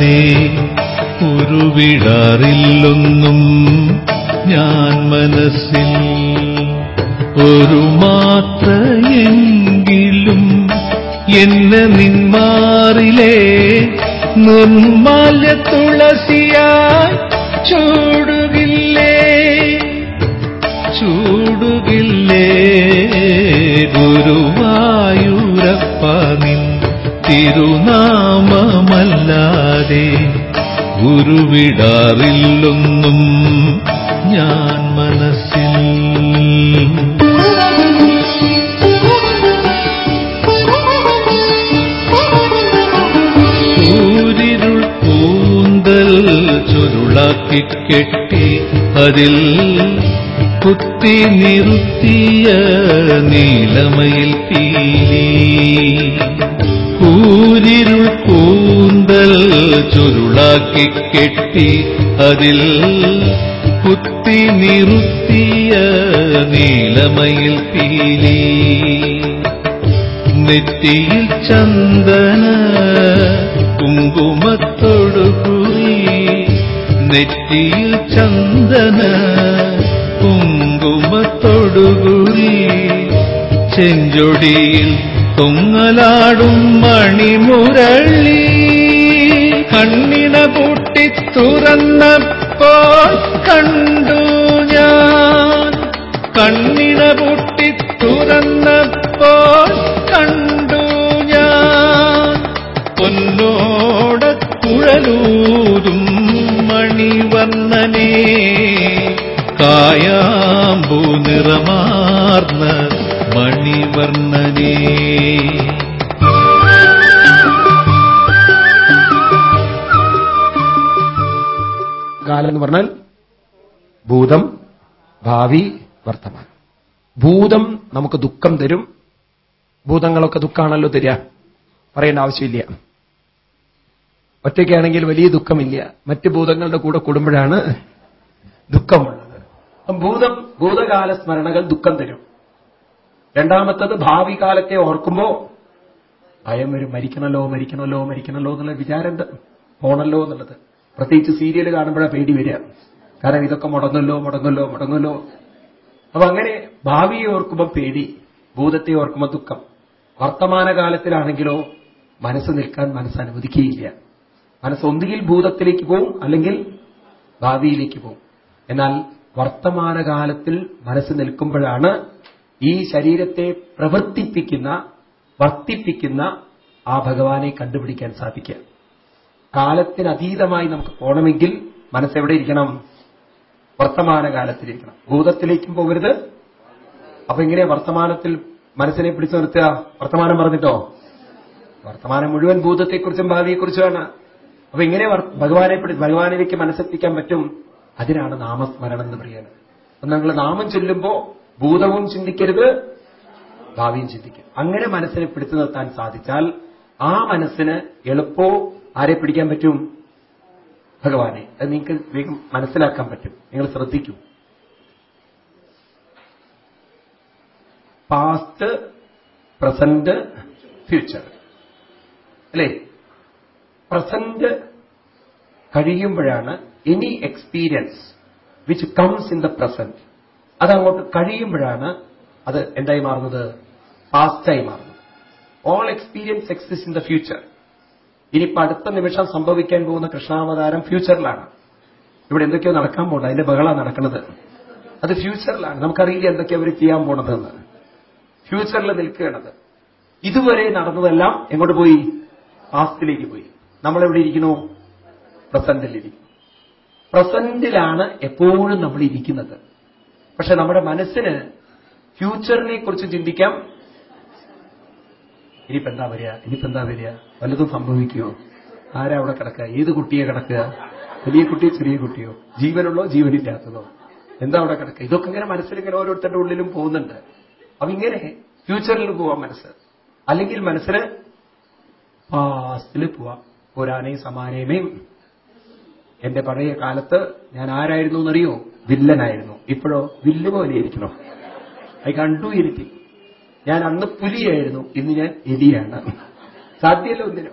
തിരുനാമമല്ലാതെ ഉരുവിടാറില്ലൊന്നും ഞാൻ മനസ്സിൽ ഒരു മാത്രയെങ്കിലും എന്നെ നിന്മാറിലേ. നിർമാല്യ തുളസിയായി ചൂടുകില്ലേ? ചൂടുകില്ലേ? ഉരുവിടാറില്ലൊന്നും ഞാൻ മനസ്സിൽ ഊരിരുൾ കൂന്തൽ ചുരുളാക്കി കെട്ടി അതിൽ കുത്തി നിർത്തിയ നീലമയിൽ തീരി ചുരുളാക്കി കെട്ടി അതിൽ കുത്തി നിറുത്തിയ നീലമയിൽ പീലി. നെറ്റിയിൽ ചന്ദന കുങ്കുമത്തൊടുകൂടി. നെറ്റിയിൽ ചന്ദന കുങ്കുമത്തൊടുകൂടി. ചെഞ്ചൊടിയിൽ തൊങ്ങലാടും മണിമുരളി. കണ്ണിന പൂട്ടി തുറന്നപ്പോൾ കണ്ടു ഞാൻ. കണ്ണിന പൂട്ടി തുറന്നപ്പോൾ കണ്ടു ഞാൻ. പൊന്നോട കുഴലൂരും മണിവർണനെ കായാമ്പു നിറമാർന്ന മണിവർണനെ കാലം എന്ന് പറഞ്ഞാൽ ഭൂതം ഭാവി വർത്തമാനം. ഭൂതം നമുക്ക് ദുഃഖം തരും. ഭൂതങ്ങളൊക്കെ ദുഃഖമാണല്ലോ തരിക. പറയേണ്ട ആവശ്യമില്ല. ഒറ്റയ്ക്കാണെങ്കിൽ വലിയ ദുഃഖമില്ല. മറ്റ് ഭൂതങ്ങളുടെ കൂടെ കൂടുമ്പോഴാണ് ദുഃഖമുള്ളത്. ഭൂതം ഭൂതകാല സ്മരണകൾ ദുഃഖം തരും. രണ്ടാമത്തത് ഭാവി കാലത്തെ ഓർക്കുമ്പോ ഭയം വരും. മരിക്കണല്ലോ മരിക്കണല്ലോ മരിക്കണല്ലോ എന്നുള്ള വിചാരമുണ്ട് പോണല്ലോ എന്നുള്ളത്. പ്രത്യേകിച്ച് സീരിയൽ കാണുമ്പോഴാണ് പേടി വരിക. കാരണം ഇതൊക്കെ മുടങ്ങല്ലോ മുടങ്ങല്ലോ മുടങ്ങല്ലോ അപ്പൊ അങ്ങനെ ഭാവിയെ ഓർക്കുമ്പോൾ പേടി ഭൂതത്തെ ഓർക്കുമ്പോൾ ദുഃഖം. വർത്തമാനകാലത്തിലാണെങ്കിലോ മനസ്സ് നിൽക്കാൻ മനസ്സ് അനുവദിക്കുകയില്ല. മനസ്സ് ഒന്നുകിൽ ഭൂതത്തിലേക്ക് പോവും അല്ലെങ്കിൽ ഭാവിയിലേക്ക് പോവും. എന്നാൽ വർത്തമാനകാലത്തിൽ മനസ്സ് നിൽക്കുമ്പോഴാണ് ഈ ശരീരത്തെ പ്രവർത്തിപ്പിക്കുന്ന വർത്തിപ്പിക്കുന്ന ആ ഭഗവാനെ കണ്ടുപിടിക്കാൻ സാധിക്കുക. കാലത്തിനതീതമായി നമുക്ക് പോകണമെങ്കിൽ മനസ്സെവിടെ ഇരിക്കണം? വർത്തമാനകാലത്തിലിരിക്കണം. ഭൂതത്തിലേക്കും പോകരുത്. അപ്പൊ എങ്ങനെയാ വർത്തമാനത്തിൽ മനസ്സിനെ പിടിച്ചു നിർത്തുക? വർത്തമാനം പറഞ്ഞിട്ടോ? വർത്തമാനം മുഴുവൻ ഭൂതത്തെക്കുറിച്ചും ഭാവിയെക്കുറിച്ചുമാണ്. അപ്പൊ എങ്ങനെ ഭഗവാനെ ഭഗവാനിലേക്ക് മനസ്സെത്തിക്കാൻ പറ്റും? അതിനാണ് നാമസ്മരണം എന്ന് പറയുന്നത്. അപ്പൊ നിങ്ങൾ നാമം ചൊല്ലുമ്പോ ഭൂതവും ചിന്തിക്കരുത് ഭാവിയും ചിന്തിക്കരുത്. അങ്ങനെ മനസ്സിനെ പിടിച്ചു നിർത്താൻ സാധിച്ചാൽ ആ മനസ്സിന് എളുപ്പോ ആരെ പിടിക്കാൻ പറ്റും? ഭഗവാനെ. അത് നിങ്ങൾക്ക് വേഗം മനസ്സിലാക്കാൻ പറ്റും. നിങ്ങൾ ശ്രദ്ധിക്കൂ. പാസ്റ്റ് പ്രസന്റ് ഫ്യൂച്ചർ അല്ലേ? പ്രസന്റ് കഴിയുമ്പോഴാണ് any experience which comes in the present അതങ്ങോട്ട് കഴിയുമ്പോഴാണ് അത് എന്തായി മാറുന്നത്? പാസ്റ്റായി മാറുന്നത്. All experience exist in the future ഇനിയിപ്പോ അടുത്ത നിമിഷം സംഭവിക്കാൻ പോകുന്ന കൃഷ്ണാവതാരം ഫ്യൂച്ചറിലാണ്. ഇവിടെ എന്തൊക്കെയോ നടക്കാൻ പോകുന്നത് അതിന്റെ ബഹള നടക്കുന്നത് അത് ഫ്യൂച്ചറിലാണ്. നമുക്കറിയില്ല എന്തൊക്കെയാ അവർ ചെയ്യാൻ പോണതെന്ന്. ഫ്യൂച്ചറിൽ നിൽക്കുകയാണത്. ഇതുവരെ നടന്നതെല്ലാം എങ്ങോട്ട് പോയി? പാസ്റ്റിലേക്ക് പോയി. നമ്മളെവിടെ ഇരിക്കുന്നു? പ്രസന്റിലിരിക്കുന്നു പ്രസന്റിലാണ് എപ്പോഴും നമ്മൾ ഇരിക്കുന്നത്. പക്ഷെ നമ്മുടെ മനസ്സിന് ഫ്യൂച്ചറിനെ കുറിച്ച് ചിന്തിക്കാം. ഇനിയിപ്പോ എന്താ വരിക? ഇനിയിപ്പോ എന്താ വരിക? വല്ലതും സംഭവിക്കുമോ ആരാ അവിടെ കിടക്കുക? ഏത് കുട്ടിയെ കിടക്കുക? വലിയ കുട്ടിയോ ചെറിയ കുട്ടിയോ? ജീവനുള്ളോ ജീവനില്ലാത്തതോ? എന്താ അവിടെ കിടക്കുക? ഇതൊക്കെ ഇങ്ങനെ മനസ്സിൽ ഇങ്ങനെ ഓരോരുത്തരുടെ ഉള്ളിലും പോകുന്നുണ്ട്. അപ്പൊ ഇങ്ങനെ ഫ്യൂച്ചറിൽ പോവാം മനസ്സ്. അല്ലെങ്കിൽ മനസ്സിന് പാസ്റ്റിൽ പോവാം. പുരാനയും സമാനയമേയും എന്റെ പഴയ കാലത്ത് ഞാൻ ആരായിരുന്നു എന്നറിയോ? വില്ലനായിരുന്നു. ഇപ്പോഴോ? വില്ല് പോലെ ഇരിക്കണോ ഐ കണ്ടു ഇരിക്കും. ഞാൻ അന്ന് പുലിയായിരുന്നു ഇന്ന് ഞാൻ എലിയാണ്. സാധ്യമല്ല ഒന്നിനും.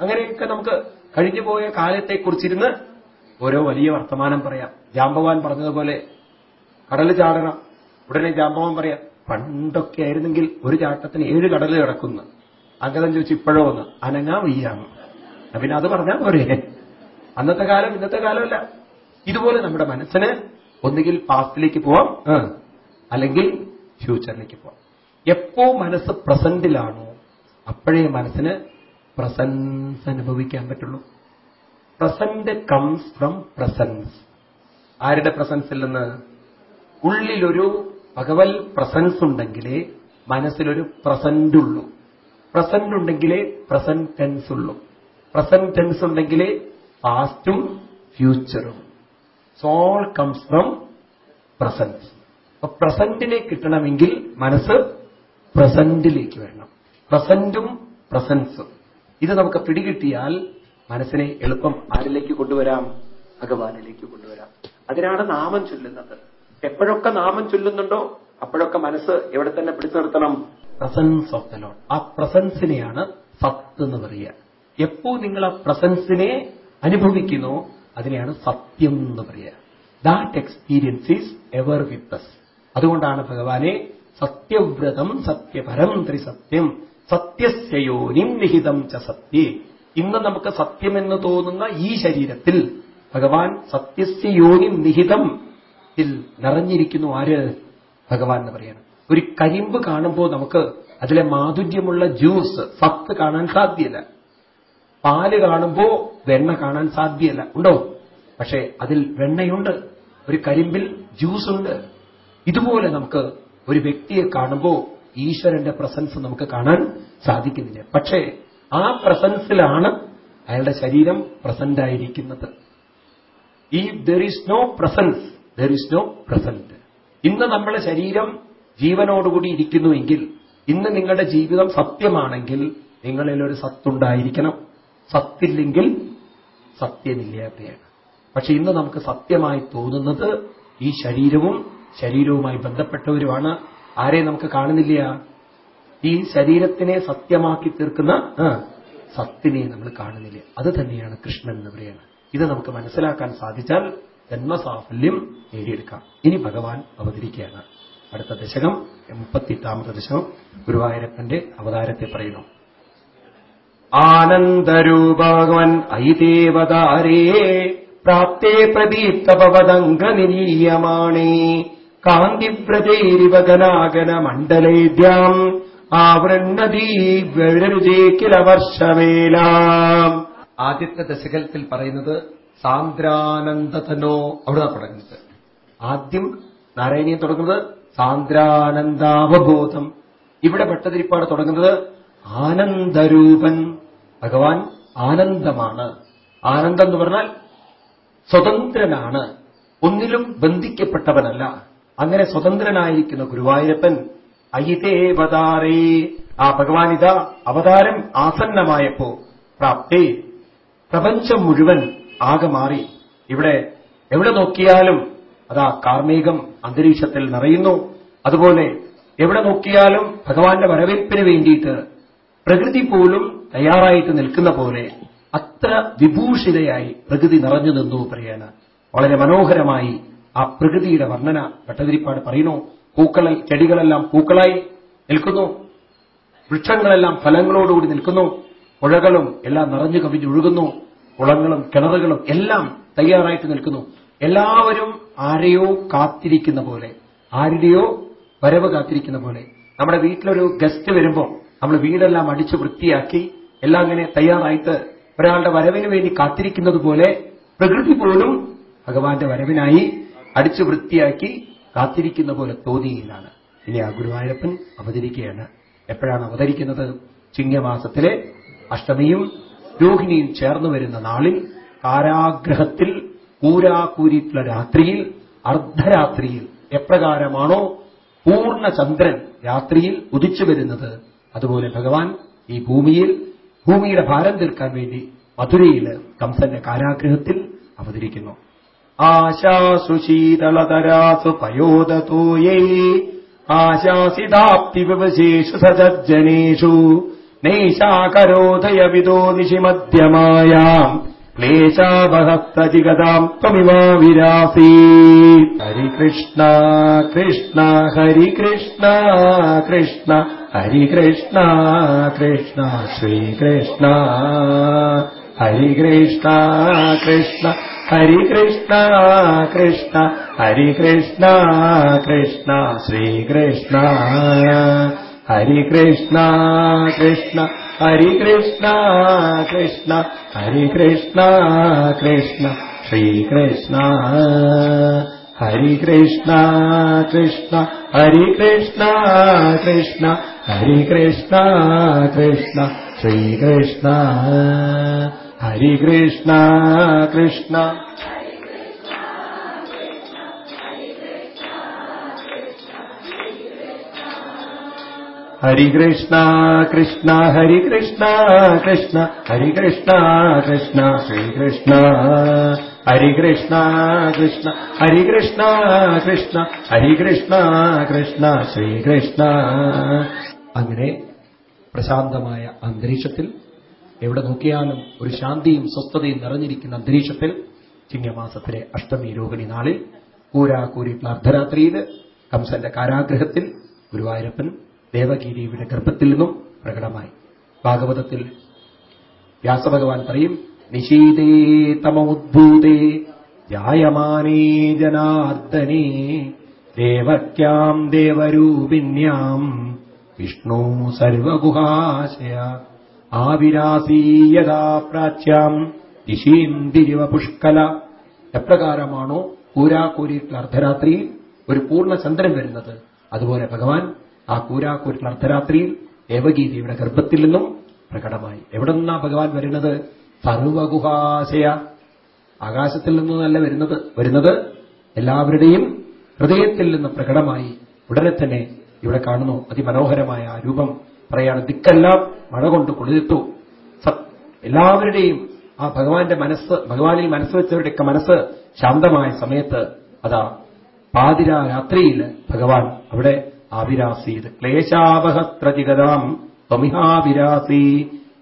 അങ്ങനെയൊക്കെ നമുക്ക് കഴിഞ്ഞു പോയ കാലത്തെക്കുറിച്ചിരുന്ന് ഓരോ വലിയ വർത്തമാനം പറയാം. ജാമ്പവാൻ പറഞ്ഞതുപോലെ കടൽ ചാടണം ഉടനെ ജാമ്പവാൻ പറയാം പണ്ടൊക്കെ ആയിരുന്നെങ്കിൽ ഒരു ചാട്ടത്തിന് ഏഴ് കടൽ കിടക്കുന്നു. അങ്കതം ചോദിച്ചു ഇപ്പോഴോ ഒന്ന് അനങ്ങാ വയ്യാണ്. പിന്നെ അത് പറഞ്ഞാൽ പോരെ. അന്നത്തെ കാലം ഇന്നത്തെ കാലമല്ല. ഇതുപോലെ നമ്മുടെ മനസ്സിന് ഒന്നുകിൽ പാസ്റ്റിലേക്ക് പോവാം അല്ലെങ്കിൽ ഫ്യൂച്ചറിലേക്ക് പോവാം. എപ്പോ മനസ്സ് പ്രസന്റിലാണോ അപ്പോഴേ മനസ്സിന് പ്രസൻസ് അനുഭവിക്കാൻ പറ്റുള്ളൂ. Present comes from presence. ആരുടെ പ്രസൻസിൽ നിന്ന് ഉള്ളിലൊരു ഭഗവൽ പ്രസൻസ് ഉണ്ടെങ്കിലേ മനസ്സിലൊരു പ്രസന്റ് ഉള്ളൂ പ്രസന്റ് ഉണ്ടെങ്കിലേ പ്രസന്റ് ടെൻസ് ഉള്ളൂ പ്രസന്റ് ടെൻസ് ഉണ്ടെങ്കിലേ പാസ്റ്റും ഫ്യൂച്ചറും. Soul comes from presence. അപ്പൊ പ്രസന്റിനെ കിട്ടണമെങ്കിൽ മനസ്സ് പ്രസന്റിലേക്ക് വരണം. പ്രസന്റും പ്രസൻസും. ഇത് നമുക്ക് പിടികിട്ടിയാൽ മനസ്സിനെ എളുപ്പം ആരിലേക്ക് കൊണ്ടുവരാം? ഭഗവാനിലേക്ക് കൊണ്ടുവരാം. അതിനാണ് നാമം ചൊല്ലുന്നത്. എപ്പോഴൊക്കെ നാമം ചൊല്ലുന്നുണ്ടോ അപ്പോഴൊക്കെ മനസ്സ് എവിടെ തന്നെ പിടിച്ചു നിർത്തണം? Presence of the lord. ആ പ്രസൻസിനെയാണ് സത്ത് എന്ന് പറയുക. എപ്പോ നിങ്ങൾ ആ പ്രസൻസിനെ അനുഭവിക്കുന്നു അതിനെയാണ് സത്യം എന്ന് പറയുക. That experience is ever with അതുകൊണ്ടാണ് ഭഗവാനെ സത്യവ്രതം സത്യപരം ത്രിസത്യം സത്യസ്യയോനിം നിഹിതം ച സത്യേ. ഇന്ന് നമുക്ക് സത്യമെന്ന് തോന്നുന്ന ഈ ശരീരത്തിൽ ഭഗവാൻ സത്യസ്യ യോനിം നിഹിതം ഇതിൽ നിറഞ്ഞിരിക്കുന്നു ആര്? ഭഗവാൻ എന്ന് പറയണം. ഒരു കരിമ്പ് കാണുമ്പോൾ നമുക്ക് അതിലെ മാധുര്യമുള്ള ജ്യൂസ് സത്ത് കാണാൻ സാധ്യല്ല. പാൽ കാണുമ്പോൾ വെണ്ണ കാണാൻ സാധ്യല്ല. ഉണ്ടോ? പക്ഷേ അതിൽ വെണ്ണയുണ്ട്. ഒരു കരിമ്പിൽ ജ്യൂസ് ഉണ്ട് ഇതുപോലെ നമുക്ക് ഒരു വ്യക്തിയെ കാണുമ്പോൾ ഈശ്വരന്റെ പ്രസൻസ് നമുക്ക് കാണാൻ സാധിക്കുന്നില്ല. പക്ഷേ ആ പ്രസൻസിലാണ് അയാളുടെ ശരീരം പ്രസന്റ് ആയിരിക്കുന്നത് ഈ there is no presence there is no present ഇന്ന് നമ്മുടെ ശരീരം ജീവനോടുകൂടി ഇരിക്കുന്നുവെങ്കിൽ ഇന്ന് നിങ്ങളുടെ ജീവിതം സത്യമാണെങ്കിൽ നിങ്ങളിൽ ഒരു സത്തുണ്ടായിരിക്കണം. സത്തില്ലെങ്കിൽ സത്യമില്ലാതെയാണ് പക്ഷെ ഇന്ന് നമുക്ക് സത്യമായി തോന്നുന്നത് ഈ ശരീരവും ശരീരവുമായി ബന്ധപ്പെട്ടവരുമാണ്. ആരെ നമുക്ക് കാണുന്നില്ല? ഈ ശരീരത്തിനെ സത്യമാക്കി തീർക്കുന്ന സത്തിനെ നമ്മൾ കാണുന്നില്ല. അത് തന്നെയാണ് കൃഷ്ണൻ എന്ന് പറയുന്നത്. ഇത് നമുക്ക് മനസ്സിലാക്കാൻ സാധിച്ചാൽ ജന്മസാഫല്യം നേടിയെടുക്കാം. ഇനി ഭഗവാൻ അവതരിക്കുകയാണ്. അടുത്ത ദശകം മുപ്പത്തിയെട്ടാമത്തെ ദശകം ഗുരുവായൂരപ്പന്റെ അവതാരത്തെ പറയുന്നു. ആനന്ദരൂപവൻ ഐദേവതാരേ പ്രാപ്തേ പ്രദീപ്തപവദംഗനിരീയമാണേ കാന്തിവ്രജൈരിവ ഗനാഗന മണ്ഡലേദ്യാം ആവൃണ്ണതീവരുചേക്കില വർഷവേലാം ആദ്യത്തെ ദശകത്തിൽ പറയുന്നത് സാന്ദ്രാനന്ദതനോ അവിടെ തുടങ്ങുന്നത്. ആദ്യം നാരായണീയം തുടങ്ങുന്നത് സാന്ദ്രാനന്ദാവബോധം. ഇവിടെ ഭട്ടതിരിപ്പാട് തുടങ്ങുന്നത് ആനന്ദരൂപൻ. ഭഗവാൻ ആനന്ദമാണ്. ആനന്ദം എന്ന് പറഞ്ഞാൽ സ്വതന്ത്രനാണ്. ഒന്നിലും ബന്ധിക്കപ്പെട്ടവനല്ല. അങ്ങനെ സ്വതന്ത്രനായിരിക്കുന്ന ഗുരുവായൂരപ്പൻ അയിതേവതാരേ ആ ഭഗവാനിത അവതാരം ആസന്നമായപ്പോ പ്രാപ്തേ. പ്രപഞ്ചം മുഴുവൻ ആകെ മാറി. ഇവിടെ എവിടെ നോക്കിയാലും അതാ കാർമേഘം അന്തരീക്ഷത്തിൽ നിറയുന്നു. അതുപോലെ എവിടെ നോക്കിയാലും ഭഗവാന്റെ വരവേൽപ്പിന് വേണ്ടിയിട്ട് പ്രകൃതി പോലും തയ്യാറായിട്ട് നിൽക്കുന്ന പോലെ അത്ര വിഭൂഷിതയായി പ്രകൃതി നിറഞ്ഞു നിന്നു പറയാണ് വളരെ മനോഹരമായി ആ പ്രകൃതിയുടെ വർണന ഭട്ടതിരിപ്പാട് പറയുന്നു. പൂക്കള ചെടികളെല്ലാം പൂക്കളായി നിൽക്കുന്നു. വൃക്ഷങ്ങളെല്ലാം ഫലങ്ങളോടുകൂടി നിൽക്കുന്നു. പുഴകളും എല്ലാം നിറഞ്ഞു കവിഞ്ഞൊഴുകുന്നു കുളങ്ങളും കിണറുകളും എല്ലാം തയ്യാറായിട്ട് നിൽക്കുന്നു. എല്ലാവരും ആരെയോ കാത്തിരിക്കുന്ന പോലെ ആരുടെയോ വരവ് കാത്തിരിക്കുന്ന പോലെ. നമ്മുടെ വീട്ടിലൊരു ഗസ്റ്റ് വരുമ്പോൾ നമ്മൾ വീടെല്ലാം അടിച്ചു വൃത്തിയാക്കി എല്ലാം അങ്ങനെ തയ്യാറായിട്ട് ഒരാളുടെ വരവിന് വേണ്ടി കാത്തിരിക്കുന്നത് പോലെ പ്രകൃതി പോലും ഭഗവാന്റെ വരവിനായി അടിച്ചു വൃത്തിയാക്കി കാത്തിരിക്കുന്ന പോലെ തോന്നിയിലാണ്. ഇനി ആ ഗുരുവായൂരപ്പൻ അവതരിക്കുകയാണ്. എപ്പോഴാണ് അവതരിക്കുന്നത്? ചിങ്ങമാസത്തിലെ അഷ്ടമിയും രോഹിണിയും ചേർന്നു വരുന്ന നാളിൽ കാരാഗ്രഹത്തിൽ കൂരാക്കൂരിയിട്ടുള്ള രാത്രിയിൽ അർദ്ധരാത്രിയിൽ എപ്രകാരമാണോ പൂർണ ചന്ദ്രൻ രാത്രിയിൽ ഉദിച്ചു വരുന്നത്? അതുപോലെ ഭഗവാൻ ഈ ഭൂമിയിൽ ഭൂമിയുടെ ഭാരം തീർക്കാൻ വേണ്ടി മധുരയിൽ കംസന്റെ കാരാഗ്രഹത്തിൽ അവതരിക്കുന്നു. ആശാസു ശീതളതരാസു പയോദതോയേ ആശാസിതാപ്തിവിവശേഷു സജ്ജനേഷു നൈശാകരോധയവിദോ നിശിമധ്യമായാം. ക്ലേശാവഹസ്തജിഗതാം ത്വമിവാ വിരാസീ. ഹരികൃഷ്ണ കൃഷ്ണ ഹരികൃഷ്ണ കൃഷ്ണ ഹരികൃഷ്ണ കൃഷ്ണ ശ്രീകൃഷ്ണ ഹരികൃഷ്ണ കൃഷ്ണ. हरि कृष्ण कृष्ण। हरि कृष्ण कृष्ण। श्रीकृष्ण हरि कृष्ण कृष्ण। हरि कृष्ण कृष्ण। हरि कृष्ण कृष्ण। श्रीकृष्ण हरि कृष्ण कृष्ण। हरि कृष्ण कृष्ण। हरि कृष्ण कृष्ण। श्रीकृष्ण ഹരികൃഷ്ണ കൃഷ്ണ കൃഷ്ണ. ഹരി കൃഷ്ണ കൃഷ്ണ ഹരി കൃഷ്ണ കൃഷ്ണ. ഹരി കൃഷ്ണ കൃഷ്ണ ശ്രീ കൃഷ്ണ. ഹരി കൃഷ്ണ കൃഷ്ണ. ഹരി കൃഷ്ണ കൃഷ്ണ. ഹരി കൃഷ്ണ കൃഷ്ണ ഹരികൃഷ്ണ കൃഷ്ണ. അങ്ങനെ പ്രശാന്തമായ അന്തരീക്ഷത്തിൽ എവിടെ നോക്കിയാലും ഒരു ശാന്തിയും സ്വസ്ഥതയും നിറഞ്ഞിരിക്കുന്ന അന്തരീക്ഷത്തിൽ ചിങ്ങമാസത്തിലെ അഷ്ടമി രോഹിണി നാളിൽ കൂരാക്കൂരിട്ടുള്ള അർദ്ധരാത്രിയിൽ കംസന്റെ കാരാഗ്രഹത്തിൽ ഗുരുവായൂരപ്പൻ ദേവഗിരിയുടെ ഗർഭത്തിൽ നിന്നും പ്രകടമായി. ഭാഗവതത്തിൽ വ്യാസഭഗവാൻ പറയും നിശീതേ തമോദ്ഭൂതേ ജായമാനേ ജനാർദ്ദനേ ദേവക്യാം ദേവരൂപിണ്യാം വിഷ്ണു സർവഗുഹാശയ ആവിരാസീയതാ പ്രാച്യാം. ദിശീന്തിരിവ പുഷ്കല. എപ്രകാരമാണോ കൂരാക്കൂരിയിട്ടുള്ള അർദ്ധരാത്രിയിൽ ഒരു പൂർണ ചന്ദ്രൻ വരുന്നത്. അതുപോലെ ഭഗവാൻ ആ കൂരാക്കൂരിട്ടുള്ള അർദ്ധരാത്രിയിൽ ദേവഗീതിയുടെ ഗർഭത്തിൽ നിന്നും പ്രകടമായി. എവിടെ നിന്നാ ഭഗവാൻ വരുന്നത്? സർവഗുഹാശയ. ആകാശത്തിൽ നിന്നല്ല വരുന്നത്. വരുന്നത് എല്ലാവരുടെയും ഹൃദയത്തിൽ നിന്ന് പ്രകടമായി ഉടനെ തന്നെ ഇവിടെ കാണുന്നു. അതിമനോഹരമായ ആ രൂപം. പറയാണ് ദിക്കെല്ലാം മഴ കൊണ്ട് കുളിർത്തു. എല്ലാവരുടെയും ആ ഭഗവാന്റെ മനസ്സ് ഭഗവാനിൽ മനസ്സ് വെച്ചവരുടെയൊക്കെ മനസ്സ് ശാന്തമായ സമയത്ത് അതാ പാതിരാ രാത്രിയിൽ ഭഗവാൻ അവിടെ ആവിരാസീത്. ക്ലേശാവഹത്രതികതാം ത്വമിഹാവിരാസി.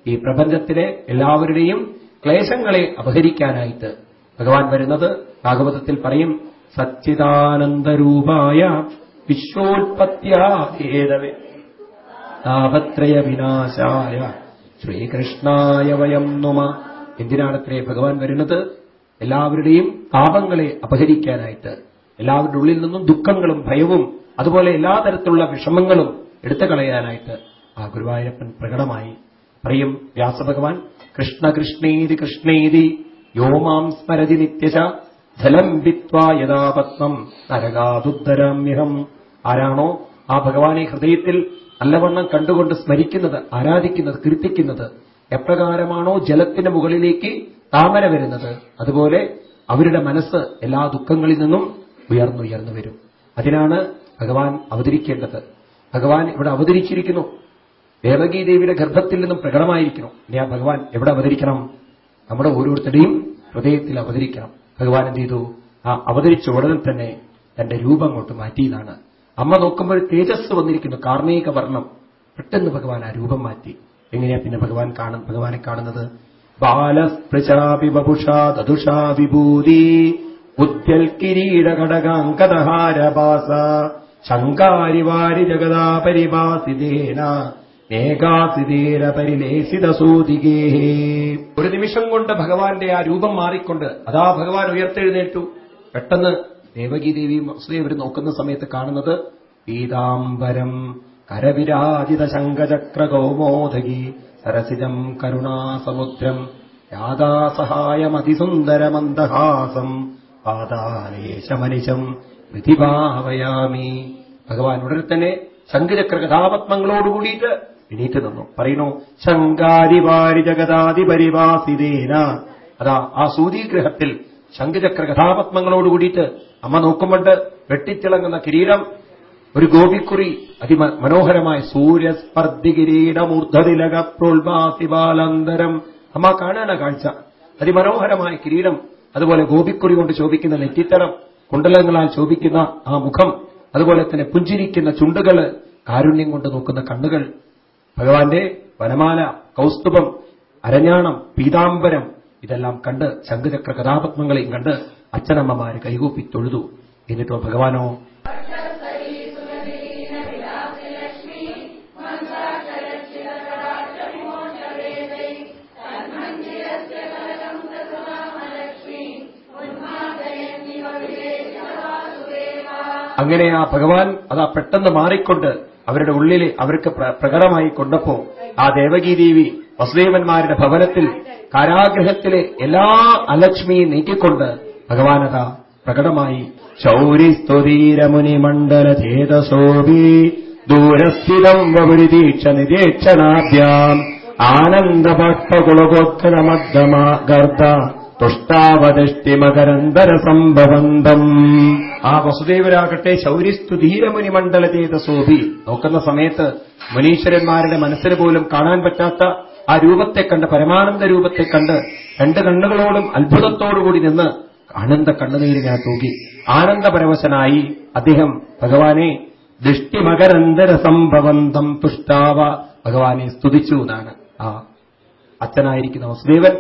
ഈ പ്രപഞ്ചത്തിലെ എല്ലാവരുടെയും ക്ലേശങ്ങളെ അപഹരിക്കാനായിട്ട് ഭഗവാൻ വരുന്നത് ഭാഗവതത്തിൽ പറയും സച്ചിദാനന്ദരൂപായ വിശ്വോത്പത്തിയാ താപത്രയ വിനാശായ ശ്രീകൃഷ്ണായ വയം നുമ. എന്തിനാണത്രേ ഭഗവാൻ വരുന്നത്? എല്ലാവരുടെയും താപങ്ങളെ അപഹരിക്കാനായിട്ട്. എല്ലാവരുടെ ഉള്ളിൽ നിന്നും ദുഃഖങ്ങളും ഭയവും അതുപോലെ എല്ലാ തരത്തിലുള്ള വിഷമങ്ങളും എടുത്തു കളയാനായിട്ട് ആ ഗുരുവായൂരപ്പൻ പ്രകടമായി. പറയും വ്യാസഭഗവാൻ കൃഷ്ണ കൃഷ്ണേതി കൃഷ്ണേതി യോമാം സ്മരതി നിത്യശ ജലം വിത്വാ യഥാപത്മം നരകാതുദ്ധരാമ്യഹം ആരാണോ ആ ഭഗവാനെ ഹൃദയത്തിൽ നല്ലവണ്ണം കണ്ടുകൊണ്ട് സ്മരിക്കുന്നത് ആരാധിക്കുന്നത് കീർത്തിക്കുന്നത് എപ്രകാരമാണോ ജലത്തിന് മുകളിലേക്ക് താമര വരുന്നത്? അതുപോലെ അവരുടെ മനസ്സ് എല്ലാ ദുഃഖങ്ങളിൽ നിന്നും ഉയർന്നുയർന്നു വരും. അതിനാണ് ഭഗവാൻ അവതരിക്കേണ്ടത്. ഭഗവാൻ ഇവിടെ അവതരിച്ചിരിക്കുന്നു. ദേവകീദേവിയുടെ ഗർഭത്തിൽ നിന്നും പ്രകടമായിരിക്കുന്നു. ഇനി ആ ഭഗവാൻ എവിടെ അവതരിക്കണം? നമ്മുടെ ഓരോരുത്തരുടെയും ഹൃദയത്തിൽ അവതരിക്കണം. ഭഗവാൻ എന്ത് ചെയ്തു? ആ അവതരിച്ച ഉടനെ തന്നെ തന്റെ രൂപം അങ്ങോട്ട് മാറ്റിയതാണ്. അമ്മ നോക്കുമ്പോൾ തേജസ് വന്നിരിക്കുന്നു. കാർമ്മിക വർണം. പെട്ടെന്ന് ഭഗവാൻ ആ രൂപം മാറ്റി. എങ്ങനെയാ പിന്നെ ഭഗവാൻ കാണും ഭഗവാനെ കാണുന്നത്? ബാലസ്പൃശാപി ബഭുഷാ ദതുഷാ വിഭൂതി. ഉദ്യൽ കിരീടകടകാങ്കദഹാരഭാസ ശങ്കാരിവാരി ജഗദാ പരിഭാസിതേന ഏകാസിതേര പരിലേസിത സൂതികേ ഒരു നിമിഷം കൊണ്ട് ഭഗവാന്റെ ആ രൂപം മാറിക്കൊണ്ട് അതാ ഭഗവാൻ ഉയർത്തെഴുന്നേറ്റു. പെട്ടെന്ന് ദേവകി ദേവി വസുദേവർ നോക്കുന്ന സമയത്ത് കാണുന്നത് പീതാംബരം കരവിരാജിത ശങ്കചക്ര കൗമോദകി സരസിജം കരുണാസമുദ്രം യാദാസഹായമതിസുന്ദരമന്ദഹാസം പാതാലേശമനിശം പ്രതിഭാവയാമി ഭഗവാൻ ഉടനെ തന്നെ ശംഖചക്ര കഥാപത്മങ്ങളോടുകൂടിയിട്ട് എണീറ്റ് നിന്നു. പറയുന്നു ശങ്കാരിവാരി ജഗതാതി പരിവാസിതേന അതാ ആ സൂര്യഗ്രഹത്തിൽ ശംഖചക്ര കഥാപത്മങ്ങളോടുകൂടിയിട്ട് അമ്മ നോക്കുമ്പോണ്ട് വെട്ടിത്തിളങ്ങുന്ന കിരീടം ഒരു ഗോപിക്കുറി അതിമനോഹരമായ സൂര്യസ്പർദ്ധി കിരീടമൂർധതിലക പ്രോത്ഭാസിബാലന്തരം അമ്മ കാണാന കാഴ്ച. അതിമനോഹരമായ കിരീടം അതുപോലെ ഗോപിക്കുറി കൊണ്ട് ശോഭിക്കുന്ന നെറ്റിത്തരം കുണ്ടലങ്ങളാൽ ശോഭിക്കുന്ന ആ മുഖം അതുപോലെ തന്നെ പുഞ്ചിരിക്കുന്ന ചുണ്ടുകൾ കാരുണ്യം കൊണ്ട് നോക്കുന്ന കണ്ണുകൾ. ഭഗവാന്റെ വനമാല കൗസ്തുഭം അരഞ്ഞാണം പീതാംബരം ഇതെല്ലാം കണ്ട് ശംഖുചക്ര കഥാപത്മങ്ങളെയും കണ്ട് അച്ഛനമ്മമാര് കൈകൂപ്പി തൊഴുതു. എന്നിട്ടോ ഭഗവാനോ? അങ്ങനെ ആ ഭഗവാൻ അതാ പെട്ടെന്ന് മാറിക്കൊണ്ട് അവരുടെ ഉള്ളിൽ അവർക്ക് പ്ര- പ്രകടമായി കൊണ്ടപ്പോ ആ ദേവകീ ദേവി വസുദേവന്മാരുടെ ഭവനത്തിൽ കാരാഗ്രഹത്തിലെ എല്ലാ അലക്ഷ്മിയും നീക്കിക്കൊണ്ട് ഭഗവാനത പ്രകടമായി ശൗരിസ്തുതീരമുനി മണ്ഡല ചേതസോഭി ദൂരസ്ഥിതം വപുരിതീക്ഷ നിരീക്ഷണാഭ്യാം ആനന്ദപക്ഷകുളഗോത്കരമദ്ദമ തുഷ്ടാവതിഷ്ടി മകരന്തര സംഭവന്തം. ആ വസുദേവരാകട്ടെ ശൗര്യസ്തുധീരമുനി മണ്ഡല സോഭി നോക്കുന്ന സമയത്ത് മുനീശ്വരന്മാരുടെ മനസ്സിന് പോലും കാണാൻ പറ്റാത്ത ആ രൂപത്തെ കണ്ട് പരമാനന്ദ രൂപത്തെ കണ്ട് രണ്ട് കണ്ണുകളോടും അത്ഭുതത്തോടുകൂടി നിന്ന് ആനന്ദ കണ്ണുനീരിങ്ങനെ തൂകി ആനന്ദപരവശനായി അദ്ദേഹം ഭഗവാനെ ദൃഷ്ടിമകരന്തര സംഭവന്തം തുഷ്ടാവ. ഭഗവാനെ സ്തുതിച്ചു എന്നാണ് ആ അച്ഛനായിരിക്കുന്ന വസുദേവൻ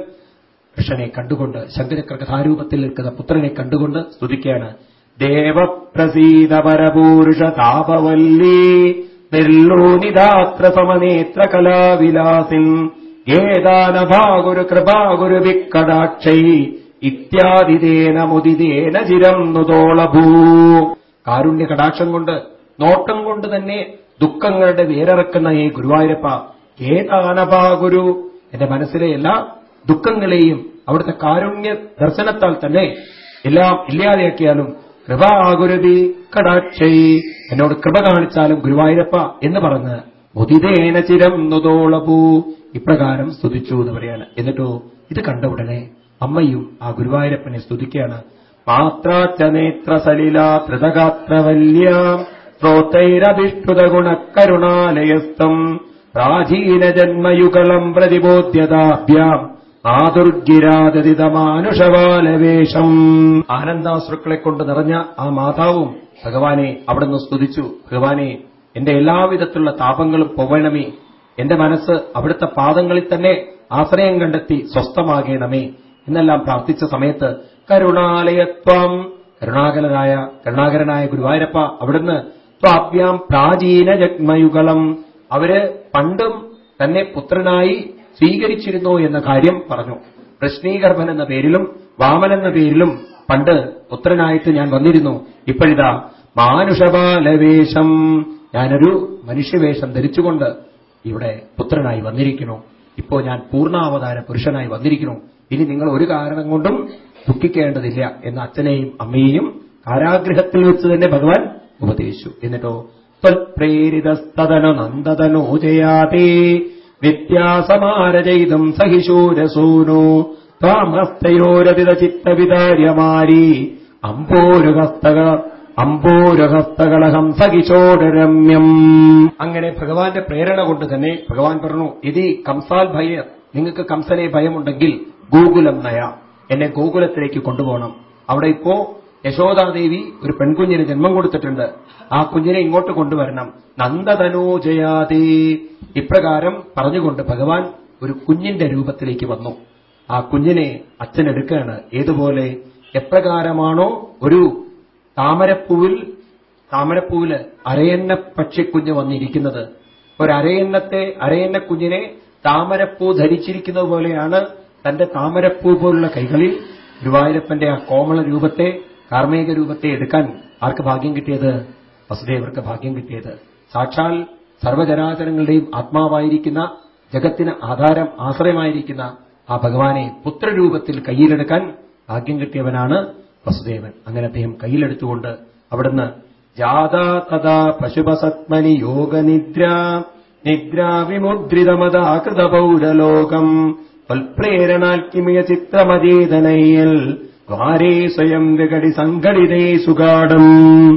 കൃഷ്ണനെ കണ്ടുകൊണ്ട് ശങ്കരക്ര കഥാരൂപത്തിൽ നിൽക്കുന്ന പുത്രനെ കണ്ടുകൊണ്ട് സ്തുതിക്കുകയാണ്. ദേവപ്രസീത പരപൂരുഷ താപവല്ലി നിർലോനിതാത്ര സമനേത്ര കലാവിലാസിൻ ഏതാനഭാഗുരു കൃപാഗുരു വിക്കടാക്ഷൈ ഇത്യാദിതേന മുദിതേന ചിരം നുതോളഭൂ കാരുണ്യ കടാക്ഷം കൊണ്ട് നോട്ടം കൊണ്ട് തന്നെ ദുഃഖങ്ങളുടെ വേരറക്കുന്ന ഈ ഗുരുവായൂരപ്പ ഏതാനഭാഗുരു? എന്റെ മനസ്സിലെ എല്ലാ ദുഃഖങ്ങളെയും അവിടുത്തെ കാരുണ്യ ദർശനത്താൽ തന്നെ എല്ലാം ഇല്ലാതെയാക്കിയാലും കൃപാകുരുതി കടാക്ഷൈ എന്നോട് കൃപ കാണിച്ചാലും ഗുരുവായൂരപ്പ എന്ന് പറഞ്ഞ് മുതിതേന ചിരം നുതോളപൂ ഇപ്രകാരം സ്തുതിച്ചു എന്ന് പറയാണ്. എന്നിട്ടോ ഇത് കണ്ട ഉടനെ അമ്മയും ആ ഗുരുവായൂരപ്പനെ സ്തുതിക്കുകയാണ്. മാത്രാച്ച സലില ധൃതഗാത്രവല്യ ശ്രോതൈരഭിഷ്ടുത ഗുണക്കരുണാലയസ്ഥം പ്രാചീന ജന്മയുഗളം പ്രതിബോധ്യതാഭ്യാം ആതുർഗിരാദതിതമാനുഷവാലവേഷം. ആനന്ദാശ്രുക്കളെ കൊണ്ട് നിറഞ്ഞ ആ മാതാവും ഭഗവാനെ അവിടുന്ന് സ്തുതിച്ചു. ഭഗവാനെ എന്റെ എല്ലാവിധത്തിലുള്ള താപങ്ങളും പോവണമേ എന്റെ മനസ്സ് അവിടുത്തെ പാദങ്ങളിൽ തന്നെ ആശ്രയം കണ്ടെത്തി സ്വസ്ഥമാകേണമേ എന്നെല്ലാം പ്രാർത്ഥിച്ച സമയത്ത് കരുണാലയത്വം കരുണാകരനായ കരുണാകരനായ ഗുരുവായൂരപ്പ അവിടുന്ന് ത്വാഭ്യാം പ്രാചീന ജഗ്മയുഗളം. അവർ പണ്ടും തന്നെ പുത്രനായി സ്വീകരിച്ചിരുന്നു എന്ന കാര്യം പറഞ്ഞു. പ്രശ്നീഗർഭൻ എന്ന പേരിലും വാമൻ എന്ന പേരിലും പണ്ട് പുത്രനായിട്ട് ഞാൻ വന്നിരുന്നു. ഇപ്പോഴിതാ മാനുഷബാലവേഷം. ഞാനൊരു മനുഷ്യവേഷം ധരിച്ചുകൊണ്ട് ഇവിടെ പുത്രനായി വന്നിരിക്കുന്നു. ഇപ്പോ ഞാൻ പൂർണാവതാര പുരുഷനായി വന്നിരിക്കുന്നു. ഇനി നിങ്ങൾ ഒരു കാരണം കൊണ്ടും ദുഃഖിക്കേണ്ടതില്ല എന്ന് അച്ഛനെയും അമ്മയെയും കാരാഗ്രഹത്തിൽ വെച്ച് തന്നെ ഭഗവാൻ ഉപദേശിച്ചു. എന്നിട്ടോ ത്വൽപ്രേരിതസ്തനു നന്ദതനോ ജയാതേ വ്യത്യാസമാരചയിതും സഹിശൂരസൂനു ത്വാമസ്തയോരതിത ചിത്തവിതാര്യമാരി അമ്പോരുഹസ്തക അമ്പോരുഹസ്തകളഹം സഹിശോരരമ്യം അങ്ങനെ ഭഗവാന്റെ പ്രേരണ കൊണ്ട് തന്നെ ഭഗവാൻ പറഞ്ഞു ഇതി കംസാൽ ഭയ നിങ്ങൾക്ക് കംസനെ ഭയമുണ്ടെങ്കിൽ ഗോകുലം നയ. എന്നെ ഗോകുലത്തിലേക്ക് കൊണ്ടുപോകണം. അവിടെ ഇപ്പോ യശോദാദേവി ഒരു പെൺകുഞ്ഞിന് ജന്മം കൊടുത്തിട്ടുണ്ട്. ആ കുഞ്ഞിനെ ഇങ്ങോട്ട് കൊണ്ടുവരണം. നന്ദതനോജയാതേ ഇപ്രകാരം പറഞ്ഞുകൊണ്ട് ഭഗവാൻ ഒരു കുഞ്ഞിന്റെ രൂപത്തിലേക്ക് വന്നു. ആ കുഞ്ഞിനെ അച്ഛൻ ഏതുപോലെ? എപ്രകാരമാണോ ഒരു താമരപ്പൂവിൽ താമരപ്പൂവിൽ അരയന്ന പക്ഷിക്കുഞ്ഞ് വന്നിരിക്കുന്നത്. അരയന്ന കുഞ്ഞിനെ താമരപ്പൂ ധരിച്ചിരിക്കുന്നത് പോലെയാണ് തന്റെ താമരപ്പൂ പോലുള്ള കൈകളിൽ ഗുരുവായൂരപ്പന്റെ ആ കോമള രൂപത്തെ കാർമേക രൂപത്തെ എടുക്കാൻ ആർക്ക് ഭാഗ്യം കിട്ടിയത്? വസുദേവർക്ക് ഭാഗ്യം കിട്ടിയത്. സാക്ഷാൽ സർവചരാചരങ്ങളുടെയും ആത്മാവായിരിക്കുന്ന ജഗത്തിന് ആധാരം ആശ്രയമായിരിക്കുന്ന ആ ഭഗവാനെ പുത്രരൂപത്തിൽ കയ്യിലെടുക്കാൻ ഭാഗ്യം കിട്ടിയവനാണ് വസുദേവൻ. അങ്ങനെ അദ്ദേഹം കയ്യിലെടുത്തുകൊണ്ട് അവിടുന്ന് ജാതാ തഥാ പശുപസത്മനി യോഗനിദ്ര നിദ്രാവിമുദ്രിതമതാകൃത പൗരലോകം ഫൽപ്രേരണാൽക്കിമിയ ചിത്രമതീതനയ്യൽ ദ്വാരേ സ്വയം വികടി സംഘടിതേ സുഗാഠം.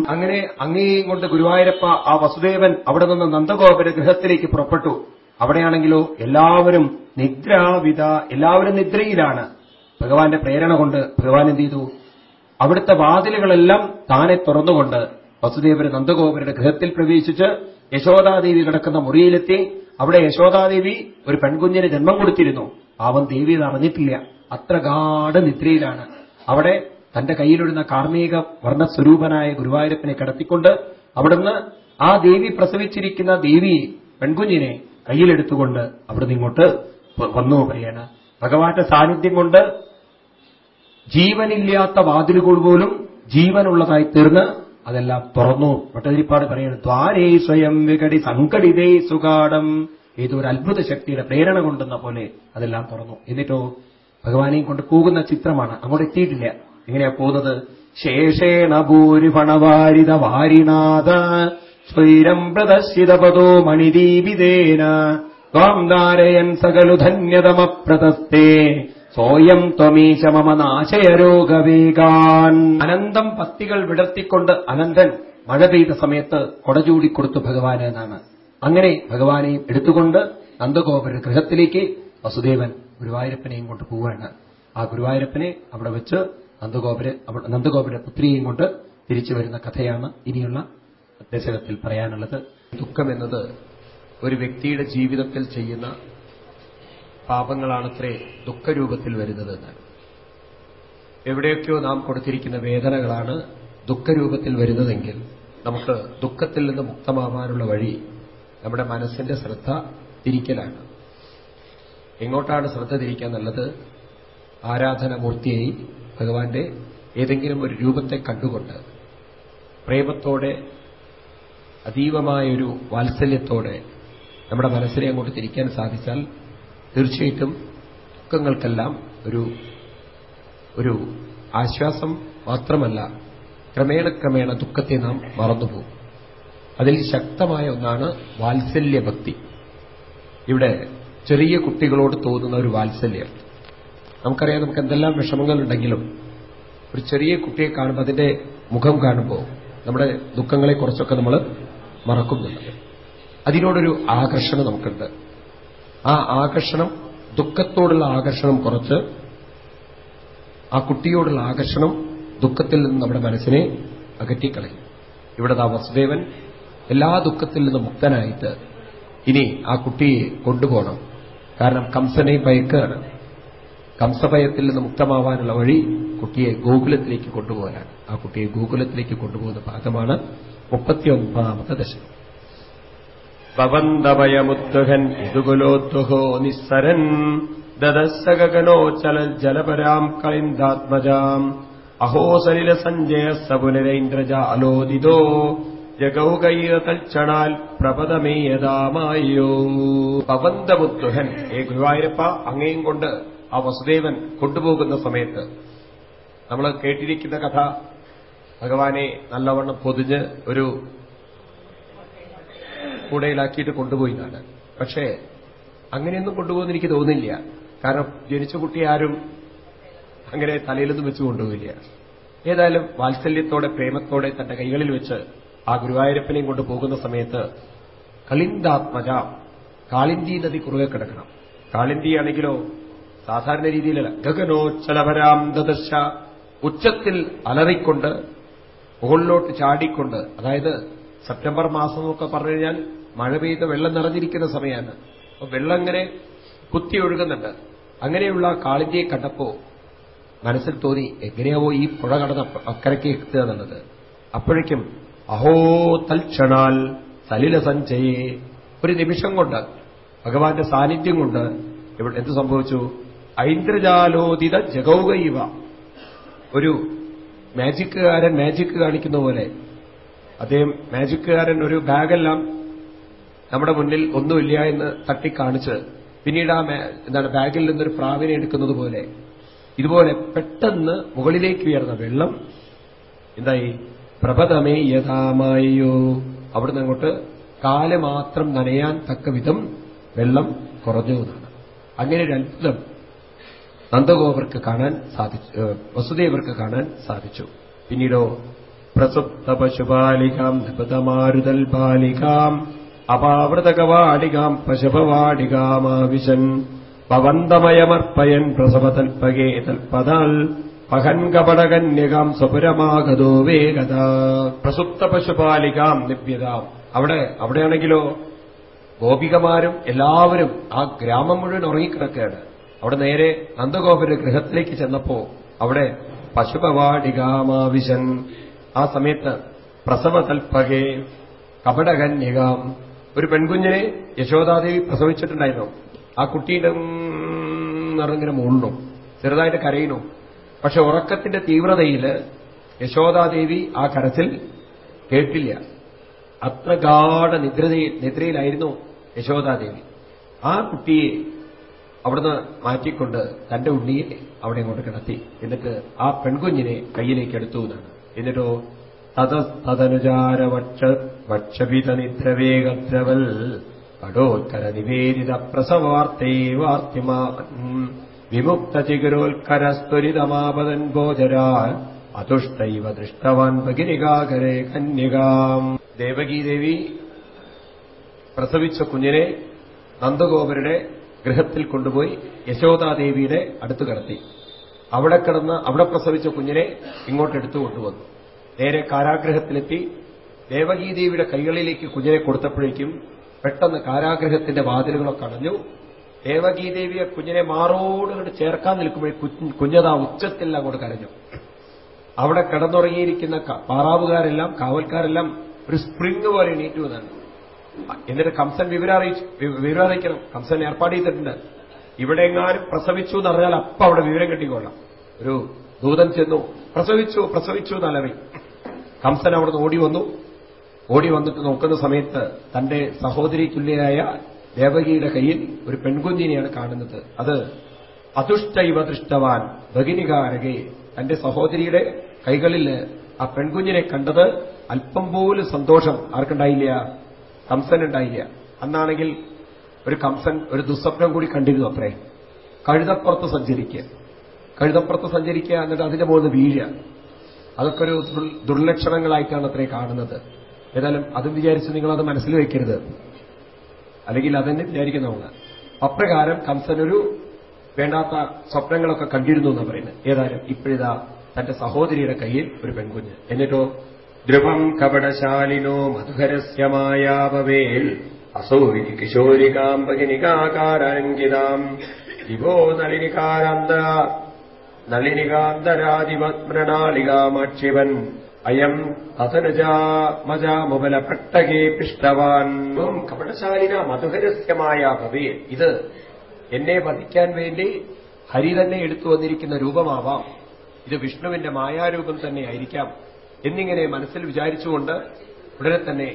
അങ്ങനെ അങ്ങേയും കൊണ്ട് ഗുരുവായൂരപ്പ ആ വസുദേവൻ അവിടെ നിന്ന് നന്ദഗോപുര ഗൃഹത്തിലേക്ക് പുറപ്പെട്ടു. അവിടെയാണെങ്കിലോ എല്ലാവരും നിദ്രാവിത എല്ലാവരും നിദ്രയിലാണ്. ഭഗവാന്റെ പ്രേരണ കൊണ്ട് ഭഗവാൻ എന്ത് ചെയ്തു? അവിടുത്തെ വാതിലുകളെല്ലാം താനെ തുറന്നുകൊണ്ട് വസുദേവര് നന്ദഗോപരുടെ ഗൃഹത്തിൽ പ്രവേശിച്ച് യശോദാദേവി കിടക്കുന്ന മുറിയിലെത്തി. അവിടെ യശോദാദേവി ഒരു പെൺകുഞ്ഞിന് ജന്മം കൊടുത്തിരുന്നു. പാവം ദേവി അറിഞ്ഞിട്ടില്ല. അത്ര ഗാഠ നിദ്രയിലാണ്. അവിടെ തന്റെ കയ്യിലിടുന്ന കാർമ്മിക വർണസ്വരൂപനായ ഗുരുവായൂരപ്പനെ കടത്തിക്കൊണ്ട് അവിടുന്ന് ആ ദേവി പ്രസവിച്ചിരിക്കുന്ന ദേവി പെൺകുഞ്ഞിനെ കയ്യിലെടുത്തുകൊണ്ട് അവിടുന്ന് ഇങ്ങോട്ട് വന്നു പറയാണ് ഭഗവാന്റെ സാന്നിധ്യം കൊണ്ട് ജീവനില്ലാത്ത വാതിലുകൾ പോലും ജീവനുള്ളതായി തീർന്ന് അതെല്ലാം തുറന്നു. ഭട്ടതിരിപ്പാട് പറയുന്നത് ദ്വാരേ സ്വയം വികടി സംഘടിതേ സുഗാഠം ഏതൊരു അത്ഭുത ശക്തിയുടെ പ്രേരണ കൊണ്ടെന്ന പോലെ അതെല്ലാം തുറന്നു. എന്നിട്ടോ ഭഗവാനെയും കൊണ്ട് പോകുന്ന ചിത്രമാണ്. അങ്ങോട്ട് എത്തിയിട്ടില്ല. എങ്ങനെയാ പോകുന്നത്? ശേഷേണ ഭൂരിപണവാരിത വാരിനാഥ സ്വൈരം പ്രദർശിതപദോ മണിദീപിതേന ത്വാം ധാരയൻ സകലു ധന്യതമപ്രതസ്തേ സോയം ത്വമീശ അനന്തം പത്തികൾ വിടർത്തിക്കൊണ്ട് അനന്തൻ മഴ പെയ്ത സമയത്ത് കൊടചൂടിക്കൊടുത്തു ഭഗവാന് എന്നാണ്. അങ്ങനെ ഭഗവാനെയും എടുത്തുകൊണ്ട് നന്ദഗോപുര ഗൃഹത്തിലേക്ക് വസുദേവൻ ഗുരുവായൂരപ്പനെയും കൊണ്ട് പോവുകയാണ്. ആ ഗുരുവായൂരപ്പനെ അവിടെ വെച്ച് നന്ദഗോപുര നന്ദഗോപുര പുത്രിയെയും കൊണ്ട് തിരിച്ചു വരുന്ന കഥയാണ് ഇനിയുള്ള ദശകത്തിൽ പറയാനുള്ളത്. ദുഃഖം എന്നത് ഒരു വ്യക്തിയുടെ ജീവിതത്തിൽ ചെയ്യുന്ന പാപങ്ങളാണത്രേ ദുഃഖരൂപത്തിൽ വരുന്നത് എന്നാണ് എവിടെയൊക്കെയോ നാം കൊടുത്തിരിക്കുന്ന വേദനകളാണ് ദുഃഖരൂപത്തിൽ വരുന്നതെങ്കിൽ നമുക്ക് ദുഃഖത്തിൽ നിന്ന് മുക്തമാവാനുള്ള വഴി നമ്മുടെ മനസ്സിന്റെ ശ്രദ്ധ തിരിക്കലാണ്. എങ്ങോട്ടാണ് ശ്രദ്ധ തിരിക്കാൻ നല്ലത്? ആരാധനമൂർത്തിയായി ഭഗവാന്റെ ഏതെങ്കിലും ഒരു രൂപത്തെ കണ്ടുകൊണ്ട് പ്രേമത്തോടെ അതീവമായൊരു വാത്സല്യത്തോടെ നമ്മുടെ മനസ്സിനെ അങ്ങോട്ട് തിരിക്കാൻ സാധിച്ചാൽ തീർച്ചയായിട്ടും ദുഃഖങ്ങൾക്കെല്ലാം ഒരു ഒരു ആശ്വാസം മാത്രമല്ല ക്രമേണ ക്രമേണ ദുഃഖത്തെ നാം മറന്നുപോകും. അതിൽ ശക്തമായ ഒന്നാണ് വാത്സല്യഭക്തി. ഇവിടെ ചെറിയ കുട്ടികളോട് തോന്നുന്ന ഒരു വാത്സല്യം. നമുക്കറിയാം നമുക്ക് എന്തെല്ലാം വിഷമങ്ങളുണ്ടെങ്കിലും ഒരു ചെറിയ കുട്ടിയെ കാണുമ്പോൾ അതിന്റെ മുഖം കാണുമ്പോൾ നമ്മുടെ ദുഃഖങ്ങളെക്കുറിച്ചൊക്കെ നമ്മൾ മറക്കുന്നുണ്ട്. അതിനോടൊരു ആകർഷണം നമുക്കുണ്ട്. ആ ആകർഷണം ദുഃഖത്തോടുള്ള ആകർഷണം കുറച്ച് ആ കുട്ടിയോടുള്ള ആകർഷണം ദുഃഖത്തിൽ നിന്ന് നമ്മുടെ മനസ്സിനെ അകറ്റിക്കളയും. ഇവിടെ ദാ വസുദേവൻ എല്ലാ ദുഃഖത്തിൽ നിന്ന് മുക്തനായിട്ട് ഇനി ആ കുട്ടിയെ കൊണ്ടുപോകണം. കാരണം കംസനെ ഭയക്കുകയാണ് കംസഭയത്തിൽ നിന്ന് മുക്തമാവാനുള്ള വഴി കുട്ടിയെ ഗോകുലത്തിലേക്ക് കൊണ്ടുപോകാനാണ്. ആ കുട്ടിയെ ഗോകുലത്തിലേക്ക് കൊണ്ടുപോകുന്ന ഭാഗമാണ് മുപ്പത്തിയൊൻപതാമത്തെ ദശകം. പവന്തഭയമുദ്വഹൻ ഇതുകുലോത്തുഹോ നിസ്സരൻ. ദദസ്സഗനോചല ജലപരാം കളിന്ദാത്മജാം. അഹോ സലില സഞ്ജയ സപുനരൈന്ദ്രജ അലോദിതോ. ജഗൗകൈയ തൽക്ഷണാൽ പ്രപദമേയതാമായോ പവന്തമുത്തുഹൻ ഏ ഗുരുവായൂരപ്പ അങ്ങയും കൊണ്ട് ആ വസുദേവൻ കൊണ്ടുപോകുന്ന സമയത്ത് നമ്മൾ കേട്ടിരിക്കുന്ന കഥ ഭഗവാനെ നല്ലവണ്ണം പൊതിഞ്ഞ് ഒരു കൂടയിലാക്കിയിട്ട് കൊണ്ടുപോയി എന്നാണ്. പക്ഷേ അങ്ങനെയൊന്നും കൊണ്ടുപോകുന്ന എനിക്ക് തോന്നില്ല കാരണം ജനിച്ച കുട്ടി ആരും അങ്ങനെ തലയിലൊന്നും വെച്ച് കൊണ്ടുപോയില്ല. ഏതായാലും വാത്സല്യത്തോടെ പ്രേമത്തോടെ തന്റെ കൈകളിൽ വെച്ച് ആ ഗുരുവായൂരപ്പനെയും കൊണ്ട് പോകുന്ന സമയത്ത് കളിന്താത്മജ കാളിന്തി നദി കുറുകെ കിടക്കണം. കാളിന്തിയാണെങ്കിലോ സാധാരണ രീതിയിലല്ല. ഗഗനോച്ചലപരാം ദദശ ഉച്ചത്തിൽ അലറിക്കൊണ്ട് മുകളിലോട്ട് ചാടിക്കൊണ്ട് അതായത് സെപ്റ്റംബർ മാസം എന്നൊക്കെ പറഞ്ഞു കഴിഞ്ഞാൽ മഴ പെയ്ത വെള്ളം നിറഞ്ഞിരിക്കുന്ന സമയമാണ്. അപ്പൊ വെള്ളം ഇങ്ങനെ കുത്തി ഒഴുകുന്നുണ്ട്. അങ്ങനെയുള്ള കാളിന്തിയെ കണ്ടപ്പോ മനസ്സിൽ തോന്നി എങ്ങനെയാവോ ഈ പുഴ കടന്ന അക്കരയ്ക്ക് എത്തുക എന്നുള്ളത്. അപ്പോഴേക്കും അഹോ തൽക്ഷണാൽ സലില സഞ്ചയെ. ഒരു നിമിഷം കൊണ്ട് ഭഗവാന്റെ സാന്നിധ്യം കൊണ്ട് ഇവിടെ എന്ത് സംഭവിച്ചു? ഐന്ദ്രജാലോദിത ജഗൗകൈവ ഒരു മാജിക്കുകാരൻ മാജിക്ക് കാണിക്കുന്ന പോലെ അദ്ദേഹം മാജിക്കുകാരൻ ഒരു ബാഗെല്ലാം നമ്മുടെ മുന്നിൽ ഒന്നുമില്ല എന്ന് തട്ടിക്കാണിച്ച് പിന്നീട് ആ എന്താണ് ബാഗിൽ നിന്നൊരു പ്രാവിനെ എടുക്കുന്നത് പോലെ ഇതുപോലെ പെട്ടെന്ന് മുകളിലേക്ക് ഉയർന്ന വെള്ളം എന്തായി? പ്രഭതമേ യഥാമായോ അവിടുന്ന് അങ്ങോട്ട് കാൽ മാത്രം നനയാൻ തക്ക വിധം വെള്ളം കുറഞ്ഞു എന്നാണ്. അങ്ങനെ ഒരു അത്ഭുതം നന്ദഗോപർക്ക് കാണാൻ സാധിച്ചു വസുദേവർക്ക് കാണാൻ സാധിച്ചു. പിന്നീടോ പ്രസുപ്ത പശുപാലികാം നിപതമാരുതൽ ബാലികാം അപാവൃതകവാടികാം പശുഭവാടികാമാവിശൻ പവന്തമയമർപ്പയൻ പ്രസവതൽപകേ തൽപതാൽ പഹൻ കപടകന്യകാം സ്വപുരമാകതോ വേഗത. പ്രസുപ്ത പശുപാലികാം ലഭ്യതാം അവിടെ അവിടെയാണെങ്കിലോ ഗോപികമാരും എല്ലാവരും ആ ഗ്രാമം മുഴുവൻ ഉറങ്ങിക്കിടക്കുകയാണ്. അവിടെ നേരെ നന്ദഗോപുര ഗൃഹത്തിലേക്ക് ചെന്നപ്പോ അവിടെ പശുപവാടികാമാവിശൻ. ആ സമയത്ത് പ്രസവതൽപകേ കപടകന്യകാം ഒരു പെൺകുഞ്ഞിനെ യശോദാദേവി പ്രസവിച്ചിട്ടുണ്ടായിരുന്നു. ആ കുട്ടിയുടെ നിറങ്ങനെ മുള്ളു ചെറുതായിട്ട് കരയുന്നു. പക്ഷെ ഉറക്കത്തിന്റെ തീവ്രതയിൽ യശോദാദേവി ആ കരച്ചിൽ കേട്ടില്ല. അത്ര ഗാഠ നിദ്രതയിൽ നിദ്രയിലായിരുന്നു യശോദാദേവി. ആ കുട്ടിയെ അവിടുന്ന് മാറ്റിക്കൊണ്ട് തന്റെ ഉണ്ണിയെ അവിടെ ഇങ്ങോട്ട് കിടത്തി. എന്നിട്ട് ആ പെൺകുഞ്ഞിനെ കയ്യിലേക്ക് എടുത്തു എന്നാണ്. എന്നിട്ടോ തത തദനുചാര പടോത്തര നിവേദിത പ്രസവാർത്തേ വാർത്തിമാൻ വിമുക്ത ചിഗുരോത്കരസ്ത്വരിതമാപതൻ ഗോചരാൽ അതുഷ്ടൈവ ദൃഷ്ടവാൻ ഭഗിനികാകരെ കന്യകാം. ദേവകീദേവി പ്രസവിച്ച കുഞ്ഞിനെ നന്ദഗോപരുടെ ഗൃഹത്തിൽ കൊണ്ടുപോയി യശോദാദേവിയുടെ അടുത്ത് കിടത്തി. അവിടെ കിടന്ന് അവിടെ പ്രസവിച്ച കുഞ്ഞിനെ ഇങ്ങോട്ടെടുത്തു കൊണ്ടുവന്നു. നേരെ കാരാഗ്രഹത്തിലെത്തി ദേവകീദേവിയുടെ കൈകളിലേക്ക് കുഞ്ഞിനെ കൊടുത്തപ്പോഴേക്കും പെട്ടെന്ന് കാരാഗ്രഹത്തിന്റെ വാതിലുകളൊക്കെ അടഞ്ഞു. ദേവകീദേവിയെ കുഞ്ഞിനെ മാറോട് കണ്ട് ചേർക്കാൻ നിൽക്കുമ്പോഴേ കുഞ്ഞതാ ഉച്ചത്തിൽ അങ്ങോട്ട് കരഞ്ഞു. അവിടെ കിടന്നുറങ്ങിയിരിക്കുന്ന പാറാവുകാരെല്ലാം കാവൽക്കാരെല്ലാം ഒരു സ്പ്രിംഗ് പോലെ എണീറ്റു എന്നാണ്. എന്നിട്ട് കംസൻ വിവരറിയിച്ചു വിവരറിയിക്കണം കംസൻ ഏർപ്പാട് ചെയ്തിട്ടുണ്ട്. ഇവിടെ എങ്ങാനും പ്രസവിച്ചു എന്ന് അറിഞ്ഞാൽ അപ്പൊ അവിടെ വിവരം കിട്ടിക്കൊള്ളാം ഒരു ദൂതൻ ചെന്നു പ്രസവിച്ചു പ്രസവിച്ചു എന്നലറി. കംസൻ അവിടുന്ന് ഓടി വന്നു. ഓടി വന്നിട്ട് നോക്കുന്ന സമയത്ത് തന്റെ സഹോദരി തുല്യയായ ദേവകിയുടെ കയ്യിൽ ഒരു പെൺകുഞ്ഞിനെയാണ് കാണുന്നത്. അത് അതുഷ്ടൈവ ദൃഷ്ടവാൻ ഭഗിനികാരകെ. തന്റെ സഹോദരിയുടെ കൈകളിൽ ആ പെൺകുഞ്ഞിനെ കണ്ടത് അല്പം പോലും സന്തോഷം ആർക്കുണ്ടായില്ല കംസനുണ്ടായില്ല. അന്നാണെങ്കിൽ ഒരു കംസൻ ഒരു ദുസ്വപ്നം കൂടി കണ്ടിരുന്നു അത്രേ. കഴുതപ്പുറത്ത് സഞ്ചരിക്കുക. കഴുതപ്പുറത്ത് സഞ്ചരിക്കുക എന്നിട്ട് അതിന്റെ മുകളിൽ വീഴുക. അതൊക്കെ ഒരു ദുർലക്ഷണങ്ങളായിട്ടാണ് അത്രേ കാണുന്നത്. ഏതായാലും അതും വിചാരിച്ച് അത് മനസ്സിൽ വയ്ക്കരുത്. അല്ലെങ്കിൽ അതന്നെ വിചാരിക്കുന്നതാണ് അപ്രകാരം കംസനൊരു വേണ്ടാത്ത സ്വപ്നങ്ങളൊക്കെ കണ്ടിരുന്നു എന്നാണ് പറയുന്നത്. ഏതായാലും ഇപ്പോഴിതാ തന്റെ സഹോദരിയുടെ കയ്യിൽ ഒരു പെൺകുഞ്ഞ്. എന്നിട്ടോ ധ്രുവം കപടശാലിനോ മധുഹരസ്യമായാവേൽ അസൗരി കിശോരികാംബകിനികാകാരങ്കിതാം ദിവോ നളിനികാരാന്ത നളിനികാന്തരാതിമൃണാളികാമാക്ഷിവൻ അയം തതനുജാമജാമുബല പട്ടകേ പിഷ്ടവാൻ കപടശാലിന മധുഹരസ്യമായ ഭവേ ഇത് എന്നെ വധിക്കാൻ വേണ്ടി ഹരി തന്നെ എടുത്തു വന്നിരിക്കുന്ന രൂപമാവാം. ഇത് വിഷ്ണുവിന്റെ മായാരൂപം തന്നെ ആയിരിക്കാം. എന്നിങ്ങനെ മനസ്സിൽ വിചാരിച്ചുകൊണ്ട് ഉടനെ തന്നെ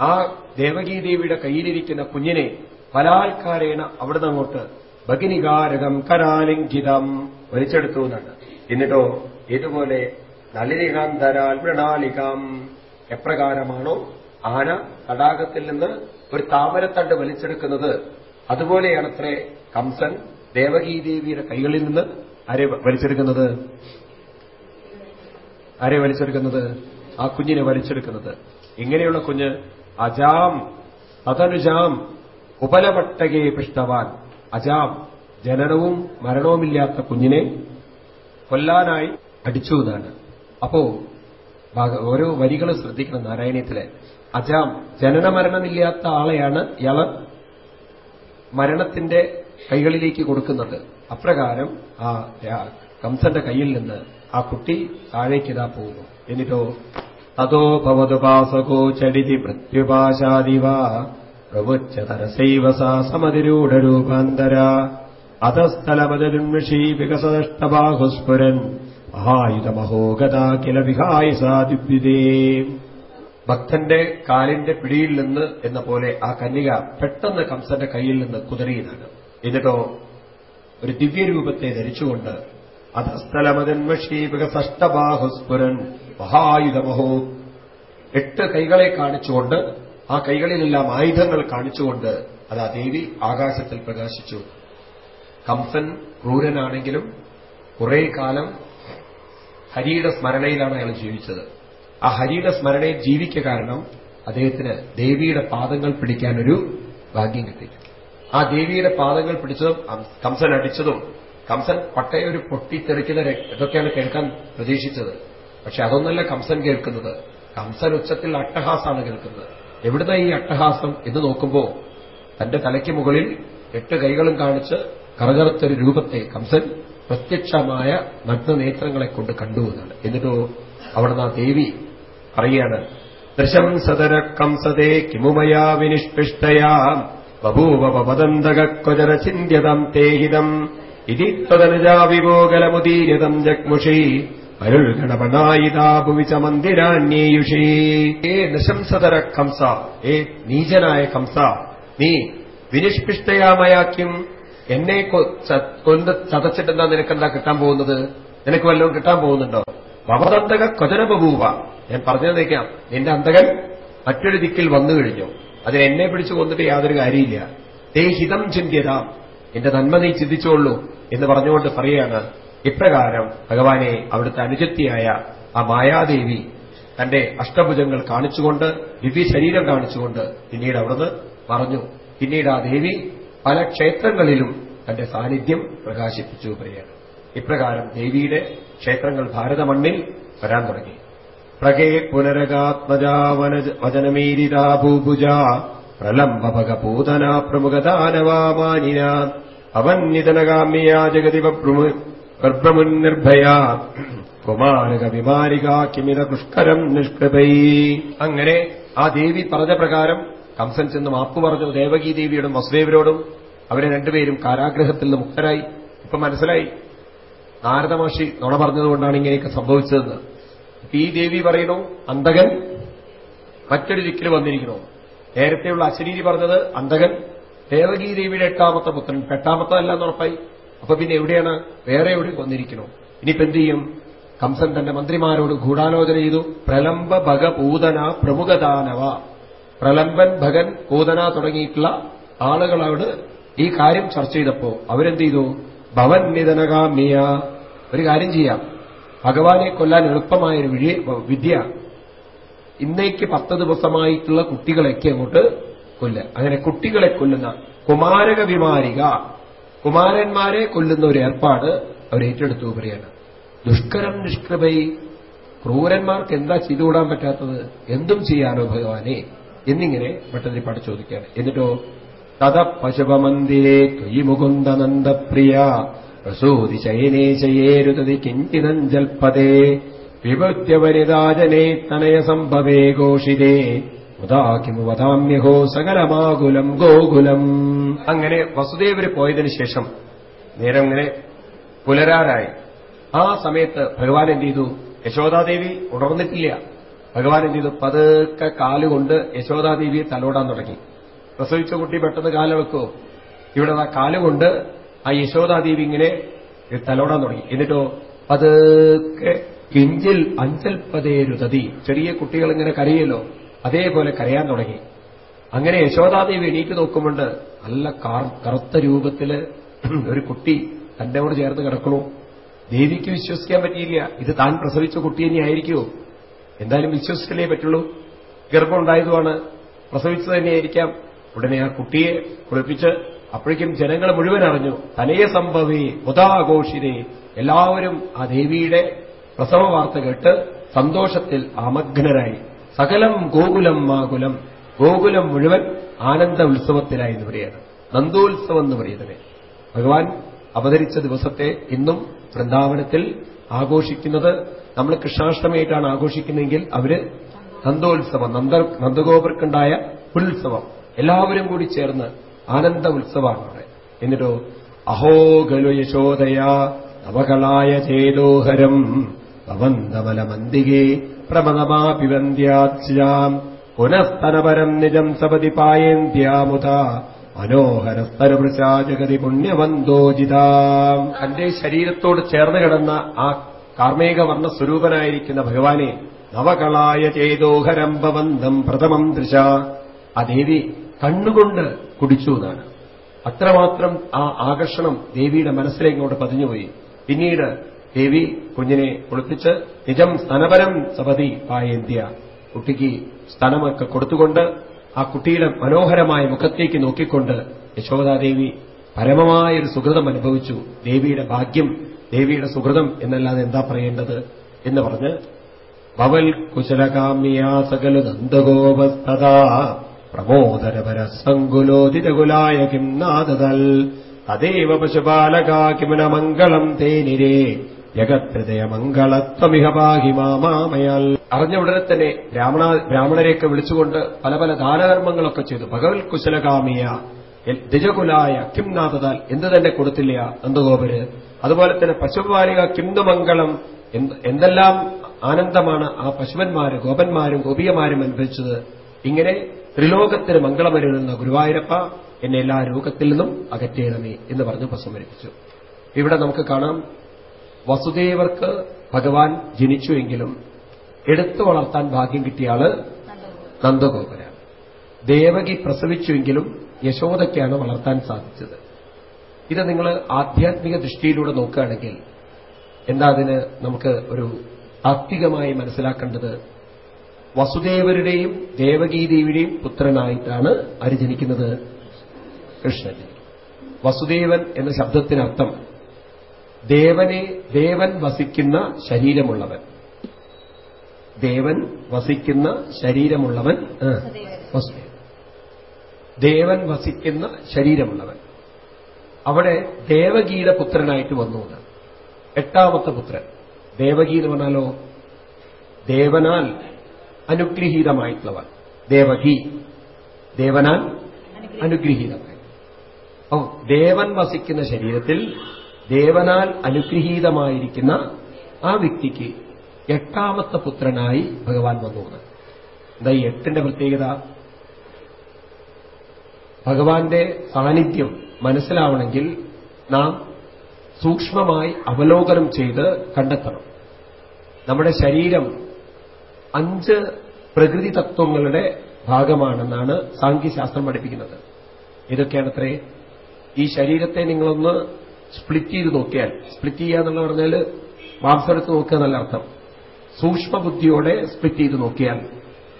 ആ ദേവകീദേവിയുടെ കയ്യിലിരിക്കുന്ന കുഞ്ഞിനെ പലാൽക്കാരേണ അവിടുന്ന് അങ്ങോട്ട് ഭഗിനികാരകം കരാലിംഗിതം വലിച്ചെടുത്തു എന്നിട്ടോ ഇതുപോലെ നളിനികാന്തരാൽ മൃണാലികാം. എപ്രകാരമാണോ ആന തടാകത്തിൽ നിന്ന് ഒരു താമരത്തണ്ട് വലിച്ചെടുക്കുന്നത്? അതുപോലെയാണത്രേ കംസൻ ദേവകീദേവിയുടെ കൈകളിൽ നിന്ന് ആരെ വലിച്ചെടുക്കുന്നത്? ആരെ വലിച്ചെടുക്കുന്നത്? ആ കുഞ്ഞിനെ വലിച്ചെടുക്കുന്നത്. ഇങ്ങനെയുള്ള കുഞ്ഞ് അജാം അതനുജാം ഉപലപട്ടകയെ പിഷ്ടവാൻ. അജാം ജനനവും മരണവുമില്ലാത്ത കുഞ്ഞിനെ കൊല്ലാനായി അടിച്ചു എന്നാണ്. അപ്പോ ഓരോ വരികളും ശ്രദ്ധിക്കണം നാരായണീയത്തിലെ. അജാം ജനന മരണമില്ലാത്ത ആളെയാണ് ഇയാൾ മരണത്തിന്റെ കൈകളിലേക്ക് കൊടുക്കുന്നത്. അപ്രകാരം ആ കംസന്റെ കയ്യിൽ നിന്ന് ആ കുട്ടി താഴേക്കിതാ പോകുന്നു. എന്നിട്ടോ തതോ ഭവതുപാസകോ ചടിതി മൃത്യുപാശാദിവ പ്രവുച്ചതരസൈവ സാ സമതിരൂഢരൂപാന്തര അധസ്ഥലമതരുന്മിഷീ വികസനഷ്ടബാഹുസ്ഫുരൻ മഹായുധമഹോഗതാ കില വിഹായ സാദിഭ്യുതേ ഭക്തന്റെ കാലിന്റെ പിടിയിൽ നിന്ന് എന്ന പോലെ ആ കന്യക പെട്ടെന്ന് കംസന്റെ കയ്യിൽ നിന്ന് കുതിറിയതാണ്. എന്നിട്ടോ ഒരു ദിവ്യരൂപത്തെ ധരിച്ചുകൊണ്ട് അധസ്ഥലമതന്മഷീപകസഷ്ടബാഹുസ്ഫുരൻ മഹായുധമഹോ എട്ട് കൈകളെ കാണിച്ചുകൊണ്ട് ആ കൈകളിലെല്ലാം ആയുധങ്ങൾ കാണിച്ചുകൊണ്ട് അത് ആ ദേവി ആകാശത്തിൽ പ്രകാശിച്ചു. കംസൻ ക്രൂരനാണെങ്കിലും കുറെ കാലം ഹരിയുടെ സ്മരണയിലാണ് അയാൾ ജീവിച്ചത്. ആ ഹരിയുടെ സ്മരണയിൽ ജീവിക്ക കാരണം അദ്ദേഹത്തിന് ദേവിയുടെ പാദങ്ങൾ പിടിക്കാൻ ഒരു ഭാഗ്യം കിട്ടി ആ ദേവിയുടെ പാദങ്ങൾ പിടിച്ചതും കംസൻ അടിച്ചതും കംസൻ പട്ടയ ഒരു പൊട്ടിത്തെറിക്കുന്ന ഇതൊക്കെയാണ് കേൾക്കാൻ പ്രതീക്ഷിച്ചത്. പക്ഷെ അതൊന്നല്ല കംസൻ കേൾക്കുന്നത്. കംസൻ ഉച്ചത്തിൽ അട്ടഹാസാണ് കേൾക്കുന്നത്. എവിടുന്ന ഈ അട്ടഹാസം എന്ന് നോക്കുമ്പോൾ തന്റെ തലയ്ക്ക് മുകളിൽ എട്ട് കൈകളും കാണിച്ച് കറകറുത്തൊരു രൂപത്തെ കംസൻ പ്രത്യക്ഷമായ നഗ്നനേത്രങ്ങളെ കൊണ്ട് കണ്ടു എന്നാണ്. എന്നിട്ടോ അവിടുന്ന് ആ ദേവി പറയുകയാണ് ദൃശം സദര കംസതേ കിമുമയാ വിനിഷ്പിഷ്ടയാ ബഭൂവ വദന്തകൊജര ചിന്യതം തേഹിതം. ഇതി ത്വതനുജാ വിഭോഗലമുദീര്യതം ജഗ്മുഷി. അരുൾഗണപണായിതാ ഭുവിച്ച മന്ദിരാണ്യേയുഷീ. ഏ നിശംസതര കംസ ഏ നീചനായ കംസ നീ വിനിഷ്പിഷ്ടയാമയാക്കും എന്നെ കൊന്ത് ചതച്ചിട്ടെന്താ നിനക്കെന്താ കിട്ടാൻ പോകുന്നത്? നിനക്ക് വല്ലതും കിട്ടാൻ പോകുന്നുണ്ടോ? ഭവതന്തക കൊചനപൂവ ഞാൻ പറഞ്ഞതേക്കാം നിന്റെ അന്തകൻ മറ്റൊരു ദിക്കിൽ വന്നു കഴിഞ്ഞു. അതിന് എന്നെ പിടിച്ചു കൊന്നിട്ട് യാതൊരു കാര്യമില്ല. തേ ഹിതം ചിന്തിയതാം. എന്റെ നന്മ നീ ചിന്തിച്ചോളൂ എന്ന് പറഞ്ഞുകൊണ്ട് പറയുകയാണ്. ഇപ്രകാരം ഭഗവാനെ അവിടുത്തെ അനുജത്തിയായ ആ മായാദേവി തന്റെ അഷ്ടഭുജങ്ങൾ കാണിച്ചുകൊണ്ട് ദിവ്യ ശരീരം കാണിച്ചുകൊണ്ട് പിന്നീട് അവിടുന്ന് പറഞ്ഞു. പിന്നീട് ആ ദേവി പല ക്ഷേത്രങ്ങളിലും തന്റെ സാന്നിധ്യം പ്രകാശിപ്പിച്ചു പറയുകയാണ് ഇപ്രകാരം ദേവിയുടെ ക്ഷേത്രങ്ങൾ ഭാരതമണ്ണിൽ വരാൻ തുടങ്ങി. പ്രകേ പുനരകാത്മജാ വചനമീരിതാ ഭൂഭുജ പ്രലംബഭഗ പൂതന പ്രമുഖദാനവാമാനിന അവന്യതനകാമ്യയാ ജഗതി ഗർഭമുന്നിർഭയാ കുമാരക വിമാരിക കിമിത പുഷ്കരം നിഷ്കൃപൈ. അങ്ങനെ ആ ദേവി പറഞ്ഞ പ്രകാരം കംസൻ ചെന്ന് മാപ്പ് പറഞ്ഞു ദേവകീ ദേവിയോടും വസുദേവരോടും. അവരെ രണ്ടുപേരും കാരാഗ്രഹത്തിൽ നിന്ന് മുക്തരായി. ഇപ്പൊ മനസ്സിലായി. നാരദമാഷി നുണ പറഞ്ഞതുകൊണ്ടാണ് ഇങ്ങനെയൊക്കെ സംഭവിച്ചതെന്ന്. ഈ ദേവി പറയുന്നു അന്തകൻ മറ്റൊരു ദിക്കിൽ വന്നിരിക്കുന്നു. നേരത്തെയുള്ള അശരീരി പറഞ്ഞത് അന്തകൻ ദേവകീ ദേവിയുടെ എട്ടാമത്തെ പുത്രൻ. എട്ടാമത്തെ അല്ല എന്ന് ഉറപ്പായി. അപ്പൊ പിന്നെ എവിടെയാണ്? വേറെ എവിടെ വന്നിരിക്കുന്നു. ഇനിയിപ്പോ എന്ത് ചെയ്യും? കംസൻ തന്റെ മന്ത്രിമാരോട് ഗൂഢാലോചന ചെയ്തു പ്രലംബ ഭഗപൂതന പ്രമുഖദാനവ. പ്രലംബൻ ഭഗൻ കൂതന തുടങ്ങിയിട്ടുള്ള ആളുകളോട് ഈ കാര്യം ചർച്ച ചെയ്തപ്പോ അവരെന്ത് ചെയ്തു? ഭവൻ നിധനകാമ്യ ഒരു കാര്യം ചെയ്യാം. ഭഗവാനെ കൊല്ലാൻ എളുപ്പമായ ഒരു വിദ്യ. ഇന്നേക്ക് പത്ത് ദിവസമായിട്ടുള്ള കുട്ടികളെയൊക്കെ അങ്ങോട്ട് കൊല്ല. അങ്ങനെ കുട്ടികളെ കൊല്ലുന്ന കുമാരക വിമാരിക. കുമാരന്മാരെ കൊല്ലുന്ന ഒരു ഏർപ്പാട് അവർ ഏറ്റെടുത്തു പറയാണ് ദുഷ്കരം നിഷ്കൃപൈ. ക്രൂരന്മാർക്ക് എന്താ ചെയ്തുകൂടാൻ പറ്റാത്തത്? എന്തും ചെയ്യാനോ ഭഗവാനെ. എന്നിങ്ങനെ ഭട്ടതിരിപ്പാട് ചോദിക്കുകയാണ്. എന്നിട്ടോ തത പശുപമന്ദിരേ ത്വയി മുകുന്ദനന്ദപ്രിയ പ്രസൂതി ശയനേ ശയേരുതതി കിഞ്ചിതഞ്ജൽപദേ തനയ സംഭവേ ഘോഷിതേ മുതാ വധാമ്യഹോ സകലമാകുലം ഗോകുലം. അങ്ങനെ വസുദേവര് പോയതിനു ശേഷം നേരം ഇങ്ങനെ പുലരാറായി. ആ സമയത്ത് ഭഗവാൻ എന്ത് ചെയ്തു? യശോദാദേവി ഉണർന്നിട്ടില്ല. ഭഗവാൻ എന്ത് ചെയ്തു? പതുക്കെ കാലുകൊണ്ട് യശോദാദേവിയെ തലോടാൻ തുടങ്ങി. പ്രസവിച്ച കുട്ടി പെട്ടെന്ന് കാലിളക്കോ ഇവിടെ ആ കാലുകൊണ്ട് ആ യശോദാദേവി ഇങ്ങനെ തലോടാൻ തുടങ്ങി. എന്നിട്ടോ പതുക്കെ കിഞ്ചിൽ അഞ്ചൽപ്പതേരുതതി ചെറിയ കുട്ടികൾ ഇങ്ങനെ കരയല്ലോ അതേപോലെ കരയാൻ തുടങ്ങി. അങ്ങനെ യശോദാദേവി എണീറ്റ് നോക്കുമ്പോണ്ട് നല്ല കറുത്ത രൂപത്തിൽ ഒരു കുട്ടി തന്റെയോട് ചേർന്ന് കിടക്കണു ദേവിക്ക് വിശ്വസിക്കാൻ പറ്റിയില്ല. ഇത് താൻ പ്രസവിച്ച കുട്ടി തന്നെയായിരിക്കുമോ എന്തായാലും വിശ്വസിക്കലേ പറ്റുള്ളൂ? ഗർഭം ഉണ്ടായതുമാണ്. പ്രസവിച്ചത് തന്നെയായിരിക്കാം. ഉടനെ ആ കുട്ടിയെ കുളിപ്പിച്ച് അപ്പോഴേക്കും ജനങ്ങൾ മുഴുവൻ അറിഞ്ഞു. തനയ സംഭവി മുതാഘോഷിതേ എല്ലാവരും ആ ദേവിയുടെ പ്രസവ വാർത്ത കേട്ട് സന്തോഷത്തിൽ അമഗ്നരായി സകലം ഗോകുലം മാകുലം. ഗോകുലം മുഴുവൻ ആനന്ദ ഉത്സവത്തിലായി എന്ന് പറയുന്നത് നന്ദോത്സവം എന്ന് പറയുന്നത്. ഭഗവാൻ അവതരിച്ച ദിവസത്തെ ഇന്നും വൃന്ദാവനത്തിൽ ആഘോഷിക്കുന്നത് നമ്മൾ കൃഷ്ണാഷ്ടമിയായിട്ടാണ് ആഘോഷിക്കുന്നതെങ്കിൽ അവർ നന്ദോത്സവം നന്ദ നന്ദഗോപർക്കുണ്ടായ ഉത്സവം. എല്ലാവരും കൂടി ചേർന്ന് ആനന്ദ ഉത്സവമാണ് അവിടെ. എന്നിട്ടോ അഹോ ഖലു യശോദയാ നവകളായ ചേതോഹരം ഭവന്തമലമന്തികേ പ്രമദമാപിവന്ധ്യാച്യാം പുനഃസ്തനപരം നിജം സപതി പായേന്ത്യാമുത മനോഹരസ്തരവൃശാ ജഗതി പുണ്യവന്തോജിതാം. തന്റെ ശരീരത്തോട് ചേർന്ന് കിടന്ന ആ കാർമേക വർണസ്വരൂപനായിരിക്കുന്ന ഭഗവാനെ നവകളായ ചേതോഹരം ഭവന്തം പ്രഥമം ദൃശ. ആ ദേവി കണ്ണുകൊണ്ട് കുടിച്ചു എന്നാണ്. അത്രമാത്രം ആ ആകർഷണം ദേവിയുടെ മനസ്സിലേങ്ങോട്ട് അങ്ങോട്ട് പതിഞ്ഞുപോയി. പിന്നീട് ദേവി കുഞ്ഞിനെ കുളിപ്പിച്ച് നിജം സ്തനപരം സപതി പായേന്ത്യ കുട്ടിക്ക് സ്തനമൊക്കെ കൊടുത്തുകൊണ്ട് ആ കുട്ടിയുടെ മനോഹരമായ മുഖത്തേക്ക് നോക്കിക്കൊണ്ട് യശോദാദേവി പരമമായൊരു സുഹൃതം അനുഭവിച്ചു ദേവിയുടെ ഭാഗ്യം ദേവിയുടെ സുഹൃതം എന്നല്ലാതെ എന്താ പറയേണ്ടത് എന്ന് പറഞ്ഞ് ഭവൽ കുശലകാമ്യാ സകല നന്ദഗോപസ്തഥാ പ്രമോദരപര സങ്കുലോദിതകുലായ കിം നാദതൽ തദേവ പശുപാലകാ കിമന മംഗളം തേനിരേ ജഗത്ഹൃദയ മംഗളത്വമിഹ പാഹി മാമാമയാൽ. അറിഞ്ഞ ഉടനെ തന്നെ ബ്രാഹ്മണ ബ്രാഹ്മണരെയൊക്കെ വിളിച്ചുകൊണ്ട് പല പല ദാനകർമ്മങ്ങളൊക്കെ ചെയ്തു. ഭഗവൽ കുശലകാമിയ ദ്വിജകുലായ കിം നാഥതാൽ എന്ത് തന്നെ കൊടുത്തില്ല നന്ദഗോപര്. അതുപോലെ തന്നെ പശുപാലിക കിന്ദുമംഗളം എന്തെല്ലാം ആനന്ദമാണ് ആ പശുവന്മാര് ഗോപന്മാരും ഗോപിയമാരും അനുഭവിച്ചത്. ഇങ്ങനെ ത്രിലോകത്തിന് മംഗളമരുളുന്ന ഗുരുവായൂരപ്പ എന്നെ എല്ലാ രോഗത്തിൽ നിന്നും അകറ്റേണമേ എന്ന് പറഞ്ഞ് പ്രസംഗിച്ചു ഇവിടെ നമുക്ക് കാണാം വസുദേവർക്ക് ഭഗവാൻ ജനിച്ചുവെങ്കിലും എടുത്തു വളർത്താൻ ഭാഗ്യം കിട്ടിയാൾ നന്ദഗോപുരാണ് ദേവകി പ്രസവിച്ചുവെങ്കിലും യശോദയ്ക്കാണ് വളർത്താൻ സാധിച്ചത്. ഇത് നിങ്ങൾ ആധ്യാത്മിക ദൃഷ്ടിയിലൂടെ നോക്കുകയാണെങ്കിൽ എന്താ അതിന് നമുക്ക് ഒരു താത്വികമായി മനസ്സിലാക്കേണ്ടത്? വസുദേവരുടെയും ദേവഗീദേവിയുടെയും പുത്രനായിട്ടാണ് ആര് ജനിക്കുന്നത് കൃഷ്ണൻ. വസുദേവൻ എന്ന ശബ്ദത്തിനർത്ഥം ദേവനെ ദേവൻ വസിക്കുന്ന ശരീരമുള്ളവൻ. ദേവൻ വസിക്കുന്ന ശരീരമുള്ളവൻ വസുദേവൻ. ദേവൻ വസിക്കുന്ന ശരീരമുള്ളവൻ. അവിടെ ദേവകീയുടെ പുത്രനായിട്ട് വന്നു. എട്ടാമത്തെ പുത്രൻ. ദേവഗീത പറഞ്ഞാലോ? ദേവനാൽ അനുഗ്രഹീതമായിട്ടുള്ളവൻ. ദേവകി. ദേവനാൽ അനുഗ്രഹീതമായി. ഓ ദേവൻ വസിക്കുന്ന ശരീരത്തിൽ ദേവനാൽ അനുഗ്രഹീതമായിരിക്കുന്ന ആ വ്യക്തിക്ക് എട്ടാമത്തെ പുത്രനായി ഭഗവാൻ വന്നു. എന്താ ഈ എട്ടിന്റെ പ്രത്യേകത? ഭഗവാന്റെ സാന്നിധ്യം മനസ്സിലാവണമെങ്കിൽ നാം സൂക്ഷ്മമായി അവലോകനം ചെയ്ത് കണ്ടെത്തണം. നമ്മുടെ ശരീരം അഞ്ച് പ്രകൃതി തത്വങ്ങളുടെ ഭാഗമാണെന്നാണ് സാഖ്യശാസ്ത്രം പഠിപ്പിക്കുന്നത്. ഇതൊക്കെയാണത്രേ ഈ ശരീരത്തെ നിങ്ങളൊന്ന് സ്പ്ലിറ്റ് ചെയ്ത് നോക്കിയാൽ സ്പ്ലിറ്റ് ചെയ്യുക എന്നുള്ള പറഞ്ഞാൽ മാംസമെടുത്ത് നോക്കുക എന്നല്ല അർത്ഥം. സൂക്ഷ്മബുദ്ധിയോടെ സ്പ്ലിറ്റ് ചെയ്ത് നോക്കിയാൽ.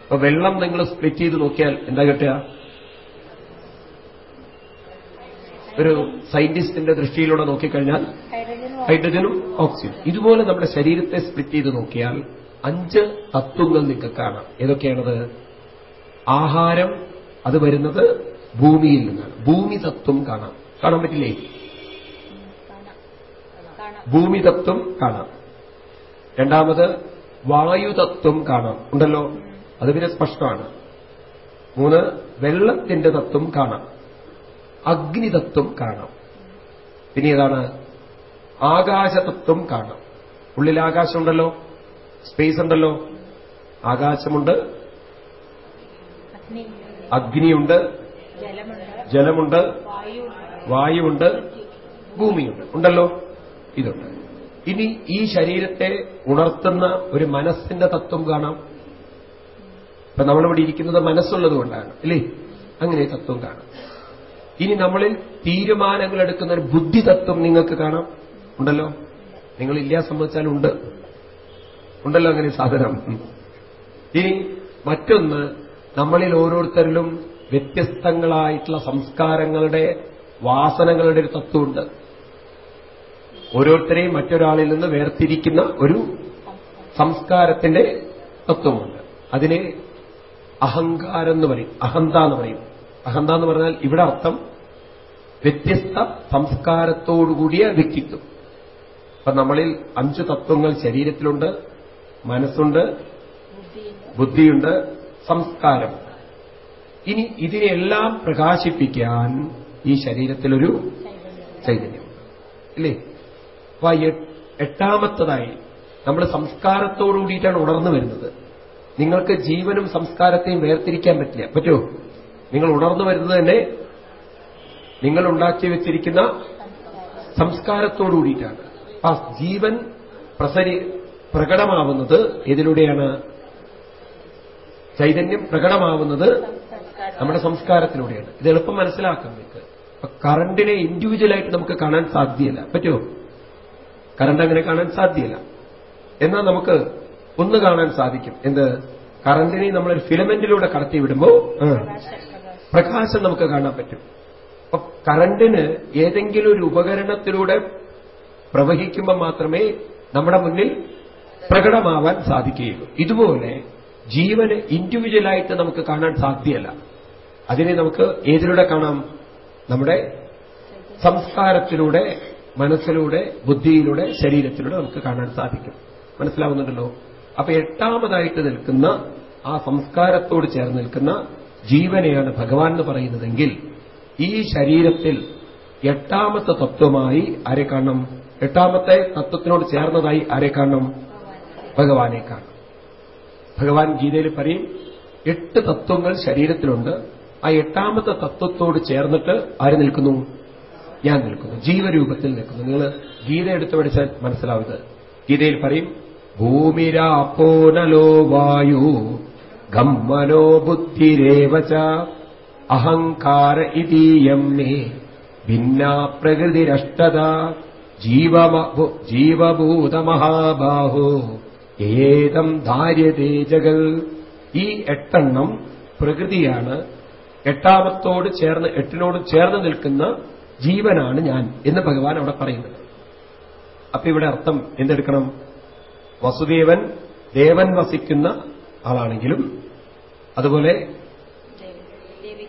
ഇപ്പൊ വെള്ളം നിങ്ങൾ സ്പ്ലിറ്റ് ചെയ്ത് നോക്കിയാൽ എന്താ കിട്ടുക? ഒരു സയന്റിസ്റ്റിന്റെ ദൃഷ്ടിയിലൂടെ നോക്കിക്കഴിഞ്ഞാൽ ഹൈഡ്രജനും ഓക്സിജനും. ഇതുപോലെ നമ്മുടെ ശരീരത്തെ സ്പ്ലിറ്റ് ചെയ്ത് നോക്കിയാൽ അഞ്ച് തത്വങ്ങൾ നിങ്ങൾക്ക് കാണാം. ഏതൊക്കെയാണത്? ആഹാരം അത് വരുന്നത് ഭൂമിയിൽ നിന്നാണ്. ഭൂമി തത്വം കാണാം. കാണാൻ പറ്റില്ലേ? ഭൂമി തത്വം കാണാം. രണ്ടാമത് വായുതത്വം കാണാം. ഉണ്ടല്ലോ? അത് പിന്നെ സ്പഷ്ടമാണ്. മൂന്ന് വെള്ളത്തിന്റെ തത്വം കാണാം. അഗ്നിതത്വം കാണാം. പിന്നെ ഏതാണ് ആകാശതത്വം കാണാം. ഉള്ളിൽ ആകാശമുണ്ടല്ലോ സ്പേസ് ഉണ്ടല്ലോ ആകാശമുണ്ട് അഗ്നിയുണ്ട് ജലമുണ്ട് വായുവുണ്ട് ഭൂമിയുണ്ട്. ഉണ്ടല്ലോ ഇതുണ്ട്. ഇനി ഈ ശരീരത്തെ ഉണർത്തുന്ന ഒരു മനസ്സിന്റെ തത്വം കാണാം. ഇപ്പൊ നമ്മളിവിടെ ഇരിക്കുന്നത് മനസ്സുള്ളത് കൊണ്ടാണ് അല്ലേ? അങ്ങനെ തത്വം കാണാം. ഇനി നമ്മളിൽ തീരുമാനങ്ങൾ എടുക്കുന്ന ഒരു ബുദ്ധി തത്വം നിങ്ങൾക്ക് കാണാം. ഉണ്ടല്ലോ? നിങ്ങൾ ഇല്ല സംബന്ധിച്ചാലും ഉണ്ട്. ഉണ്ടല്ലോ അങ്ങനെ സാധനം? ഇനി മറ്റൊന്ന് നമ്മളിൽ ഓരോരുത്തരിലും വ്യത്യസ്തങ്ങളായിട്ടുള്ള സംസ്കാരങ്ങളുടെ വാസനകളുടെ ഒരു തത്വമുണ്ട്. ഓരോരുത്തരെയും മറ്റൊരാളിൽ നിന്ന് വേർതിരിക്കുന്ന ഒരു സംസ്കാരത്തിന്റെ തത്വമുണ്ട്. അതിനെ അഹങ്കാരം എന്ന് പറയും. അഹന്ത എന്ന് പറയും. അഹന്ത എന്ന് പറഞ്ഞാൽ ഇവിടെ അർത്ഥം വ്യത്യസ്ത സംസ്കാരത്തോടുകൂടിയ വ്യക്തിത്വം. അപ്പൊ നമ്മളിൽ അഞ്ച് തത്വങ്ങൾ ശരീരത്തിലുണ്ട് മനസ്സുണ്ട് ബുദ്ധിയുണ്ട് സംസ്കാരം. ഇനി ഇതിനെല്ലാം പ്രകാശിപ്പിക്കാൻ ഈ ശരീരത്തിലൊരു ചൈതന്യം. ഇല്ലേ? അപ്പൊ എട്ടാമത്തതായി നമ്മൾ സംസ്കാരത്തോടു കൂടിയിട്ടാണ് ഉണർന്നു വരുന്നത്. നിങ്ങൾക്ക് ജീവനും സംസ്കാരത്തെയും വേർതിരിക്കാൻ പറ്റില്ല. പറ്റുമോ നിങ്ങൾ ഉണർന്നു വരുന്നത് തന്നെ നിങ്ങൾ ഉണ്ടാക്കി വെച്ചിരിക്കുന്ന സംസ്കാരത്തോടു കൂടിയിട്ടാണ് ആ ജീവൻ പ്രസരി പ്രകടമാവുന്നത് ഇതിലൂടെയാണ് ചൈതന്യം പ്രകടമാവുന്നത് നമ്മുടെ സംസ്കാരത്തിലൂടെയാണ്. ഇത് എളുപ്പം മനസ്സിലാക്കാം നിങ്ങൾക്ക്. കറണ്ടിനെ ഇൻഡിവിജ്വലായിട്ട് നമുക്ക് കാണാൻ സാധ്യല്ല. പറ്റുമോ? കറണ്ട് അങ്ങനെ കാണാൻ സാധ്യല്ല. എന്നാൽ നമുക്ക് ഒന്ന് കാണാൻ സാധിക്കും. എന്ത്? കറണ്ടിനെ നമ്മളൊരു ഫിലമെന്റിലൂടെ കടത്തി വിടുമ്പോൾ പ്രകാശം നമുക്ക് കാണാൻ പറ്റും. അപ്പൊ കറണ്ടിന് ഏതെങ്കിലും ഒരു ഉപകരണത്തിലൂടെ പ്രവഹിക്കുമ്പോൾ മാത്രമേ നമ്മുടെ മുന്നിൽ പ്രകടമാവാൻ സാധിക്കുകയുള്ളൂ. ഇതുപോലെ ജീവന് ഇൻഡിവിജ്വലായിട്ട് നമുക്ക് കാണാൻ സാധ്യമല്ല അതിനെ നമുക്ക് ഏതിലൂടെ കാണാം? നമ്മുടെ സംസ്കാരത്തിലൂടെ മനസ്സിലൂടെ ബുദ്ധിയിലൂടെ ശരീരത്തിലൂടെ നമുക്ക് കാണാൻ സാധിക്കും. മനസ്സിലാവുന്നുണ്ടല്ലോ? അപ്പൊ എട്ടാമതായിട്ട് നിൽക്കുന്ന ആ സംസ്കാരത്തോട് ചേർന്ന് നിൽക്കുന്ന ജീവനെയാണ് ഭഗവാൻ എന്ന് പറയുന്നതെങ്കിൽ ഈ ശരീരത്തിൽ എട്ടാമത്തെ തത്വമായി ആരെ കാണണം? എട്ടാമത്തെ തത്വത്തിനോട് ചേർന്നതായി ആരെ കാണണം? ഭഗവാനെ കാണണം. ഭഗവാൻ ഗീതയിൽ പറയും എട്ട് തത്വങ്ങൾ ശരീരത്തിലുണ്ട്. ആ എട്ടാമത്തെ തത്വത്തോട് ചേർന്നിട്ട് ആര് നിൽക്കുന്നു? ഞാൻ നിൽക്കുന്നു. ജീവരൂപത്തിൽ നിൽക്കുന്നു. നിങ്ങൾ ഗീത എടുത്തു പഠിച്ചാൽ മനസ്സിലാവുന്നത്. ഗീതയിൽ പറയും ഭൂമിരാപ്പോനലോ വായു ഗമ്മനോ ബുദ്ധിരേവച അഹങ്കാര ഇതീയം മേ. ഭിന്നാ പ്രകൃതിരഷ്ടത. ജീവഭൂതമഹാബാഹോ. ഏതം ധാര്യതേ ജഗൽ ഈ എട്ടെണ്ണം പ്രകൃതിയാണ്. എട്ടാമത്തോട് ചേർന്ന് എട്ടിനോട് ചേർന്ന് നിൽക്കുന്ന ജീവനാണ് ഞാൻ എന്ന് ഭഗവാൻ അവിടെ പറയുന്നത്. അപ്പൊ ഇവിടെ അർത്ഥം എന്തെടുക്കണം? വസുദേവൻ ദേവൻ വസിക്കുന്ന ആളാണെങ്കിലും അതുപോലെ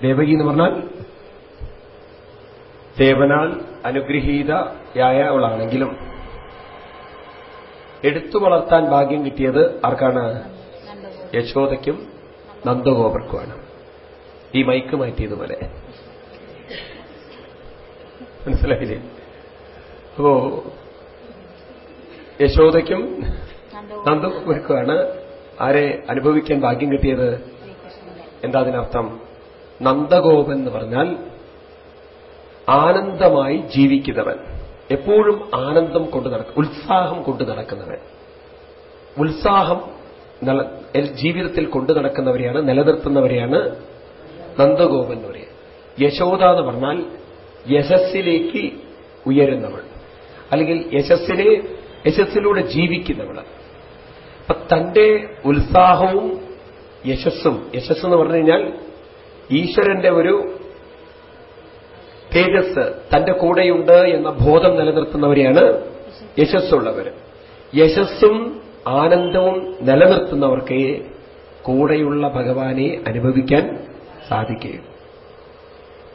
ദേവകി എന്ന് പറഞ്ഞാൽ ദേവനാൽ അനുഗ്രഹീതയായവളാണെങ്കിലും എടുത്തു വളർത്താൻ ഭാഗ്യം കിട്ടിയത് ആർക്കാണ്? യശോദയ്ക്കും നന്ദഗോപർക്കുമാണ്. ഈ മൈക്ക് മാറ്റിയതുപോലെ. മനസ്സിലായില്ലേ? അപ്പോ യശോദയ്ക്കും നന്ദഗോപർക്കുമാണ്. ആരെ അനുഭവിക്കാൻ ഭാഗ്യം കിട്ടിയത്? എന്താ അതിനർത്ഥം? നന്ദഗോപൻ എന്ന് പറഞ്ഞാൽ ആനന്ദമായി ജീവിക്കുന്നവൻ. എപ്പോഴും ആനന്ദം കൊണ്ട് നടക്കും ഉത്സാഹം കൊണ്ട് നടക്കുന്നവൻ. ഉത്സാഹം ജീവിതത്തിൽ കൊണ്ടു നടക്കുന്നവരെയാണ് നിലനിർത്തുന്നവരെയാണ് നന്ദഗോപൻ എന്ന് പറയുക യശോദ എന്ന് പറഞ്ഞാൽ യശസ്സിലേക്ക് ഉയരുന്നവൾ. അല്ലെങ്കിൽ യശസ്സിനെ യശസ്സിലൂടെ ജീവിക്കുന്നവൾ. അപ്പൊ തന്റെ ഉത്സാഹവും യശസ്സും. യശസ് എന്ന് പറഞ്ഞു കഴിഞ്ഞാൽ ഈശ്വരന്റെ ഒരു തേജസ് തന്റെ കൂടെയുണ്ട് എന്ന ബോധം നിലനിർത്തുന്നവരെയാണ് യശസ്സുള്ളവർ. യശസ്സും ആനന്ദവും നിലനിർത്തുന്നവർക്ക് കൂടെയുള്ള ഭഗവാനെ അനുഭവിക്കാൻ സാധിക്കുകയുള്ളൂ.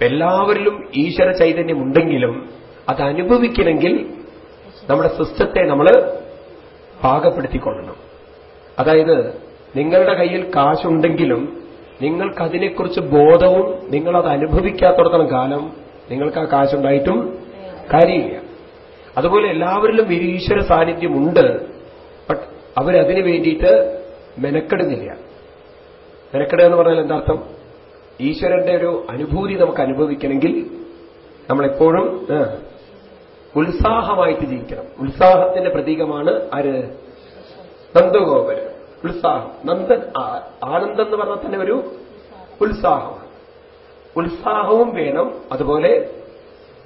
എല്ലാവരിലും ഈശ്വര ചൈതന്യമുണ്ടെങ്കിലും അത് അനുഭവിക്കണമെങ്കിൽ നമ്മുടെ സിസ്റ്റത്തെ നമ്മൾ പാകപ്പെടുത്തിക്കൊള്ളണം. അതായത് നിങ്ങളുടെ കയ്യിൽ കാശുണ്ടെങ്കിലും നിങ്ങൾക്കതിനെക്കുറിച്ച് ബോധവും നിങ്ങളത് അനുഭവിക്കാത്തടത്തോളം കാലം. നിങ്ങൾക്ക് ആ കാശുണ്ടായിട്ടും കാര്യമില്ല. അതുപോലെ എല്ലാവരിലും ഒരു ഈശ്വര സാന്നിധ്യമുണ്ട്. ബട്ട് അവരതിനു വേണ്ടിയിട്ട് മെനക്കെടുന്നില്ല. മെനക്കെടുക എന്ന് പറഞ്ഞാൽ എന്താർത്ഥം ഈശ്വരന്റെ ഒരു അനുഭൂതി നമുക്ക് അനുഭവിക്കണമെങ്കിൽ നമ്മളെപ്പോഴും ഉത്സാഹമായിട്ട് ജീവിക്കണം. ഉത്സാഹത്തിന്റെ പ്രതീകമാണ് ആര്? നന്ദഗോപര്. ഉത്സാഹം. നന്ദൻ ആനന്ദം എന്ന് പറഞ്ഞാൽ തന്നെ ഒരു ഉത്സാഹമാണ് ഉത്സാഹവും വേണം. അതുപോലെ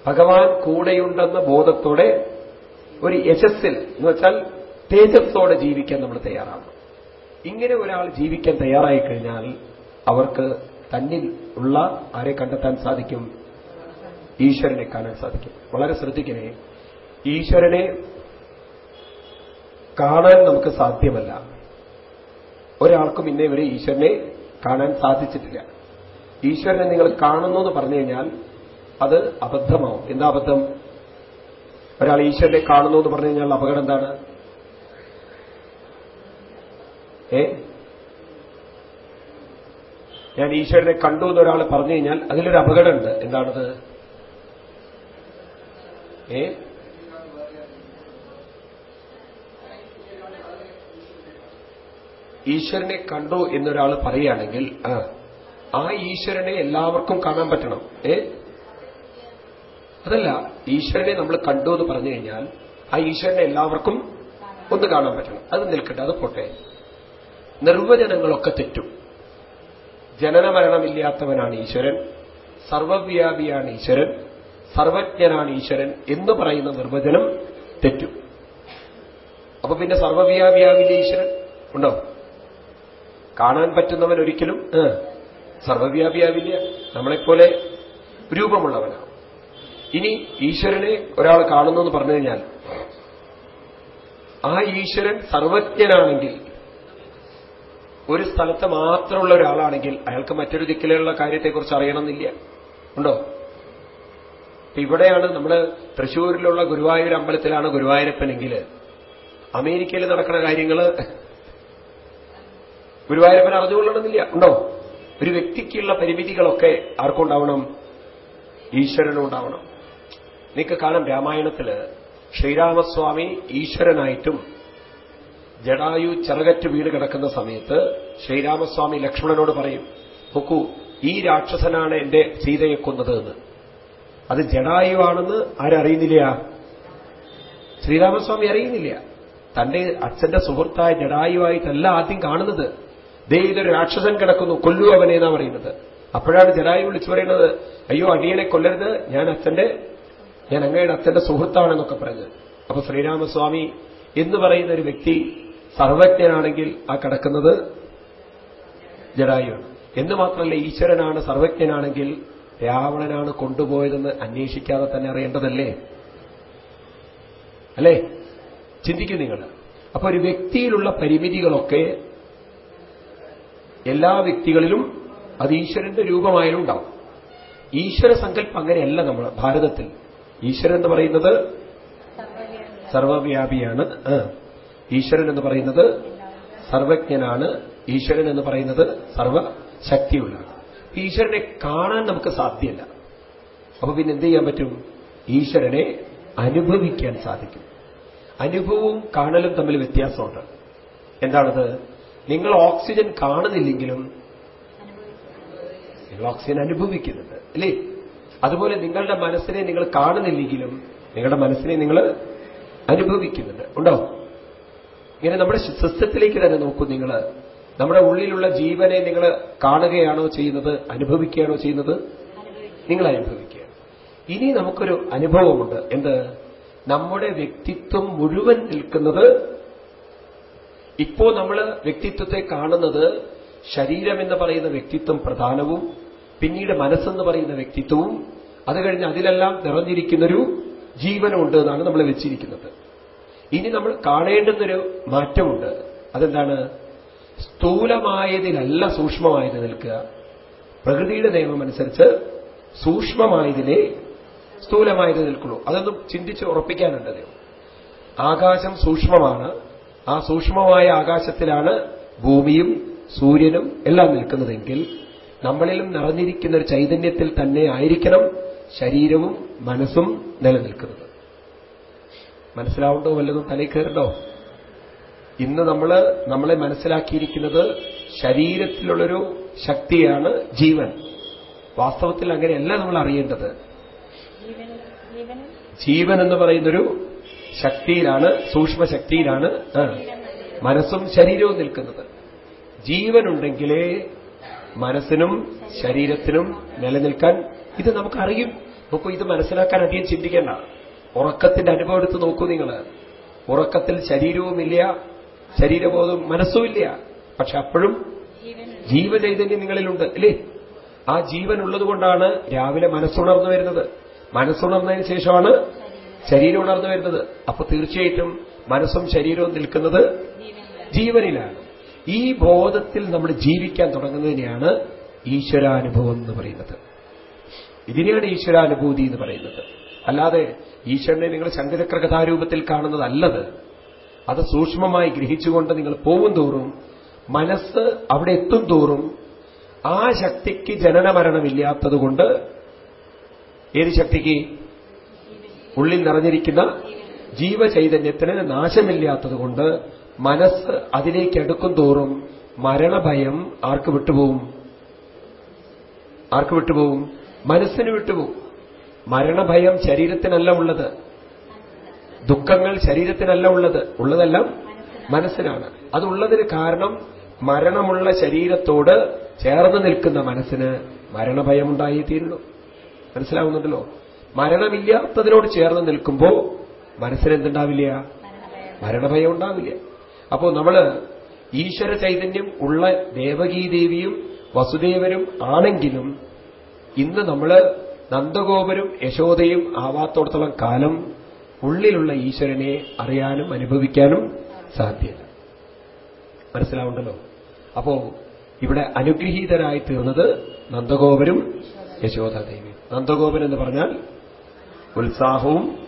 ഭഗവാൻ കൂടെയുണ്ടെന്ന ബോധത്തോടെ ഒരു യശസ്സിൽ എന്ന് വെച്ചാൽ തേജസ്സോടെ ജീവിക്കാൻ നമ്മൾ തയ്യാറാണ്. ഇങ്ങനെ ഒരാൾ ജീവിക്കാൻ തയ്യാറായി കഴിഞ്ഞാൽ അവർക്ക് തന്നിൽ ഉള്ള ആരെ കണ്ടെത്താൻ സാധിക്കും? ഈശ്വരനെ കാണാൻ സാധിക്കും. വളരെ ശ്രദ്ധിക്കണേ. ഈശ്വരനെ കാണാൻ നമുക്ക് സാധ്യമല്ല. ഒരാൾക്കും ഇന്നേ വരെ ഈശ്വരനെ കാണാൻ സാധിച്ചിട്ടില്ല. ഈശ്വരനെ നിങ്ങൾ കാണുന്നു എന്ന് പറഞ്ഞു കഴിഞ്ഞാൽ അത് അബദ്ധമാവും. എന്താ അബദ്ധം? ഒരാൾ ഈശ്വരനെ കാണുന്നു എന്ന് പറഞ്ഞു കഴിഞ്ഞാൽ അപകടം എന്താണ്? ഏ? ഞാൻ ഈശ്വരനെ കണ്ടു എന്നൊരാൾ പറഞ്ഞു കഴിഞ്ഞാൽ അതിലൊരു അപകടമുണ്ട്. എന്താണത്? ഏ? ഈശ്വരനെ കണ്ടു എന്നൊരാൾ പറയുകയാണെങ്കിൽ ആ ഈശ്വരനെ എല്ലാവർക്കും കാണാൻ പറ്റണം ഏ? അതല്ല ഈശ്വരനെ നമ്മൾ കണ്ടു എന്ന് പറഞ്ഞു കഴിഞ്ഞാൽ ആ ഈശ്വരനെ എല്ലാവർക്കും ഒന്ന് കാണാൻ പറ്റണം. അത് നിൽക്കട്ടെ അത് പോട്ടെ. നിർവചനങ്ങളൊക്കെ തെറ്റും. ജനനമരണമില്ലാത്തവനാണ് ഈശ്വരൻ സർവവ്യാപിയാണ് ഈശ്വരൻ സർവജ്ഞനാണ് ഈശ്വരൻ എന്ന് പറയുന്ന നിർവചനം തെറ്റും. അപ്പൊ പിന്നെ സർവവ്യാപിയാവില്ല ഈശ്വരൻ? ഉണ്ടോ? കാണാൻ പറ്റുന്നവൻ ഒരിക്കലും സർവവ്യാപിയാവില്ല. നമ്മളെപ്പോലെ രൂപമുള്ളവനാണ് ഇനി ഈശ്വരനെ ഒരാൾ കാണുന്നു എന്ന് പറഞ്ഞു കഴിഞ്ഞാൽ ആ ഈശ്വരൻ സർവജ്ഞനാണെങ്കിൽ ഒരു സ്ഥലത്ത് മാത്രമുള്ള ഒരാളാണെങ്കിൽ അയാൾക്ക് മറ്റൊരു ദിക്കിലുള്ള കാര്യത്തെക്കുറിച്ച് അറിയണമെന്നില്ല. ഉണ്ടോ? ഇപ്പൊ ഇവിടെയാണ് നമ്മൾ തൃശ്ശൂരിലുള്ള ഗുരുവായൂർ അമ്പലത്തിലാണ് ഗുരുവായൂരപ്പനെങ്കിൽ അമേരിക്കയിൽ നടക്കുന്ന കാര്യങ്ങൾ ഗുരുവായൂരപ്പൻ അറിഞ്ഞുകൊള്ളണമെന്നില്ല. ഉണ്ടോ? ഒരു വ്യക്തിക്കുള്ള പരിമിതികളൊക്കെ ആർക്കുണ്ടാവണം? ഈശ്വരനും ഉണ്ടാവണം നിങ്ങൾക്ക് കാണാം രാമായണത്തിൽ ശ്രീരാമസ്വാമി ഈശ്വരനായിട്ടും ജടായു ചിറകറ്റ് വീട് കിടക്കുന്ന സമയത്ത് ശ്രീരാമസ്വാമി ലക്ഷ്മണനോട് പറയും നോക്കൂ ഈ രാക്ഷസനാണ് എന്റെ സീതയെ കൊന്നത് എന്ന്. അത് ജടായുവാണെന്ന് ആരറിയുന്നില്ല? ശ്രീരാമസ്വാമി അറിയുന്നില്ല. തന്റെ അച്ഛന്റെ സുഹൃത്തായ ജടായുവായിട്ടല്ല ആദ്യം കാണുന്നത്. ദേ ഇതൊരു രാക്ഷസൻ കിടക്കുന്നു കൊല്ലു അവനെ എന്നാ പറയുന്നത്. അപ്പോഴാണ് ജടായു വിളിച്ചു പറയുന്നത് അയ്യോ അടിയനെ കൊല്ലരുത് ഞാൻ അച്ഛന്റെ ഞാൻ അങ്ങയുടെ അച്ഛന്റെ സുഹൃത്താണെന്നൊക്കെ പറഞ്ഞത് അപ്പൊ ശ്രീരാമസ്വാമി എന്ന് പറയുന്ന ഒരു വ്യക്തി സർവജ്ഞനാണെങ്കിൽ ആ കിടക്കുന്നത് ജടായുവാണ് എന്ന് മാത്രമല്ല ഈശ്വരനാണ് സർവജ്ഞനാണെങ്കിൽ രാവണനാണ് കൊണ്ടുപോയതെന്ന് അന്വേഷിക്കാതെ തന്നെ അറിയേണ്ടതല്ലേ? അല്ലേ? ചിന്തിക്കും നിങ്ങൾ. അപ്പൊ ഒരു വ്യക്തിയിലുള്ള പരിമിതികളൊക്കെ എല്ലാ വ്യക്തികളിലും അത് ഈശ്വരന്റെ രൂപമായാലും ഉണ്ടാവും ഈശ്വര സങ്കല്പം അങ്ങനെയല്ല നമ്മൾ ഭാരതത്തിൽ. ഈശ്വരൻ എന്ന് പറയുന്നത് സർവവ്യാപിയാണ്. ഈശ്വരൻ എന്ന് പറയുന്നത് സർവജ്ഞനാണ്. ഈശ്വരൻ എന്ന് പറയുന്നത് സർവശക്തിയുള്ളതാണ്. ഈശ്വരനെ കാണാൻ നമുക്ക് സാധ്യമല്ല. അപ്പൊ പിന്നെ എന്ത് ചെയ്യാൻ പറ്റും? ഈശ്വരനെ അനുഭവിക്കാൻ സാധിക്കും. അനുഭവവും കാണലും തമ്മിൽ വ്യത്യാസമുണ്ട്. എന്താണത്? നിങ്ങൾ ഓക്സിജൻ കാണുന്നില്ലെങ്കിലും നിങ്ങൾ ഓക്സിജൻ അനുഭവിക്കുന്നുണ്ട് അല്ലേ? അതുപോലെ നിങ്ങളുടെ മനസ്സിനെ നിങ്ങൾ കാണുന്നില്ലെങ്കിലും നിങ്ങളുടെ മനസ്സിനെ നിങ്ങൾ അനുഭവിക്കുന്നുണ്ട്. ഉണ്ടോ? ഇങ്ങനെ നമ്മുടെ സിസ്റ്റത്തിലേക്ക് തന്നെ നോക്കൂ നിങ്ങൾ നമ്മുടെ ഉള്ളിലുള്ള ജീവനെ നിങ്ങൾ കാണുകയാണോ ചെയ്യുന്നത് അനുഭവിക്കുകയാണോ ചെയ്യുന്നത്? നിങ്ങൾ അനുഭവിക്കുക. ഇനി നമുക്കൊരു അനുഭവമുണ്ട്. എന്ത്? നമ്മുടെ വ്യക്തിത്വം മുഴുവൻ നിൽക്കുന്നത് ഇപ്പോ നമ്മൾ വ്യക്തിത്വത്തെ കാണുന്നത് ശരീരം എന്ന് പറയുന്ന വ്യക്തിത്വം പ്രധാനവും പിന്നീട് മനസ്സെന്ന് പറയുന്ന വ്യക്തിത്വവും അത് കഴിഞ്ഞ് അതിലെല്ലാം നിറഞ്ഞിരിക്കുന്നൊരു ജീവനുണ്ട് എന്നാണ് നമ്മൾ വെച്ചിരിക്കുന്നത്. ഇനി നമ്മൾ കാണേണ്ടുന്നൊരു മാറ്റമുണ്ട്. അതെന്താണ്? സ്ഥൂലമായതിലല്ല സൂക്ഷ്മമായത് നിൽക്കുക. പ്രകൃതിയുടെ നിയമം അനുസരിച്ച് സൂക്ഷ്മമായതിനെ സ്ഥൂലമായത് നിൽക്കുള്ളൂ. അതൊന്നും ചിന്തിച്ച് ഉറപ്പിക്കാനുണ്ടത് ആകാശം സൂക്ഷ്മമാണ് ആ സൂക്ഷ്മമായ ആകാശത്തിലാണ് ഭൂമിയും സൂര്യനും എല്ലാം നിൽക്കുന്നതെങ്കിൽ നമ്മളിലും നിറഞ്ഞിരിക്കുന്ന ഒരു ചൈതന്യത്തിൽ തന്നെ ആയിരിക്കണം ശരീരവും മനസ്സും നിലനിൽക്കുന്നത്. മനസ്സിലാവുണ്ടോ? വല്ലതും തലയിൽ കയറണ്ടോ? ഇന്ന് നമ്മൾ നമ്മളെ മനസ്സിലാക്കിയിരിക്കുന്നത് ശരീരത്തിലുള്ളൊരു ശക്തിയാണ് ജീവൻ. വാസ്തവത്തിൽ അങ്ങനെയല്ല നമ്മൾ അറിയേണ്ടത്. ജീവൻ എന്ന് പറയുന്നൊരു ശക്തിയിലാണ് സൂക്ഷ്മ ശക്തിയിലാണ് മനസ്സും ശരീരവും നിൽക്കുന്നത്. ജീവനുണ്ടെങ്കിലേ മനസ്സിനും ശരീരത്തിനും നിലനിൽക്കാൻ ഇത് നമുക്കറിയും. നോക്കൂ ഇത് മനസ്സിലാക്കാൻ അധികം ചിന്തിക്കേണ്ട. ഉറക്കത്തിന്റെ അനുഭവം എടുത്ത് നോക്കൂ നിങ്ങൾ ഉറക്കത്തിൽ ശരീരവുമില്ല ശരീരബോധവും മനസ്സുമില്ല. പക്ഷെ അപ്പോഴും ജീവചൈതന്യം നിങ്ങളിലുണ്ട് അല്ലേ? ആ ജീവൻ ഉള്ളതുകൊണ്ടാണ് രാവിലെ മനസ്സുണർന്നു വരുന്നത്. മനസ്സുണർന്നതിന് ശേഷമാണ് ശരീരം ഉണർന്നു വരുന്നത്. അപ്പൊ തീർച്ചയായിട്ടും മനസ്സും ശരീരവും നിൽക്കുന്നത് ജീവനിലാണ്. ഈ ബോധത്തിൽ നമ്മൾ ജീവിക്കാൻ തുടങ്ങുന്നതിനെയാണ് ഈശ്വരാനുഭവം എന്ന് പറയുന്നത്. ഇതിനെയാണ് ഈശ്വരാനുഭൂതി എന്ന് പറയുന്നത്. അല്ലാതെ ഈശ്വരനെ നിങ്ങൾ ശങ്കരക്ര കഥാരൂപത്തിൽ കാണുന്നതല്ലത്. അത് സൂക്ഷ്മമായി ഗ്രഹിച്ചുകൊണ്ട് നിങ്ങൾ പോകും തോറും മനസ്സ് അവിടെ എത്തും തോറും ആ ശക്തിക്ക് ജനനമരണമില്ലാത്തതുകൊണ്ട് ഏത് ശക്തിക്ക്? ഉള്ളിൽ നിറഞ്ഞിരിക്കുന്ന ജീവചൈതന്യത്തിന് നാശമില്ലാത്തതുകൊണ്ട് മനസ്സ് അതിലേക്ക് അടുക്കും തോറും മരണഭയം ആർക്ക് വിട്ടുപോകും ആർക്ക് വിട്ടുപോകും മനസ്സിന് വിട്ടുപോകും മരണഭയം ശരീരത്തിനല്ല ഉള്ളത്. ദുഃഖങ്ങൾ ശരീരത്തിനല്ല ഉള്ളത്. ഉള്ളതെല്ലാം മനസ്സിനാണ്. അതുള്ളതിന് കാരണം മരണമുള്ള ശരീരത്തോട് ചേർന്ന് നിൽക്കുന്ന മനസ്സിന് മരണഭയം ഉണ്ടായി തീരുള്ളൂ. മനസ്സിലാവുന്നുണ്ടല്ലോ? മരണമില്ലാത്തതിനോട് ചേർന്ന് നിൽക്കുമ്പോൾ മനസ്സിനെന്തുണ്ടാവില്ല? മരണഭയം ഉണ്ടാവില്ല. അപ്പോ നമ്മൾ ഈശ്വര ചൈതന്യം ഉള്ള ദേവകീദേവിയും വസുദേവനും ആണെങ്കിലും ഇന്ന് നമ്മൾ നന്ദഗോപരും യശോദയും ആവാത്തോടത്തോളം കാലം ഉള്ളിലുള്ള ഈശ്വരനെ അറിയാനും അനുഭവിക്കാനും സാധ്യത. മനസ്സിലാവുണ്ടല്ലോ? അപ്പോ ഇവിടെ അനുഗ്രഹീതരായി തീർന്നത് നന്ദഗോപരും യശോദാദേവി നന്ദഗോപൻ എന്ന് പറഞ്ഞാൽ ഉത്സാഹവും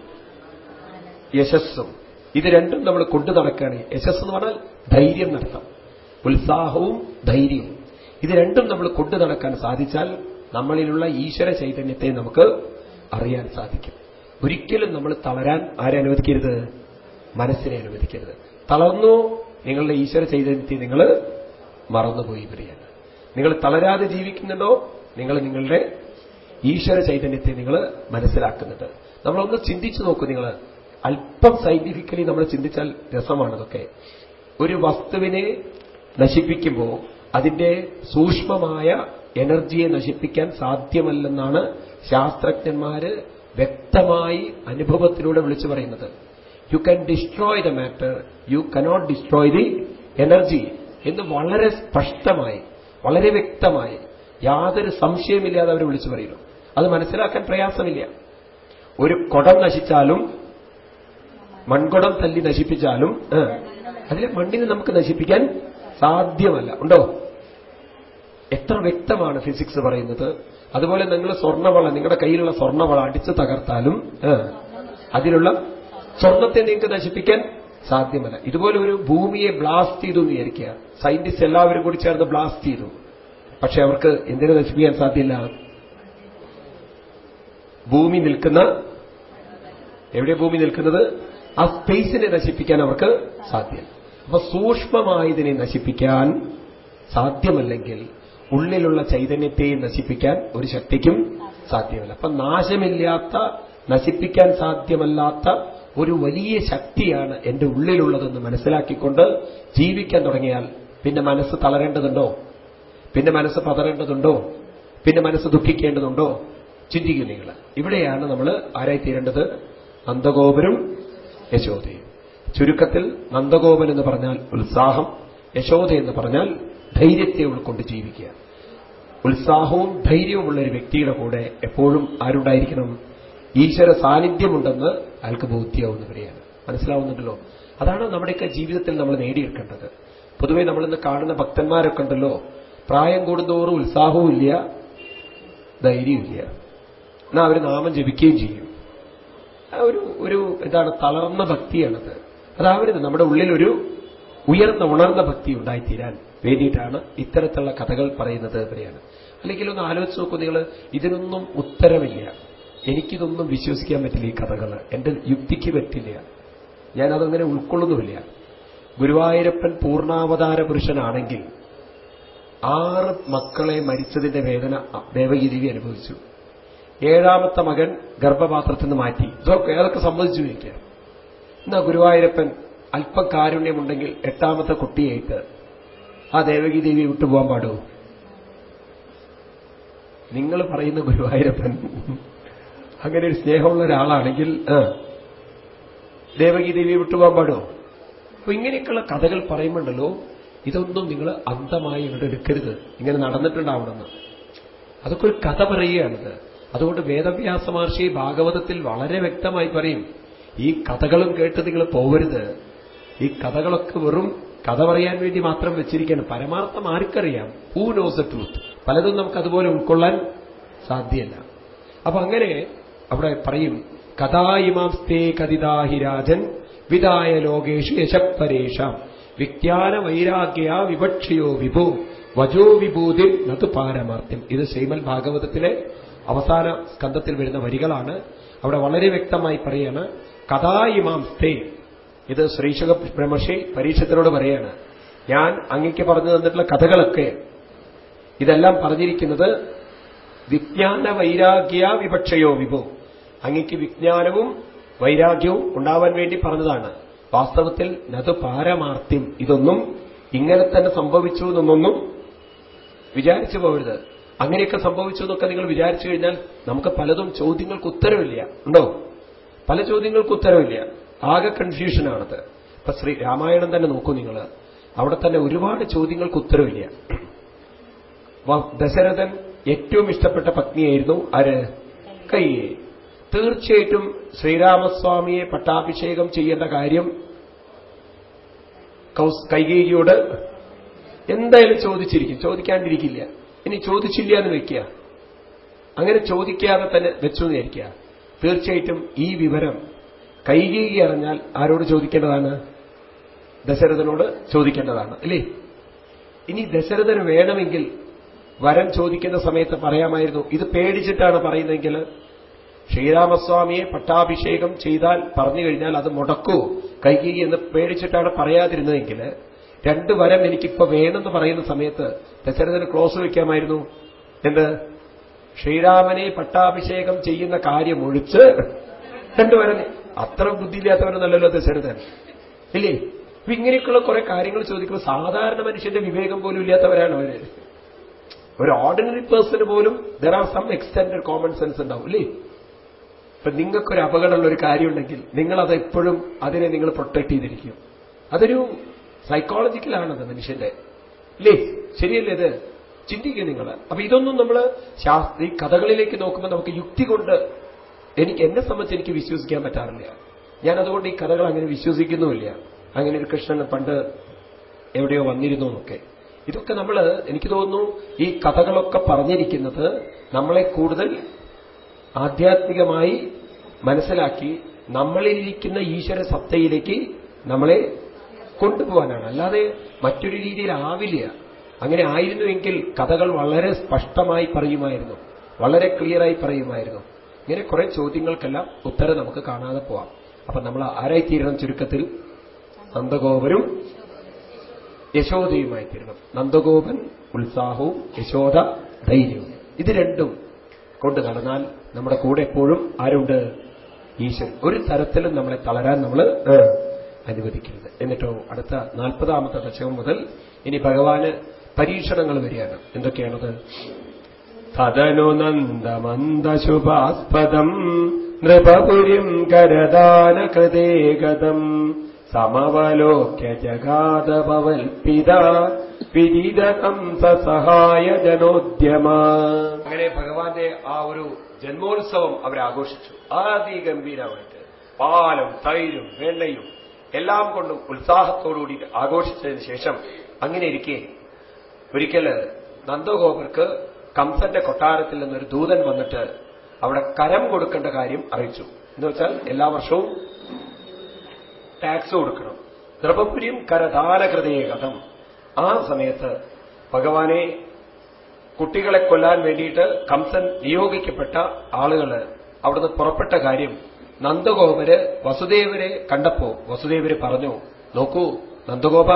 യശസ്സും. ഇത് രണ്ടും നമ്മൾ കൊണ്ടു നടക്കുകയാണ്. യശസ് എന്ന് പറഞ്ഞാൽ ധൈര്യം നടത്താം. ഉത്സാഹവും ധൈര്യവും. ഇത് രണ്ടും നമ്മൾ കൊണ്ടു നടക്കാൻ സാധിച്ചാൽ നമ്മളിലുള്ള ഈശ്വര ചൈതന്യത്തെ നമുക്ക് അറിയാൻ സാധിക്കും. ഒരിക്കലും നമ്മൾ തളരാൻ ആരെ അനുവദിക്കരുത്? മനസ്സിനെ അനുവദിക്കരുത്. തളർന്നു നിങ്ങളുടെ ഈശ്വര ചൈതന്യത്തെ നിങ്ങൾ മറന്നുപോയി വരികയാണ്. നിങ്ങൾ തളരാതെ ജീവിക്കുന്നുണ്ടോ? നിങ്ങൾ നിങ്ങളുടെ ഈശ്വര ചൈതന്യത്തെ നിങ്ങൾ മനസ്സിലാക്കുന്നുണ്ട്. നമ്മളൊന്ന് ചിന്തിച്ചു നോക്കൂ നിങ്ങൾ അല്പം സയന്റിഫിക്കലി നമ്മൾ ചിന്തിച്ചാൽ രസമാണതൊക്കെ ഒരു വസ്തുവിനെ നശിപ്പിക്കുമ്പോൾ അതിന്റെ സൂക്ഷ്മമായ എനർജിയെ നശിപ്പിക്കാൻ സാധ്യമല്ലെന്നാണ് ശാസ്ത്രജ്ഞന്മാര് വ്യക്തമായി അനുഭവത്തിലൂടെ വിളിച്ചു പറയുന്നത്. You can destroy the matter you cannot destroy the energy എന്ന് വളരെ സ്പഷ്ടമായി വളരെ വ്യക്തമായി യാതൊരു സംശയമില്ലാതെ അവർ വിളിച്ചു പറയുന്നു. അത് മനസ്സിലാക്കാൻ പ്രയാസമില്ല. ഒരു കുടം നശിച്ചാലും മൺകുടം തല്ലി നശിപ്പിച്ചാലും അതിലെ മണ്ണിനെ നമുക്ക് നശിപ്പിക്കാൻ സാധ്യമല്ല. ഉണ്ടോ? എത്ര വ്യക്തമാണ് ഫിസിക്സ് പറയുന്നത്. അതുപോലെ നിങ്ങൾ സ്വർണവള നിങ്ങളുടെ കയ്യിലുള്ള സ്വർണവള അടിച്ചു തകർത്താലും അതിലുള്ള സ്വർണത്തെ നിങ്ങൾക്ക് നശിപ്പിക്കാൻ സാധ്യമല്ല. ഇതുപോലെ ഒരു ഭൂമിയെ ബ്ലാസ്റ്റ് ചെയ്തു വിചാരിക്കുക. സയന്റിസ്റ്റ് എല്ലാവരും കൂടി ചേർന്ന് ബ്ലാസ്റ്റ് ചെയ്തു. പക്ഷെ അവർക്ക് എന്തിനെ നശിപ്പിക്കാൻ സാധ്യമില്ല? ഭൂമി നിൽക്കുന്ന എവിടെ ഭൂമി നിൽക്കുന്നത്? ആ സ്പേസിനെ നശിപ്പിക്കാൻ അവർക്ക് സാധ്യമല്ല അപ്പൊ സൂക്ഷ്മമായതിനെ നശിപ്പിക്കാൻ സാധ്യമല്ലെങ്കിൽ ഉള്ളിലുള്ള ചൈതന്യത്തെ നശിപ്പിക്കാൻ ഒരു ശക്തിക്കും സാധ്യമല്ല. അപ്പൊ നാശമില്ലാത്ത നശിപ്പിക്കാൻ സാധ്യമല്ലാത്ത ഒരു വലിയ ശക്തിയാണ് എന്റെ ഉള്ളിലുള്ളതെന്ന് മനസ്സിലാക്കിക്കൊണ്ട് ജീവിക്കാൻ തുടങ്ങിയാൽ പിന്നെ മനസ്സ് തളരേണ്ടതുണ്ടോ? പിന്നെ മനസ്സ് പതറേണ്ടതുണ്ടോ? പിന്നെ മനസ്സ് ദുഃഖിക്കേണ്ടതുണ്ടോ? ചിന്തിക്കൂ നിങ്ങൾ ഇവിടെയാണ് നമ്മൾ ആരായിത്തീരേണ്ടത്? നന്ദഗോപരും യശോദയും. ചുരുക്കത്തിൽ നന്ദഗോപൻ എന്ന് പറഞ്ഞാൽ ഉത്സാഹം യശോദ എന്ന് പറഞ്ഞാൽ ധൈര്യത്തെ ഉൾക്കൊണ്ട് ജീവിക്കുക. ഉത്സാഹവും ധൈര്യവുമുള്ള ഒരു വ്യക്തിയുടെ കൂടെ എപ്പോഴും ആരുണ്ടായിരിക്കണം? ഈശ്വര സാന്നിധ്യമുണ്ടെന്ന് അയാൾക്ക് ബോധ്യമാവുന്നവരെയാണ് മനസ്സിലാവുന്നുണ്ടല്ലോ? അതാണ് നമ്മുടെയൊക്കെ ജീവിതത്തിൽ നമ്മൾ നേടിയെടുക്കേണ്ടത്. പൊതുവെ നമ്മളിന്ന് കാണുന്ന ഭക്തന്മാരൊക്കെ ഉണ്ടല്ലോ? പ്രായം കൂടുന്തോറും ഉത്സാഹവും ഇല്ല ധൈര്യമില്ല എന്നാൽ അവർ നാമം ജപിക്കുകയും ചെയ്യും. ഒരു ഒരു എന്താണ് തളർന്ന ഭക്തിയാണത്. അതാവരുത് നമ്മുടെ ഉള്ളിലൊരു ഉയർന്ന ഉണർന്ന ഭക്തി ഉണ്ടായിത്തീരാൻ വേണ്ടിയിട്ടാണ് ഇത്തരത്തിലുള്ള കഥകൾ പറയുന്നത് വരെയാണ് അല്ലെങ്കിൽ ഒന്ന് ആലോചിച്ച് നോക്കൂ നിങ്ങൾ ഇതിനൊന്നും ഉത്തരമില്ല. എനിക്കിതൊന്നും വിശ്വസിക്കാൻ പറ്റില്ല ഈ കഥകൾ. എന്റെ യുക്തിക്ക് പറ്റില്ല. ഞാനതങ്ങനെ ഉൾക്കൊള്ളുന്നുമില്ല. ഗുരുവായൂരപ്പൻ പൂർണാവതാര പുരുഷനാണെങ്കിൽ ആറ് മക്കളെ മരിച്ചതിന്റെ വേദന ദേവഗിരിവി അനുഭവിച്ചു. ഏഴാമത്തെ മകൻ ഗർഭപാത്രത്തിൽ നിന്ന് മാറ്റി. ഇതൊക്കെ ഏതൊക്കെ സംബന്ധിച്ചു ചോദിക്കുക എന്നാ ഗുരുവായൂരപ്പൻ അല്പം കാരുണ്യമുണ്ടെങ്കിൽ എട്ടാമത്തെ കുട്ടിയായിട്ട് ആ ദേവകി ദേവി വിട്ടുപോകാൻ പാടുമോ നിങ്ങൾ പറയുന്ന ഗുരുവായൂരപ്പൻ അങ്ങനെ ഒരു സ്നേഹമുള്ള ഒരാളാണെങ്കിൽ ദേവകി ദേവി വിട്ടുപോകാൻ പാടുമോ അപ്പൊ ഇങ്ങനെയൊക്കെയുള്ള കഥകൾ പറയുമ്പോണ്ടല്ലോ ഇതൊന്നും നിങ്ങൾ അന്ധമായി ഇവിടെ എടുക്കരുത്. ഇങ്ങനെ നടന്നിട്ടുണ്ടാവണമെന്ന്. അതൊക്കെ ഒരു കഥ പറയുകയാണിത്. അതുകൊണ്ട് വേദവ്യാസ മഹർഷി ഭാഗവതത്തിൽ വളരെ വ്യക്തമായി പറയും ഈ കഥകളും കേട്ട് നിങ്ങൾ പോവരുത് ഈ കഥകളൊക്കെ വെറും കഥ പറയാൻ വേണ്ടി മാത്രം വെച്ചിരിക്കണം പരമാർത്ഥം ആർക്കറിയാം? ഹൂ നോസ് എ ട്രൂത്ത് പലതും നമുക്ക് അതുപോലെ ഉൾക്കൊള്ളാൻ സാധ്യല്ല. അപ്പൊ അങ്ങനെ അവിടെ പറയും കഥായിമാംസ്തേ കഥിതാഹി രാജൻ വിതായ ലോകേഷു യശപ്പരേഷാം വിജ്ഞാന വൈരാഗ്യ വിവക്ഷയോ വിഭോ. വജോ വിഭൂതി നതു പാരമാർത്ഥ്യം. ഇത് ശ്രീമൽ ഭാഗവതത്തിലെ അവസാന സ്കന്ധത്തിൽ വരുന്ന വരികളാണ്. അവിടെ വളരെ വ്യക്തമായി പറയാണ് കഥാ ഇമാം സ്ഥേ ഇത് ശ്രീശുഖ ബ്രഹ്മഷി പരീക്ഷത്തിനോട് പറയാണ് ഞാൻ അങ്ങയ്ക്ക് പറഞ്ഞു തന്നിട്ടുള്ള കഥകളൊക്കെ ഇതെല്ലാം പറഞ്ഞിരിക്കുന്നത് വിജ്ഞാന വൈരാഗ്യ വിപക്ഷയോ വിഭോ. അങ്ങയ്ക്ക് വിജ്ഞാനവും വൈരാഗ്യവും ഉണ്ടാവാൻ വേണ്ടി പറഞ്ഞതാണ്. വാസ്തവത്തിൽ നത് പാരമാർത്ഥ്യം. ഇതൊന്നും ഇങ്ങനെ തന്നെ സംഭവിച്ചു എന്നൊന്നും വിചാരിച്ചു പോകരുത്. അങ്ങനെയൊക്കെ സംഭവിച്ചു എന്നൊക്കെ നിങ്ങൾ വിചാരിച്ചു കഴിഞ്ഞാൽ നമുക്ക് പലതും ചോദ്യങ്ങൾക്ക് ഉത്തരവില്ല. ഉണ്ടോ? പല ചോദ്യങ്ങൾക്ക് ഉത്തരവില്ല. ആകെ കൺഫ്യൂഷനാണത് ഇപ്പൊ ശ്രീ രാമായണം തന്നെ നോക്കൂ നിങ്ങൾ. അവിടെ തന്നെ ഒരുപാട് ചോദ്യങ്ങൾക്ക് ഉത്തരവില്ല. ദശരഥൻ ഏറ്റവും ഇഷ്ടപ്പെട്ട പത്നിയായിരുന്നു ആര്? കയ്യേ. തീർച്ചയായിട്ടും ശ്രീരാമസ്വാമിയെ പട്ടാഭിഷേകം ചെയ്യേണ്ട കാര്യം കൈകേയിയോട് എന്തായാലും ചോദിച്ചിരിക്കും. ചോദിക്കാണ്ടിരിക്കില്ല. ഇനി ചോദിച്ചില്ല എന്ന് വയ്ക്കുക അങ്ങനെ ചോദിക്കാതെ തന്നെ വെച്ചു വിചാരിക്കുക. തീർച്ചയായിട്ടും ഈ വിവരം കൈകീകി അറിഞ്ഞാൽ ആരോട് ചോദിക്കേണ്ടതാണ്? ദശരഥനോട് ചോദിക്കേണ്ടതാണ് അല്ലേ? ഇനി ദശരഥന് വേണമെങ്കിൽ വരം ചോദിക്കുന്ന സമയത്ത് പറയാമായിരുന്നു ഇത് പേടിച്ചിട്ടാണ് പറയുന്നതെങ്കിൽ ശ്രീരാമസ്വാമിയെ പട്ടാഭിഷേകം ചെയ്താൽ പറഞ്ഞു കഴിഞ്ഞാൽ അത് മുടക്കൂ. കൈകീകി എന്ന് പേടിച്ചിട്ടാണ് പറയാതിരുന്നതെങ്കിൽ രണ്ട് വരം എനിക്കിപ്പോ വേണമെന്ന് പറയുന്ന സമയത്ത് ദശരഥന് ക്ലോസ് വയ്ക്കാമായിരുന്നു എന്ത്? ശ്രീരാമനെ പട്ടാഭിഷേകം ചെയ്യുന്ന കാര്യം ഒഴിച്ച് രണ്ടു വരം. അത്ര ബുദ്ധിയില്ലാത്തവരെന്നല്ലല്ലോ ദശരഥൻ. ഇല്ലേ? അപ്പൊ ഇങ്ങനെയൊക്കെയുള്ള കുറെ കാര്യങ്ങൾ ചോദിക്കുമ്പോൾ സാധാരണ മനുഷ്യന്റെ വിവേകം പോലും ഇല്ലാത്തവരാണ് അവർ. ഒരു ഓർഡിനറി പേഴ്സൺ പോലും there are some extended common sense ഉണ്ടാവും അല്ലേ ഇപ്പൊ നിങ്ങൾക്കൊരു അപകടമുള്ള ഒരു കാര്യമുണ്ടെങ്കിൽ നിങ്ങളത് എപ്പോഴും അതിനെ നിങ്ങൾ പ്രൊട്ടക്ട് ചെയ്തിരിക്കും. അതൊരു സൈക്കോളജിക്കലാണത് മനുഷ്യന്റെ. ഇല്ലേ? ശരിയല്ലേ ഇത്? ചിന്തിക്കുക നിങ്ങൾ. അപ്പൊ ഇതൊന്നും നമ്മൾ ശാസ്ത്രീ കഥകളിലേക്ക് നോക്കുമ്പോൾ നമുക്ക് യുക്തി കൊണ്ട് എനിക്ക് എന്നെ സംബന്ധിച്ച് എനിക്ക് വിശ്വസിക്കാൻ പറ്റാറില്ല. ഞാൻ അതുകൊണ്ട് ഈ കഥകൾ അങ്ങനെ വിശ്വസിക്കുന്നുമില്ല. അങ്ങനെ ഒരു കൃഷ്ണൻ പണ്ട് എവിടെയോ വന്നിരുന്നു എന്നൊക്കെ. ഇതൊക്കെ നമ്മൾ എനിക്ക് തോന്നുന്നു ഈ കഥകളൊക്കെ പറഞ്ഞിരിക്കുന്നത് നമ്മളെ കൂടുതൽ ആധ്യാത്മികമായി മനസ്സിലാക്കി നമ്മളിലിരിക്കുന്ന ഈശ്വര സത്തയിലേക്ക് നമ്മളെ കൊണ്ടുപോകാനാണ്. അല്ലാതെ മറ്റൊരു രീതിയിലാവില്ല. അങ്ങനെ ആയിരുന്നുവെങ്കിൽ കഥകൾ വളരെ സ്പഷ്ടമായി പറയുമായിരുന്നു. വളരെ ക്ലിയറായി പറയുമായിരുന്നു. ഇങ്ങനെ കുറെ ചോദ്യങ്ങൾക്കെല്ലാം ഉത്തരം നമുക്ക് കാണാതെ പോവാം. അപ്പൊ നമ്മൾ ആരായിത്തീരണം ചുരുക്കത്തിൽ? നന്ദഗോപരും യശോദയുമായി തീരണം. നന്ദഗോപൻ ഉത്സാഹവും യശോദ ധൈര്യവും. ഇത് രണ്ടും കൊണ്ട് നടന്നാൽ നമ്മുടെ കൂടെ എപ്പോഴും ആരുണ്ട്? ഈശ്വരൻ. ഒരു തരത്തിലും നമ്മളെ തളരാൻ നമ്മൾ അനുവദിക്കരുത്. എന്നിട്ടോ അടുത്ത നാൽപ്പതാമത്തെ ദശകം മുതൽ ഇനി ഭഗവാന് പരീക്ഷണങ്ങൾ വരികയാണ്. എന്തൊക്കെയാണത്? തദനുനന്ദമന്ദശുഭാസ്പദം നൃപപുരിം കരദാനകൃതേ ഗതം സമവലോക്യ ജഗാതപവൽപിത വിദിതകം സഹായ ജനോദ്യമ. അങ്ങനെ ഭഗവാന്റെ ആ ഒരു ജന്മോത്സവം അവരാഘോഷിച്ചു. അതിഗംഭീരമായിട്ട് പാലും തൈരും വെണ്ണയും എല്ലാം കൊണ്ടും ഉത്സാഹത്തോടുകൂടി ആഘോഷിച്ചതിന് ശേഷം അങ്ങനെ ഇരിക്കെ ഒരിക്കൽ നന്ദഗോപർക്ക് കംസന്റെ കൊട്ടാരത്തിൽ നിന്നൊരു ദൂതൻ വന്നിട്ട് അവിടെ കരം കൊടുക്കേണ്ട കാര്യം അറിയിച്ചു. എന്ന് വെച്ചാൽ എല്ലാ വർഷവും ടാക്സ് കൊടുക്കണം. ദ്രവപുരിയും കരദാനകൃതേ കഥം. ആ സമയത്ത് ഭഗവാനെ കുട്ടികളെ കൊല്ലാൻ വേണ്ടിയിട്ട് കംസൻ നിയോഗിക്കപ്പെട്ട ആളുകൾ അവിടുന്ന് പുറപ്പെട്ട കാര്യം നന്ദഗോപര് വസുദേവരെ കണ്ടപ്പോ വസുദേവര് പറഞ്ഞു നോക്കൂ നന്ദഗോപ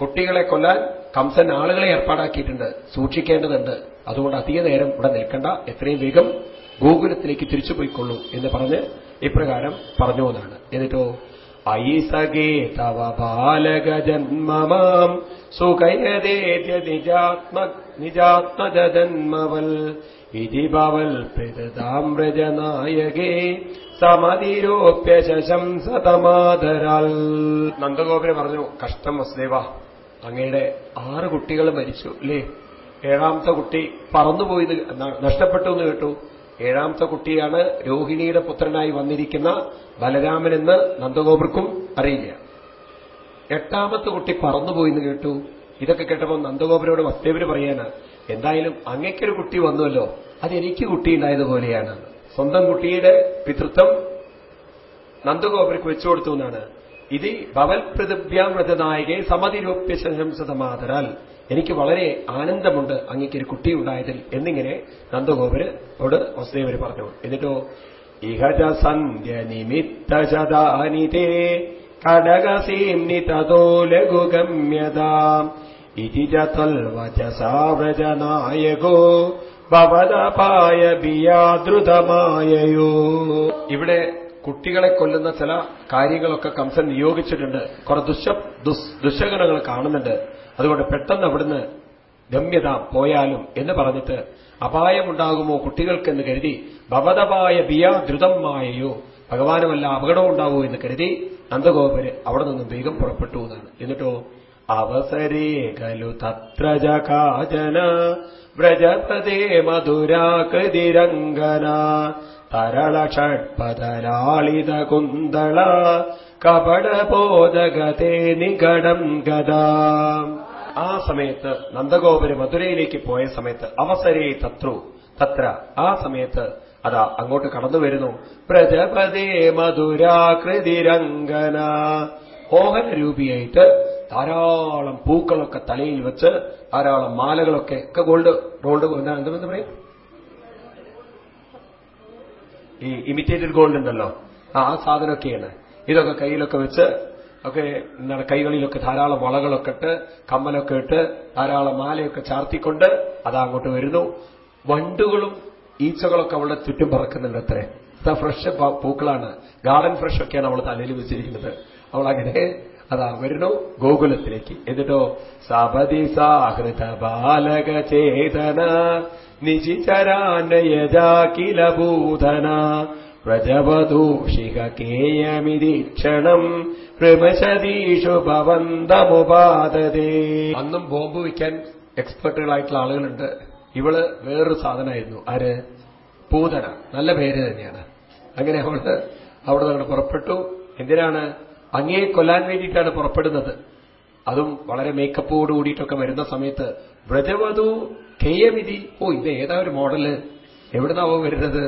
കുട്ടികളെ കൊല്ലാൻ കംസൻ ആളുകളെ ഏർപ്പാടാക്കിയിട്ടുണ്ട്. സൂക്ഷിക്കേണ്ടതുണ്ട്. അതുകൊണ്ട് അധിക നേരം ഇവിടെ നിൽക്കണ്ട. എത്രയും വേഗം ഗോകുലത്തിലേക്ക് തിരിച്ചു പോയിക്കൊള്ളൂ എന്ന് പറഞ്ഞ് ഇപ്രകാരം പറഞ്ഞു എന്നാണ്. എന്നിട്ടോ അയിസകേ തവ ബാലകജന്മമാം സുഖയതേദ്യ നിജാത്മ നിജാത്മജന്മവൽ. ഇതി ഭവൽ പ്രതാമ്രജനായകേ സമതിരോപ്യ ശശംസതമാതരാൽ നന്ദഗോപുരം പറഞ്ഞു കഷ്ടം വസുദേവ. അങ്ങയുടെ ആറ് കുട്ടികൾ മരിച്ചു അല്ലേ? ഏഴാമത്തെ കുട്ടി പറന്നുപോയി നഷ്ടപ്പെട്ടു എന്ന് കേട്ടു. ഏഴാമത്തെ കുട്ടിയാണ് രോഹിണിയുടെ പുത്രനായി വന്നിരിക്കുന്ന ബലരാമനെന്ന് നന്ദഗോപർക്കും അറിയില്ല. എട്ടാമത്തെ കുട്ടി പറന്നുപോയി എന്ന് കേട്ടു. ഇതൊക്കെ കേട്ടപ്പോൾ നന്ദഗോപുരോട് വസ്തേവര് പറയാണ് എന്തായാലും അങ്ങയ്ക്കൊരു കുട്ടി വന്നുവല്ലോ. അതെനിക്ക് കുട്ടി ഉണ്ടായതുപോലെയാണ് സ്വന്തം കുട്ടിയുടെ പിതൃത്വം നന്ദഗോപുരക്ക് വെച്ചു കൊടുത്തു എന്നാണ്. ഇത് ഭവൽ പൃഥിവ്യാം വ്രതനായകെ സമതിരൂപ്യ ശംസതമാതരാൽ എനിക്ക് വളരെ ആനന്ദമുണ്ട് അങ്ങയ്ക്കൊരു കുട്ടി ഉണ്ടായതിൽ എന്നിങ്ങനെ നന്ദഗോപുരോട് വസുദേവര് പറഞ്ഞു. എന്നിട്ടോ ഇഹജ സന്ധ്യ നിമിത്ത ശതാനിതേ കടകസീംനി തതോ ഭവതപായ ബിയാദ്രുതമായയോ ഇവിടെ കുട്ടികളെ കൊല്ലുന്ന ചില കാര്യങ്ങളൊക്കെ കംസൻ നിയോഗിച്ചിട്ടുണ്ട്. കുറെ ദുശ ദുശകനങ്ങൾ കാണുന്നുണ്ട്. അതുകൊണ്ട് പെട്ടെന്ന് അവിടുന്ന് ഗമ്യത പോയാലും എന്ന് പറഞ്ഞിട്ട് അപായമുണ്ടാകുമോ കുട്ടികൾക്കെന്ന് കരുതി ഭവതപായ ബിയ ദ്രുതമായയോ ഭഗവാനുമല്ല അപകടം ഉണ്ടാവൂ എന്ന് കരുതി നന്ദഗോപര് അവിടെ നിന്നും വേഗം പുറപ്പെട്ടു എന്നാണ്. എന്നിട്ടോ അവസരേ ഖലു തത്ര ജകാജന വ്രജപദേ മധുരാകൃതിരംഗന തരള ഷഡ്പദലാളിത കുന്തള കപടബോധഗതേ നികടം ഗതാ. ആ സമയത്ത് നന്ദഗോപുര മധുരയിലേക്ക് പോയ സമയത്ത് അവസരേ തത്രു തത്ര. ആ സമയത്ത് അതാ അങ്ങോട്ട് കടന്നു വരുന്നു. പ്രജപതേ മധുരാകൃതിരംഗന. മോഹന രൂപിയായിട്ട് ധാരാളം പൂക്കളൊക്കെ തലയിൽ വെച്ച് ധാരാളം മാലകളൊക്കെ ഒക്കെ ഗോൾഡ് ഗോൾഡ് എന്താ പറയും? ഈ ഇമിറ്റേറ്റഡ് ഗോൾഡ് ഉണ്ടല്ലോ. ആ സാധനമൊക്കെയാണ്. ഇതൊക്കെ കയ്യിലൊക്കെ വെച്ച് ഒക്കെ എന്താണ് കൈകളിലൊക്കെ ധാരാളം വളകളൊക്കെ ഇട്ട് കമ്മലൊക്കെ ഇട്ട് ധാരാളം മാലയൊക്കെ ചാർത്തിക്കൊണ്ട് അതാ അങ്ങോട്ട് വരുന്നു. വണ്ടുകളും ഈച്ചകളൊക്കെ അവളുടെ ചുറ്റും പറക്കുന്നുണ്ട് അത്രേ. അതാ ഫ്രഷ് പൂക്കളാണ്. ഗാർഡൻ ഫ്രഷ് ഒക്കെയാണ് അവൾ തലയിൽ വെച്ചിരിക്കുന്നത്. അവൾ അങ്ങനെ അതാ വരുന്നു ഗോകുലത്തിലേക്ക്. എന്നിട്ടോ സപതി സാഹൃത ബാലക ചേതന ഭൂതന പ്രജവദൂഷിക കേയമിതീക്ഷണം പ്രമശതീഷു ഭവന്തമുപാതേ അന്നും ബോംബ് വയ്ക്കാൻ എക്സ്പെർട്ടുകളായിട്ടുള്ള ആളുകളുണ്ട്. ഇവൾ വേറൊരു സാധനമായിരുന്നു. ആര്? പൂതന. നല്ല പേര് തന്നെയാണ്. അങ്ങനെ അവൾ അവിടെ നിന്ന് പുറപ്പെട്ടു. എന്തിനാണ്? അങ്ങേ കൊല്ലാൻ വേണ്ടിയിട്ടാണ് പുറപ്പെടുന്നത്. അതും വളരെ മേക്കപ്പോട് കൂടിയിട്ടൊക്കെ വരുന്ന സമയത്ത് വ്രജവധു കേയമിതി ഓ ഇത് ഏതാ ഒരു മോഡൽ? എവിടുന്നാവോ വരുന്നത്?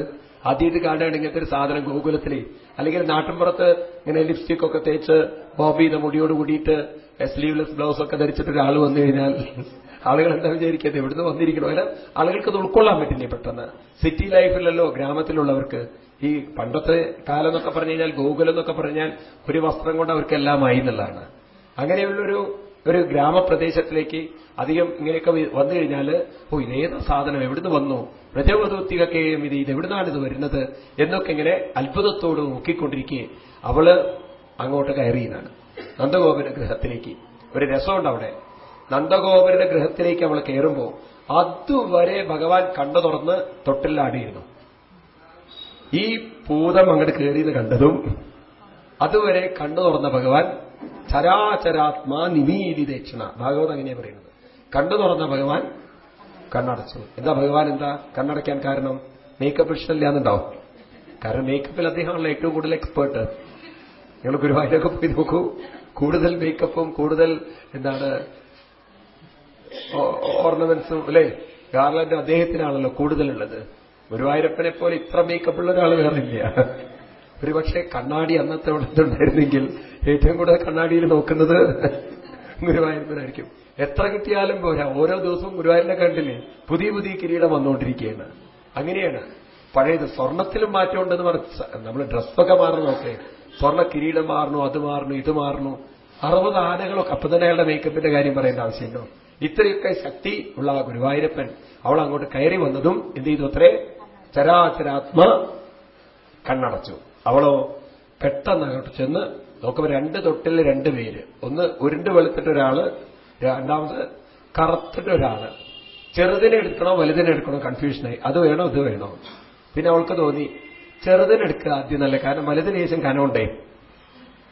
ആദ്യമായിട്ട് കാണുകയാണ് ഇങ്ങനത്തെ ഒരു സാധനം ഗോകുലത്തിൽ അല്ലെങ്കിൽ നാട്ടിൻപുറത്ത് ഇങ്ങനെ ലിപ്സ്റ്റിക് ഒക്കെ തേച്ച് ബോബി ചെയ്ത മുടിയോട് കൂടിയിട്ട് സ്ലീവ്ലെസ് ബ്ലൗസ് ഒക്കെ ധരിച്ചിട്ട് ഒരാൾ വന്നു കഴിഞ്ഞാൽ ആളുകൾ എന്താ വിചാരിക്കുന്നത്? എവിടുന്ന് വന്നിരിക്കണോ? അല്ല ആളുകൾക്ക് അത് ഉൾക്കൊള്ളാൻ പറ്റില്ലേ പെട്ടെന്ന്? സിറ്റി ലൈഫിലല്ലോ ഗ്രാമത്തിലുള്ളവർക്ക്. ഈ പണ്ടത്തെ കാലം എന്നൊക്കെ പറഞ്ഞു കഴിഞ്ഞാൽ ഗോകുലം എന്നൊക്കെ പറഞ്ഞാൽ ഒരു വസ്ത്രം കൊണ്ട് അവർക്കെല്ലാം ആയി എന്നുള്ളതാണ്. അങ്ങനെയുള്ളൊരു ഒരു ഗ്രാമപ്രദേശത്തിലേക്ക് അധികം ഇങ്ങനെയൊക്കെ വന്നു കഴിഞ്ഞാൽ ഓ ഇതേത് സാധനം എവിടുന്ന് വന്നു? പ്രജവതൂത്തികക്കെയും ഇത് ഇത് എവിടുന്നാണ് ഇത് വരുന്നത്? എന്നൊക്കെ ഇങ്ങനെ അത്ഭുതത്തോട് നോക്കിക്കൊണ്ടിരിക്കുകയെ അവൾ അങ്ങോട്ട് കയറിയതാണ് നന്ദഗോപുര ഗൃഹത്തിലേക്ക്. ഒരു രസമുണ്ട് അവിടെ. നന്ദഗോപുരുടെ ഗൃഹത്തിലേക്ക് അവൾ കയറുമ്പോൾ അതുവരെ ഭഗവാൻ കണ്ണു തുറന്ന് തൊട്ടിലാടിയിരുന്നു ഈ ഭൂതം അങ്ങോട്ട് കയറിയത് കണ്ടതും അതുവരെ കണ്ണു തുറന്ന ഭഗവാൻ ചരാചരാത്മാ നിമീലിതേക്ഷണ ഭാഗവത് അങ്ങനെയാ പറയുന്നത്. കണ്ണു തുറന്ന ഭഗവാൻ കണ്ണടച്ചു. എന്താ ഭഗവാൻ എന്താ? കണ്ണടയ്ക്കാൻ കാരണം മേക്കപ്പ് ഇഷ്ടമില്ലാന്നുണ്ടാവും. കാരണം മേക്കപ്പിൽ അദ്ദേഹമാണല്ലോ ഏറ്റവും കൂടുതൽ എക്സ്പേർട്ട് നിങ്ങൾ ഗുരുവായൂരൊക്കെ പോയി നോക്കൂ. കൂടുതൽ മേക്കപ്പും കൂടുതൽ എന്താണ് ഓർണമെന്റ്സും അല്ലേ? ഗാർലൻഡ് അദ്ദേഹത്തിനാണല്ലോ കൂടുതലുള്ളത്. ഗുരുവായൂരപ്പനെ പോലെ ഇത്ര മേക്കപ്പുള്ള ഒരാൾ വേറെ വേറില്ല ഒരുപക്ഷെ കണ്ണാടി അന്നത്തെ ഉണ്ടായിരുന്നെങ്കിൽ ഏറ്റവും കൂടുതൽ കണ്ണാടിയിൽ നോക്കുന്നത് ഗുരുവായൂരപ്പനായിരിക്കും എത്ര കിട്ടിയാലും പോരാ. ഓരോ ദിവസവും ഗുരുവായൂരിനെ കണ്ടില്ലേ? പുതിയ പുതിയ കിരീടം വന്നുകൊണ്ടിരിക്കുകയാണ്. അങ്ങനെയാണ്. പഴയത് സ്വർണത്തിലും മാറ്റമുണ്ടെന്ന് പറഞ്ഞ നമ്മൾ ഡ്രസ്സൊക്കെ മാറണമൊക്കെ സ്വർണ കിരീടം മാറണു അത് മാറണു ഇത് മാറണു? അറുപത് ആനകളൊക്കെ അപ്പൊ തന്നെ അയാളുടെ മേക്കപ്പിന്റെ കാര്യം പറയേണ്ട ആവശ്യമുണ്ടോ ഇത്രയൊക്കെ ശക്തി ഉള്ള ഗുരുവായൂരപ്പൻ അവൾ അങ്ങോട്ട് കയറി വന്നതും എന്ത് ചെയ്തു അത്രേ? ചരാചരാത്മ കണ്ണടച്ചു. അവളോ പെട്ടെന്ന് അങ്ങോട്ട് ചെന്ന് നോക്കുമ്പോൾ രണ്ട് തൊട്ടിൽ രണ്ട് പേര് ഒന്ന് ഉരുണ്ട് വെളുത്തിട്ട് ഒരാൾ രണ്ടാമത് കറുത്തിട്ട് ഒരാൾ. ചെറുതിനെ എടുക്കണോ വലുതിനെ എടുക്കണോ കൺഫ്യൂഷനായി അത് വേണോ ഇത് വേണോ? പിന്നെ അവൾക്ക് തോന്നി ചെറുതിനെടുക്കുക ആദ്യം നല്ല കാരണം വലുതിന് ശേഷം കനമുണ്ടേ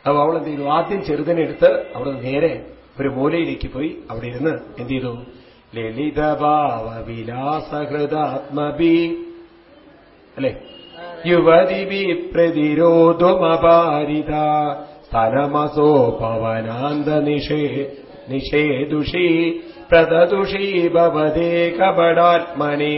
അപ്പൊ അവൾ എന്ത് ചെയ്തു? ആദ്യം ചെറുതിനെടുത്ത് അവിടെ നേരെ ഒരു മൂലയിലേക്ക് പോയി അവിടെ ഇരുന്ന് എന്ത് ചെയ്തു? ലളിതഭാവ വിലാസഹൃദാത്മബി അല്ലേ? യുവതി പ്രതിരോധമപാരിത. സ്ഥലമസോ പവനാന്ത നിഷേ നിഷേദുഷി പ്രദദുഷി ഭവതേ കപടാത്മനെ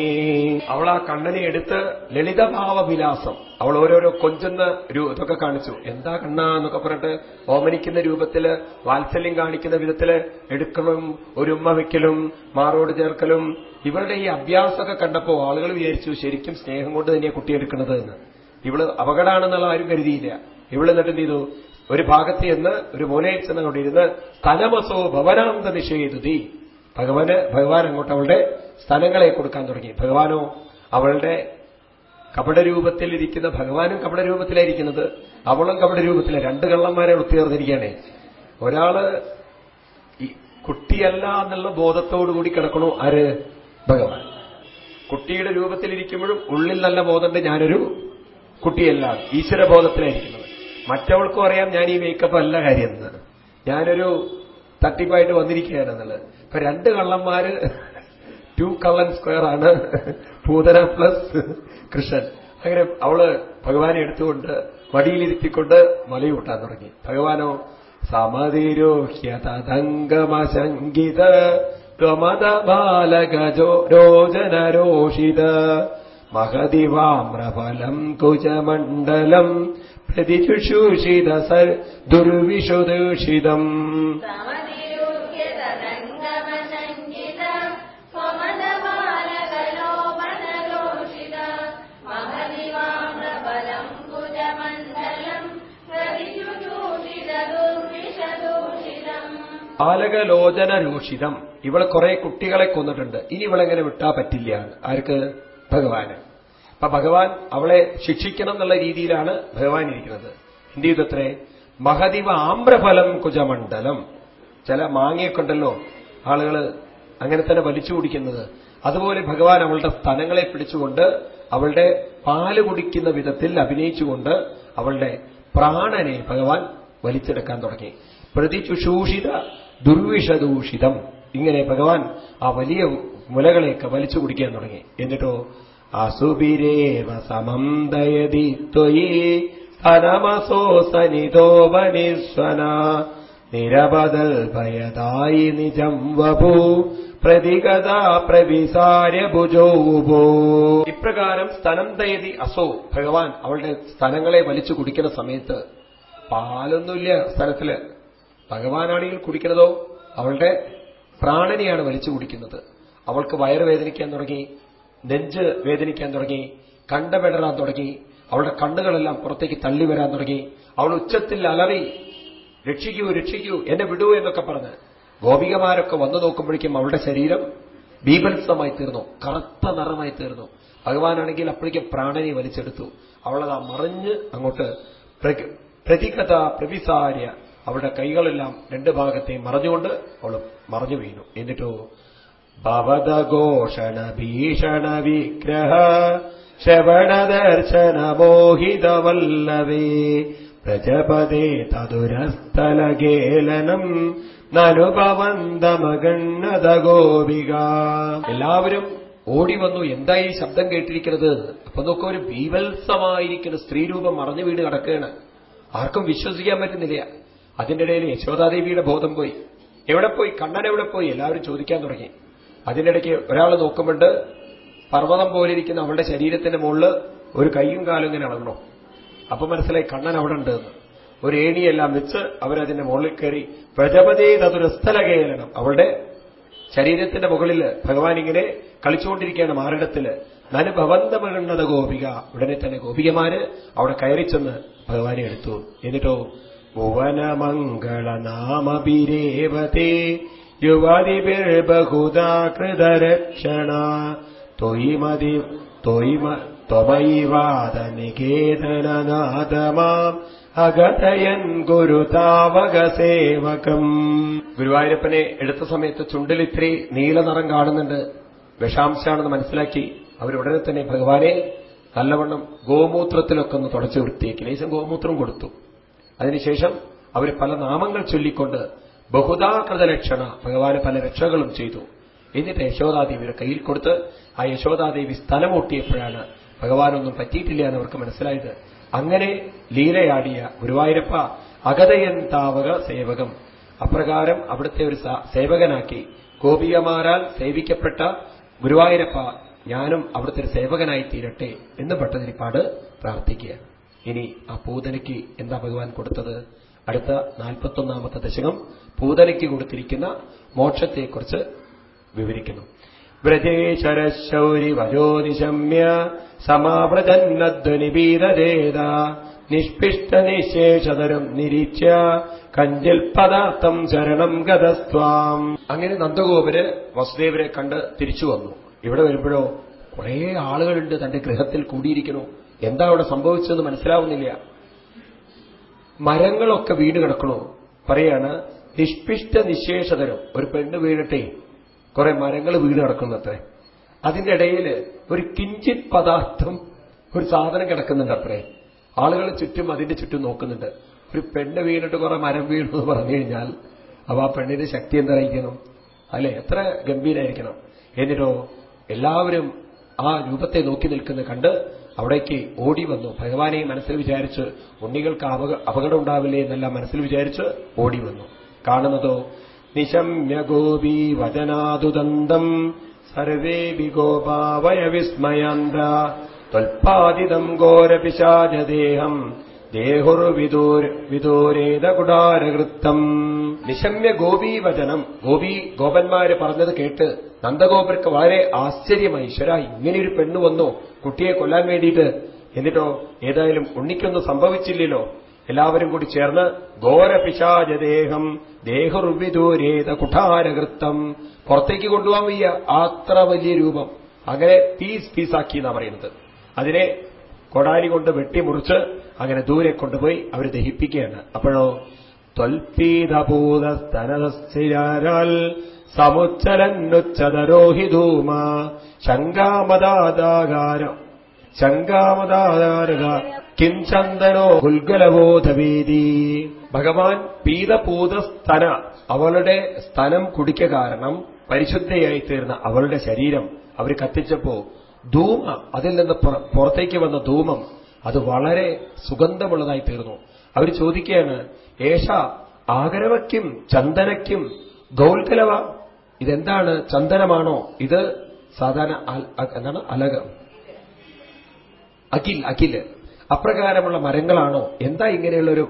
അവൾ ആ കണ്ണനെ എടുത്ത് ലളിതഭാവവിലാസം. അവൾ ഓരോരോ കൊഞ്ചുന്ന ഇതൊക്കെ കാണിച്ചു. എന്താ കണ്ണ എന്നൊക്കെ പറഞ്ഞിട്ട് ഓമനിക്കുന്ന രൂപത്തിൽ വാത്സല്യം കാണിക്കുന്ന വിധത്തിൽ എടുക്കലും ഒരു ഉമ്മ വയ്ക്കലും മാറോട് ചേർക്കലും ഇവരുടെ ഈ അഭ്യാസമൊക്കെ കണ്ടപ്പോ ആളുകൾ വിചാരിച്ചു ശരിക്കും സ്നേഹം കൊണ്ട് തന്നെയാണ് കുട്ടി എടുക്കുന്നത് എന്ന്. ഇവൾ അപകടമാണെന്നുള്ള ആരും കരുതിയില്ല. ഇവൾ എന്നിട്ട് എന്ത് ചെയ്തു? ഒരു ഭാഗത്ത് ചെന്ന് ഒരു മൂലയിൽ അവിടെ കൊണ്ടിരുന്ന് സ്ഥലമസോ ഭവനാന്ത നിഷേധുതി ഭഗവാന് ഭഗവാൻ അങ്ങോട്ട് അവളുടെ സ്ഥലങ്ങളെ കൊടുക്കാൻ തുടങ്ങി. ഭഗവാനോ അവളുടെ കപടരൂപത്തിൽ ഇരിക്കുന്ന ഭഗവാനും കപടരൂപത്തിലായിരിക്കുന്നത് അവളും കപടരൂപത്തിലെ. രണ്ട് കള്ളന്മാരെ ഒത്തുചേർന്നിരിക്കുകയാണ് ഒരാൾ കുട്ടിയല്ല എന്നുള്ള ബോധത്തോടുകൂടി കിടക്കണു ആര്? ഭഗവാൻ. കുട്ടിയുടെ രൂപത്തിലിരിക്കുമ്പോഴും ഉള്ളിൽ നല്ല ബോധമുണ്ട്. ഞാനൊരു കുട്ടിയല്ല ഈശ്വരബോധത്തിലായിരിക്കുന്നത്. മറ്റവൾക്കും അറിയാം ഞാൻ ഈ മേക്കപ്പ് അല്ല കാര്യം ഞാനൊരു തട്ടിപ്പായിട്ട് വന്നിരിക്കുകയാണ് എന്നുള്ളത്. ഇപ്പൊ രണ്ട് കള്ളന്മാര് ടു കള്ളൻ സ്ക്വയർ ആണ് പൂതന പ്ലസ് കൃഷ്ണൻ. അങ്ങനെ അവൾ ഭഗവാനെ എടുത്തുകൊണ്ട് മടിയിലിരുത്തിക്കൊണ്ട് മലയൂട്ടാൻ തുടങ്ങി. ഭഗവാനോ സമതിരോഹ്യതംഗമശങ്കിത ത്വമത ബാലകജോരോജനരോഷിത മഹതിവാമ്രഫലം കുജമണ്ഡലം പ്രതിചുഷൂഷിത സ ബാലകലോചന രൂഷിതം ഇവളെ കുറെ കുട്ടികളെ കൊന്നിട്ടുണ്ട്. ഇനി ഇവളെങ്ങനെ വിട്ടാ പറ്റില്ല ആർക്ക്? ഭഗവാന്. അപ്പൊ ഭഗവാൻ അവളെ ശിക്ഷിക്കണം എന്നുള്ള രീതിയിലാണ് ഭഗവാൻ ഇരിക്കുന്നത്. എന്ത് ചെയ്തത്രേ മഹതിവ ആമ്രഫലം കുജമണ്ഡലം. ചില മാങ്ങയൊക്കെ ഉണ്ടല്ലോ ആളുകൾ അങ്ങനെ തന്നെ വലിച്ചു കുടിക്കുന്നത്. അതുപോലെ ഭഗവാൻ അവളുടെ സ്ഥലങ്ങളെ പിടിച്ചുകൊണ്ട് അവളുടെ പാൽ കുടിക്കുന്ന വിധത്തിൽ അഭിനയിച്ചുകൊണ്ട് അവളുടെ പ്രാണനെ ഭഗവാൻ വലിച്ചെടുക്കാൻ തുടങ്ങി. പ്രതിചുഷൂഷിത ദുർവിഷദൂഷിതം. ഇങ്ങനെ ഭഗവാൻ ആ വലിയ മുലകളെയൊക്കെ വലിച്ചു കുടിക്കാൻ തുടങ്ങി. എന്നിട്ടോ അസുബിരേവ സമം ദയതി ത്വയി അനമസോ സനിതോപനിസ്വന നിരപതൽ ഭയതായി നിജം വപു പ്രതിഗത പ്രവിസാര്യ ഭുജോപോ ഇപ്രകാരം സ്ഥലം ദയതി അസോ ഭഗവാൻ അവളുടെ സ്ഥലങ്ങളെ വലിച്ചു കുടിക്കുന്ന സമയത്ത് പാലൊന്നുമില്ല സ്ഥലത്തിൽ. ഭഗവാനാണെങ്കിൽ കുടിക്കുന്നതോ അവളുടെ പ്രാണനെയാണ് വലിച്ചു കുടിക്കുന്നത്. അവൾക്ക് വയറ് വേദനിക്കാൻ തുടങ്ങി നെഞ്ച് വേദനിക്കാൻ തുടങ്ങി കണ്ടപെടറാൻ തുടങ്ങി അവളുടെ കണ്ണുകളെല്ലാം പുറത്തേക്ക് തള്ളി വരാൻ തുടങ്ങി. അവൾ ഉച്ചത്തിൽ അലറി രക്ഷിക്കൂ രക്ഷിക്കൂ എന്നെ വിടൂ എന്നൊക്കെ പറഞ്ഞ് ഗോപികമാരൊക്കെ വന്നു നോക്കുമ്പോഴേക്കും അവളുടെ ശരീരം ബീഭത്സമായി തീർന്നു കറുത്ത നിറമായി തീർന്നു. ഭഗവാനാണെങ്കിൽ അപ്പോഴേക്കും പ്രാണനെ വലിച്ചെടുത്തു. അവളത് ആ മറിഞ്ഞ് അങ്ങോട്ട് പ്രതികഥ പ്രവിസാര്യ അവളുടെ കൈകളെല്ലാം രണ്ട് ഭാഗത്തെയും മറഞ്ഞുകൊണ്ട് അവൾ മറഞ്ഞു വീണു. എന്നിട്ടോ ഭവതഘോഷണ ഭീഷണ വിഗ്രഹ ശ്രവണ ദർശന മോഹിതവല്ലവേ പ്രജപദേ തതുരസ്ഥലകേലനം നനുഭവന്തമഗണ്ണത ഗോപിക എല്ലാവരും ഓടി വന്നു എന്തായി ശബ്ദം കേട്ടിരിക്കുന്നത്? അപ്പൊ നോക്കുക ഒരു ബീവത്സമായിരിക്കുന്ന സ്ത്രീരൂപം മറഞ്ഞു വീട് കിടക്കുകയാണ്. ആർക്കും വിശ്വസിക്കാൻ പറ്റുന്നില്ല. അതിന്റെ ഇടയിൽ യശോദാദേവിയുടെ ബോധം പോയി. എവിടെ പോയി? കണ്ണൻ എവിടെ പോയി? എല്ലാവരും ചോദിക്കാൻ തുടങ്ങി. അതിനിടയ്ക്ക് ഒരാൾ നോക്കുമ്പോണ്ട് പർവതം പോലെ ഇരിക്കുന്ന അവളുടെ ശരീരത്തിന്റെ മുകളിൽ ഒരു കൈയും കാലും ഇങ്ങനെ ഇളകണോ അപ്പൊ മനസ്സിലായി കണ്ണൻ അവിടെ ഉണ്ട് ഒരു ഏണിയെല്ലാം വെച്ച് അവരതിന്റെ മുകളിൽ കയറി പ്രജപതി അതൊരു സ്ഥലകേലനം അവളുടെ ശരീരത്തിന്റെ മുകളിൽ ഭഗവാൻ ഇങ്ങനെ കളിച്ചുകൊണ്ടിരിക്കുകയാണ് മാറിടത്തിൽ. നന് ഭവന്തമകണ്ണത ഗോപിക. ഉടനെ തന്നെ ഗോപികമാര് അവിടെ കയറി ചെന്ന് ഭഗവാനെ എടുത്തു. എന്നിട്ടോ ഭുവനമംഗളനാമഭിരേവതേ. യുവതിബിർബുദാകൃതരക്ഷണ തൊയ്മതി തൊയ്മ ത്വമൈവാദ നികേതനനാഥമാം അഗതയൻ ഗുരുതാവക സേവകം ഗുരുവായൂരപ്പനെ എടുത്ത സമയത്ത് ചുണ്ടിൽ നീലനിറം നീല നിറം കാണുന്നുണ്ട്. വിഷാംശാണെന്ന് മനസ്സിലാക്കി അവരുടനെ തന്നെ ഭഗവാനെ നല്ലവണ്ണം ഗോമൂത്രത്തിലൊക്കെ ഒന്ന് തുടച്ചു വൃത്തിയാക്കി. ലേശം ഗോമൂത്രം കൊടുത്തു. അതിനുശേഷം അവർ പല നാമങ്ങൾ ചൊല്ലിക്കൊണ്ട് ബഹുദാകൃത ലക്ഷണ ഭഗവാന് പല രക്ഷകളും ചെയ്തു. എന്നിട്ട് യശോദാദേവിയുടെ കയ്യിൽ കൊടുത്ത് ആ യശോദാദേവി സ്ഥലമൂട്ടിയപ്പോഴാണ് ഭഗവാനൊന്നും പറ്റിയിട്ടില്ല എന്ന് അവർക്ക് മനസ്സിലായത്. അങ്ങനെ ലീലയാടിയ ഗുരുവായൂരപ്പ അഗതയന്താവക സേവകം. അപ്രകാരം അവിടുത്തെ ഒരു സേവകനാക്കി. ഗോപികമാരാൽ സേവിക്കപ്പെട്ട ഗുരുവായൂരപ്പ ഞാനും അവിടുത്തെ ഒരു സേവകനായി തീരട്ടെ എന്ന് ഭട്ടതിരിപ്പാട് പ്രാർത്ഥിക്കുക. ഇനി ആ പൂതനയ്ക്ക് എന്താ ഭഗവാൻ കൊടുത്തത്? അടുത്ത നാൽപ്പത്തൊന്നാമത്തെ ദശകം പൂതനയ്ക്ക് കൊടുത്തിരിക്കുന്ന മോക്ഷത്തെക്കുറിച്ച് വിവരിക്കുന്നു. വ്രജേശ്വരശൗരി വരോ നിശമ്യ സമാവ്രജന്നധ്വനിപീതേത നിഷ്പിഷ്ട നിശേഷതരം നിരീക്ഷ കഞ്ചിൽ പദാർത്ഥം ശരണം ഗതസ്വാം അങ്ങനെ നന്ദഗോപര് വസുദേവരെ കണ്ട് തിരിച്ചു വന്നു. ഇവിടെ വരുമ്പോഴോ കുറേ ആളുകളുണ്ട് തന്റെ ഗൃഹത്തിൽ കൂടിയിരിക്കുന്നു. എന്താ അവിടെ സംഭവിച്ചതെന്ന് മനസ്സിലാവുന്നില്ല. മരങ്ങളൊക്കെ വീട് കിടക്കണോ. പറയാണ് നിഷ്പിഷ്ട നിശേഷതരം. ഒരു പെണ്ണ് വീണിട്ടേ കുറെ മരങ്ങൾ വീട് കിടക്കുന്നത്രേ. അതിന്റെ ഇടയിൽ ഒരു കിഞ്ചിത് പദാർത്ഥം ഒരു സാധനം കിടക്കുന്നുണ്ട് അത്രേ ആളുകൾ ചുറ്റും അതിന്റെ ചുറ്റും നോക്കുന്നുണ്ട്. ഒരു പെണ്ണ് വീണിട്ട് കുറെ മരം വീണു എന്ന് പറഞ്ഞു കഴിഞ്ഞാൽ അപ്പൊ ആ പെണ്ണിന്റെ ശക്തി എന്തായിരിക്കണം? അല്ലെ? എത്ര ഗംഭീരായിരിക്കണം. എന്നിട്ടോ എല്ലാവരും ആ രൂപത്തെ നോക്കി നിൽക്കുന്ന കണ്ട് അവിടേക്ക് ഓടി വന്നു. ഭഗവാനെ മനസ്സിൽ വിചാരിച്ച് ഉണ്ണികൾക്ക് അപക അപകടം ഉണ്ടാവില്ലേ എന്നെല്ലാം മനസ്സിൽ വിചാരിച്ച് ഓടി വന്നു. കാണുന്നതോ നിശമ്യ ഗോപി വചനാതുദന്തം സർവേ വിഗോപാവയ വിസ്മയാന്ത. ത്വൽപാദിതം ഘോരപിശാചദേഹം ദേഹുർവിദൂർ വിദൂരേത കുടാരകൃത്തം. നിശമ്യ ഗോപീ വചനം ഗോപി ഗോപന്മാര് പറഞ്ഞത് കേട്ട് നന്ദഗോപർക്ക് വളരെ ആശ്ചര്യമായി ഈശ്വര ഇങ്ങനെയൊരു പെണ്ണ് വന്നോ? കുട്ടിയെ കൊല്ലാൻ വേണ്ടിയിട്ട്. എന്നിട്ടോ ഏതായാലും ഉണ്ണിക്കൊന്നും സംഭവിച്ചില്ലല്ലോ. എല്ലാവരും കൂടി ചേർന്ന് ഘോരപിശാചദേഹം ദേഹർവിദൂരേത കുഠാരകൃത്തം. പുറത്തേക്ക് കൊണ്ടുപോകാൻ വയ്യ അത്ര വലിയ രൂപം. അങ്ങനെ പീസ് പീസാക്കി എന്നാ പറയുന്നത്. അതിനെ കൊടാലി കൊണ്ട് വെട്ടിമുറിച്ച് അങ്ങനെ ദൂരെ കൊണ്ടുപോയി അവർ ദഹിപ്പിക്കുകയാണ്. അപ്പോഴോ ത്വൽപീതഭൂതസ്തനസ്ഥിരാൽ സമുച്ചലന്നുച്ചതരോഹിധൂമ. ശങ്കാമദാദാകാരം ശങ്കാമദാകാരക കിംചന്ദനോ ഉൽഗലബോധവേദി ഭഗവാൻ പീതപൂതസ്തന അവളുടെ സ്തനം കുടിക്ക കാരണം പരിശുദ്ധയായി തീർന്ന അവളുടെ ശരീരം. അവർ കത്തിച്ചപ്പോ ധൂമ അതിൽ നിന്ന് പുറത്തേക്ക് വന്ന ധൂമം അത് വളരെ സുഗന്ധമുള്ളതായി തീർന്നു അവർ ചോദിക്കുകയാണ് ഏഷ ആഗരവയ്ക്കും ചന്ദനയ്ക്കും ഗൗൽക്കലവ ഇതെന്താണ്? ചന്ദനമാണോ? ഇത് സാധാരണ എന്താണ്? അലക. അഖിൽ അഖിൽ അപ്രകാരമുള്ള മരങ്ങളാണോ? എന്താ ഇങ്ങനെയുള്ളൊരു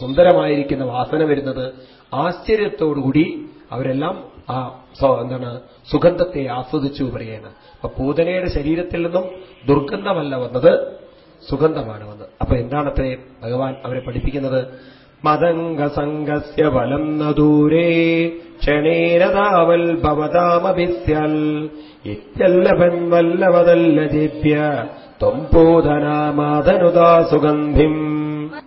സുന്ദരമായിരിക്കുന്ന വാസന വരുന്നത്? ആശ്ചര്യത്തോടുകൂടി അവരെല്ലാം ആ എന്താണ്? സുഗന്ധത്തെ ആസ്വദിച്ചു പറയാണ്. അപ്പൊ പൂതനയുടെ ശരീരത്തിൽ നിന്നും ദുർഗന്ധമല്ല വന്നത് സുഗന്ധമാണ് വന്നത്. അപ്പൊ എന്താണത്രേ ഭഗവാൻ അവരെ പഠിപ്പിക്കുന്നത്? മതംഗസംഗസ്യ ബലം ന ദൂരേ. ക്ഷണേരതാവൽ ഭവതാമഭിസ്യൽ. ഇത്യല്ലഭൻ വല്ലവതല്ലജേപ്യ ത്വംപൂതനാമാതനുദാ സുഗന്ധിം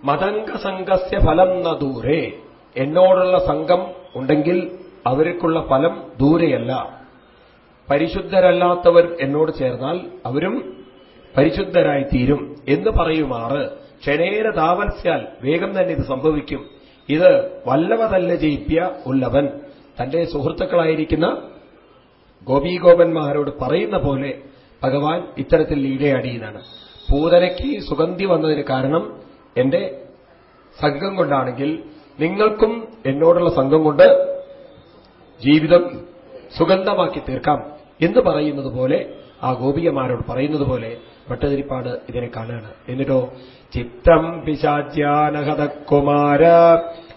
മതംഗസംഗസ്യ ഫലം ന ദൂരേ. എന്നോടുള്ള സംഘം ഉണ്ടെങ്കിൽ അവർക്കുള്ള ഫലം ദൂരെയല്ല. പരിശുദ്ധരല്ലാത്തവർ എന്നോട് ചേർന്നാൽ അവരും പരിശുദ്ധരായിത്തീരും എന്ന് പറയുമാറ്. ക്ഷണേര താവൽസ്യാൽ വേഗം തന്നെ ഇത് സംഭവിക്കും. ഇത് വല്ലവതല്ല ജയിപ്പിയ ഉള്ളവൻ തന്റെ സുഹൃത്തുക്കളായിരിക്കുന്ന ഗോപീഗോപന്മാരോട് പറയുന്ന പോലെ ഭഗവാൻ ഇത്തരത്തിൽ ലീലയടിയുന്നതാണ് പൂതനയ്ക്ക് സുഗന്ധി വന്നതിന് കാരണം എന്റെ സംഘം കൊണ്ടാണെങ്കിൽ നിങ്ങൾക്കും എന്നോടുള്ള സംഘം കൊണ്ട് ജീവിതം സുഗന്ധമാക്കി തീർക്കാം എന്ന് പറയുന്നത് പോലെ ആ ഗോപികമാരോട് പറയുന്നത് പോലെ ഭട്ടതിരിപ്പാട് ഇതിനെ കാണുകയാണ്. എന്നിട്ടോ ചിത്രം പിശാദ്യാനഹതകുമാര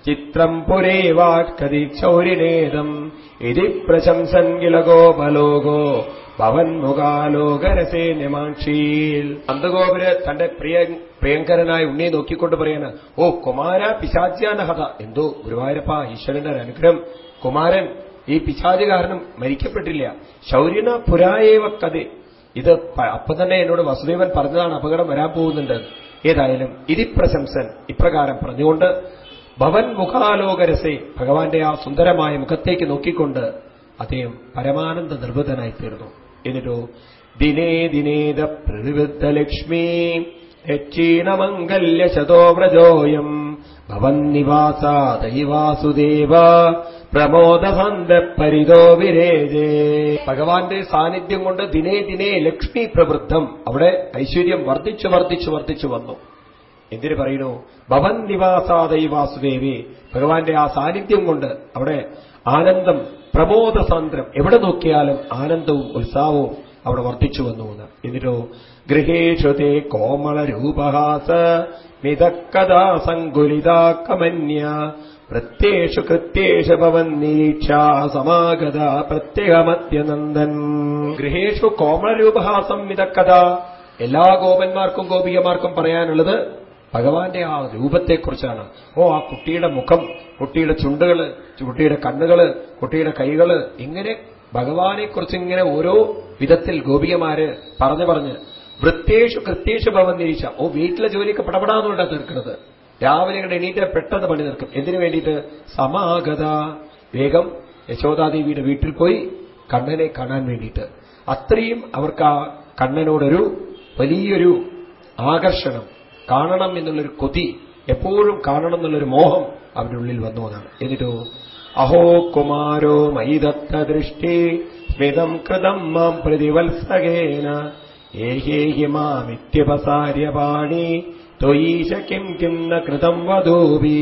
ചിത്രം പുരേവാക്ഷൗരിനേദം ഇതി പ്രശംസൻ കില ഗോപലോകോ ഭവൻ മുഖാലോകരസേ നിമാക്ഷീൽ അന്തഗോപര് തന്റെ പ്രിയ പ്രിയങ്കരനായ ഉണ്ണിയെ നോക്കിക്കൊണ്ട് പറയാണ് ഓ കുമാര പിശാച്യാനഹത എന്തോ ഗുരുവായൂരപ്പ ഈശ്വരന്റെ അനുഗ്രഹം. കുമാരൻ ഈ പിശാച് കാരണം മരിക്കപ്പെട്ടില്ല. ശൗര്യന പുരായേവ കഥ. ഇത് അപ്പൊ തന്നെ എന്നോട് വസുദേവൻ പറഞ്ഞതാണ് അപകടം വരാൻ പോകുന്നുണ്ട്. ഏതായാലും ഇതിപ്രശംസൻ ഇപ്രകാരം പറഞ്ഞുകൊണ്ട് ഭവൻ മുഖാലോകരസെ ഭഗവാന്റെ ആ സുന്ദരമായ മുഖത്തേക്ക് നോക്കിക്കൊണ്ട് അദ്ദേഹം പരമാനന്ദ നിർവൃതനായി തീർന്നു. എന്നിട്ടോ ദിനേ ദിനേത പ്രതിവിദ്ധ ലക്ഷ്മീ യക്ഷീണമംഗല്യ ശതോവ്രജോയം ഭവന്നിവാസ ദൈവാസുദേവ പ്രമോദസന്ത പരിതോ വിരേജേ. ഭഗവാന്റെ സാന്നിധ്യം കൊണ്ട് ദിനേ ദിനേ ലക്ഷ്മി പ്രവൃദ്ധം. അവിടെ ഐശ്വര്യം വർദ്ധിച്ചു വർദ്ധിച്ചു വർദ്ധിച്ചു വന്നു. എന്തിനു പറയുന്നു? ഭവൻ നിവാസാദൈ വാസുദേവി. ഭഗവാന്റെ ആ സാന്നിധ്യം കൊണ്ട് അവിടെ ആനന്ദം പ്രമോദസാന്ദ്രം എവിടെ നോക്കിയാലും ആനന്ദവും ഉത്സാഹവും അവിടെ വർദ്ധിച്ചു വന്നു എന്ന്. എന്നിട്ടോ? ഗൃഹേഷു തേ കോമള രൂപഹാസ മിതക്കഥാ സങ്കുലിതാ കമന്യ. പ്രത്യേഷു കൃത്യേഷു പവൻ നിരീക്ഷ സമാഗത പ്രത്യേകമത്യനന്ദൻ ഗൃഹേഷു കോമളരൂപഹാസം മിതക്കഥ എല്ലാ ഗോപന്മാർക്കും ഗോപികമാർക്കും പറയാനുള്ളത് ഭഗവാന്റെ ആ രൂപത്തെക്കുറിച്ചാണ്. ഓ ആ കുട്ടിയുടെ മുഖം കുട്ടിയുടെ ചുണ്ടുകൾ കുട്ടിയുടെ കണ്ണുകൾ കുട്ടിയുടെ കൈകൾ ഇങ്ങനെ ഭഗവാനെക്കുറിച്ച് ഇങ്ങനെ ഓരോ വിധത്തിൽ ഗോപികമാര് പറഞ്ഞു പറഞ്ഞ് വൃത്തേഷു കൃത്യേഷു ഭവൻ നിരീക്ഷ. ഓ വീട്ടിലെ ജോലിയൊക്കെ പടപടാന്നുകൊണ്ടാ തീർക്കുന്നത്. രാവിലെ ഇങ്ങോട്ട് എണീറ്റ് പെട്ടെന്ന് പണി നിൽക്കും എന്തിനു വേണ്ടിയിട്ട്? സമാഗത. വേഗം യശോദാദേവിയുടെ വീട്ടിൽ പോയി കണ്ണനെ കാണാൻ വേണ്ടിയിട്ട്. അത്രയും അവർക്ക് ആ കണ്ണനോടൊരു വലിയൊരു ആകർഷണം. കാണണം എന്നുള്ളൊരു കൊതി എപ്പോഴും കാണണം എന്നുള്ളൊരു മോഹം അവരുടെ ഉള്ളിൽ വന്നു എന്നാണ്. എന്നിട്ടോ? അഹോ കുമാരോ മൈദത്ത ദൃഷ്ടി സ്മിതം കൃതം മാം പ്രതിവത്സകേന. ഏഹേഹി പാണി ത്വയീശ കിം കിം കൃതം വധൂപി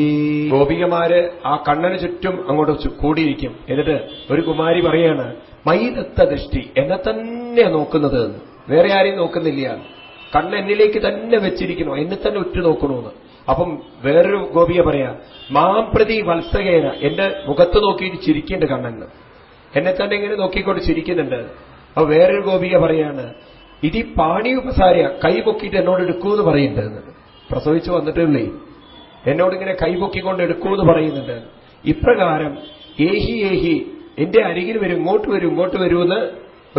ഗോപികമാര് ആ കണ്ണന് ചുറ്റും അങ്ങോട്ട് കൂടിയിരിക്കും. എന്നിട്ട് ഒരു കുമാരി പറയാണ് മൈദത്ത ദൃഷ്ടി എന്നെ തന്നെ നോക്കുന്നത്. വേറെ ആരെയും നോക്കുന്നില്ല. കണ്ണ് എന്നിലേക്ക് തന്നെ വെച്ചിരിക്കണോ എന്നെ തന്നെ ഉറ്റു നോക്കണമെന്ന് അപ്പം വേറൊരു ഗോപിയെ പറയാ മാം പ്രതി വത്സകേന എന്റെ മുഖത്ത് നോക്കിയിട്ട് ചിരിക്കേണ്ട കണ്ണന്. എന്നെ തന്നെ ഇങ്ങനെ നോക്കിക്കൊണ്ട് ചിരിക്കുന്നുണ്ട്. അപ്പൊ വേറൊരു ഗോപിക പറയാണ് ഇതി പാണി ഉപസാരിയ കൈ പൊക്കിയിട്ട് എന്നോട് എടുക്കൂ എന്ന് പറയുന്നുണ്ട് പ്രസവിച്ചു വന്നിട്ടില്ലേ? എന്നോടിങ്ങനെ കൈപൊക്കിക്കൊണ്ട് എടുക്കൂ എന്ന് പറയുന്നുണ്ട്. ഇപ്രകാരം ഏഹി ഏഹി എന്റെ അരികിൽ വരും ഇങ്ങോട്ട് വരും ഇങ്ങോട്ട് വരുമെന്ന്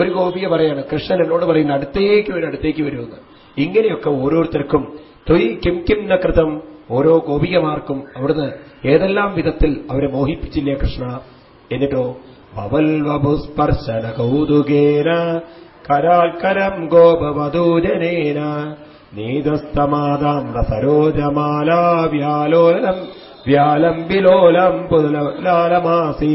ഒരു ഗോപിയെ പറയാണ്. കൃഷ്ണൻ എന്നോട് പറയുന്നു അടുത്തേക്ക് വരും അടുത്തേക്ക് വരുമെന്ന്. ഇങ്ങനെയൊക്കെ ഓരോരുത്തർക്കും തൊയ് കിം കിം ന കൃതം ഓരോ ഗോപികമാർക്കും അവിടുന്ന് ഏതെല്ലാം വിധത്തിൽ അവരെ മോഹിപ്പിച്ചില്ലേ കൃഷ്ണ? എന്നിട്ടോ ഭവൽവപുസ്പർശന കൗതുകേന കരം ഗോപവധൂജനേന നീതസ്തമാതാമ്ര സരോജമാല വ്യാലോലം വ്യാലം വിലോലം പുലാലമാസി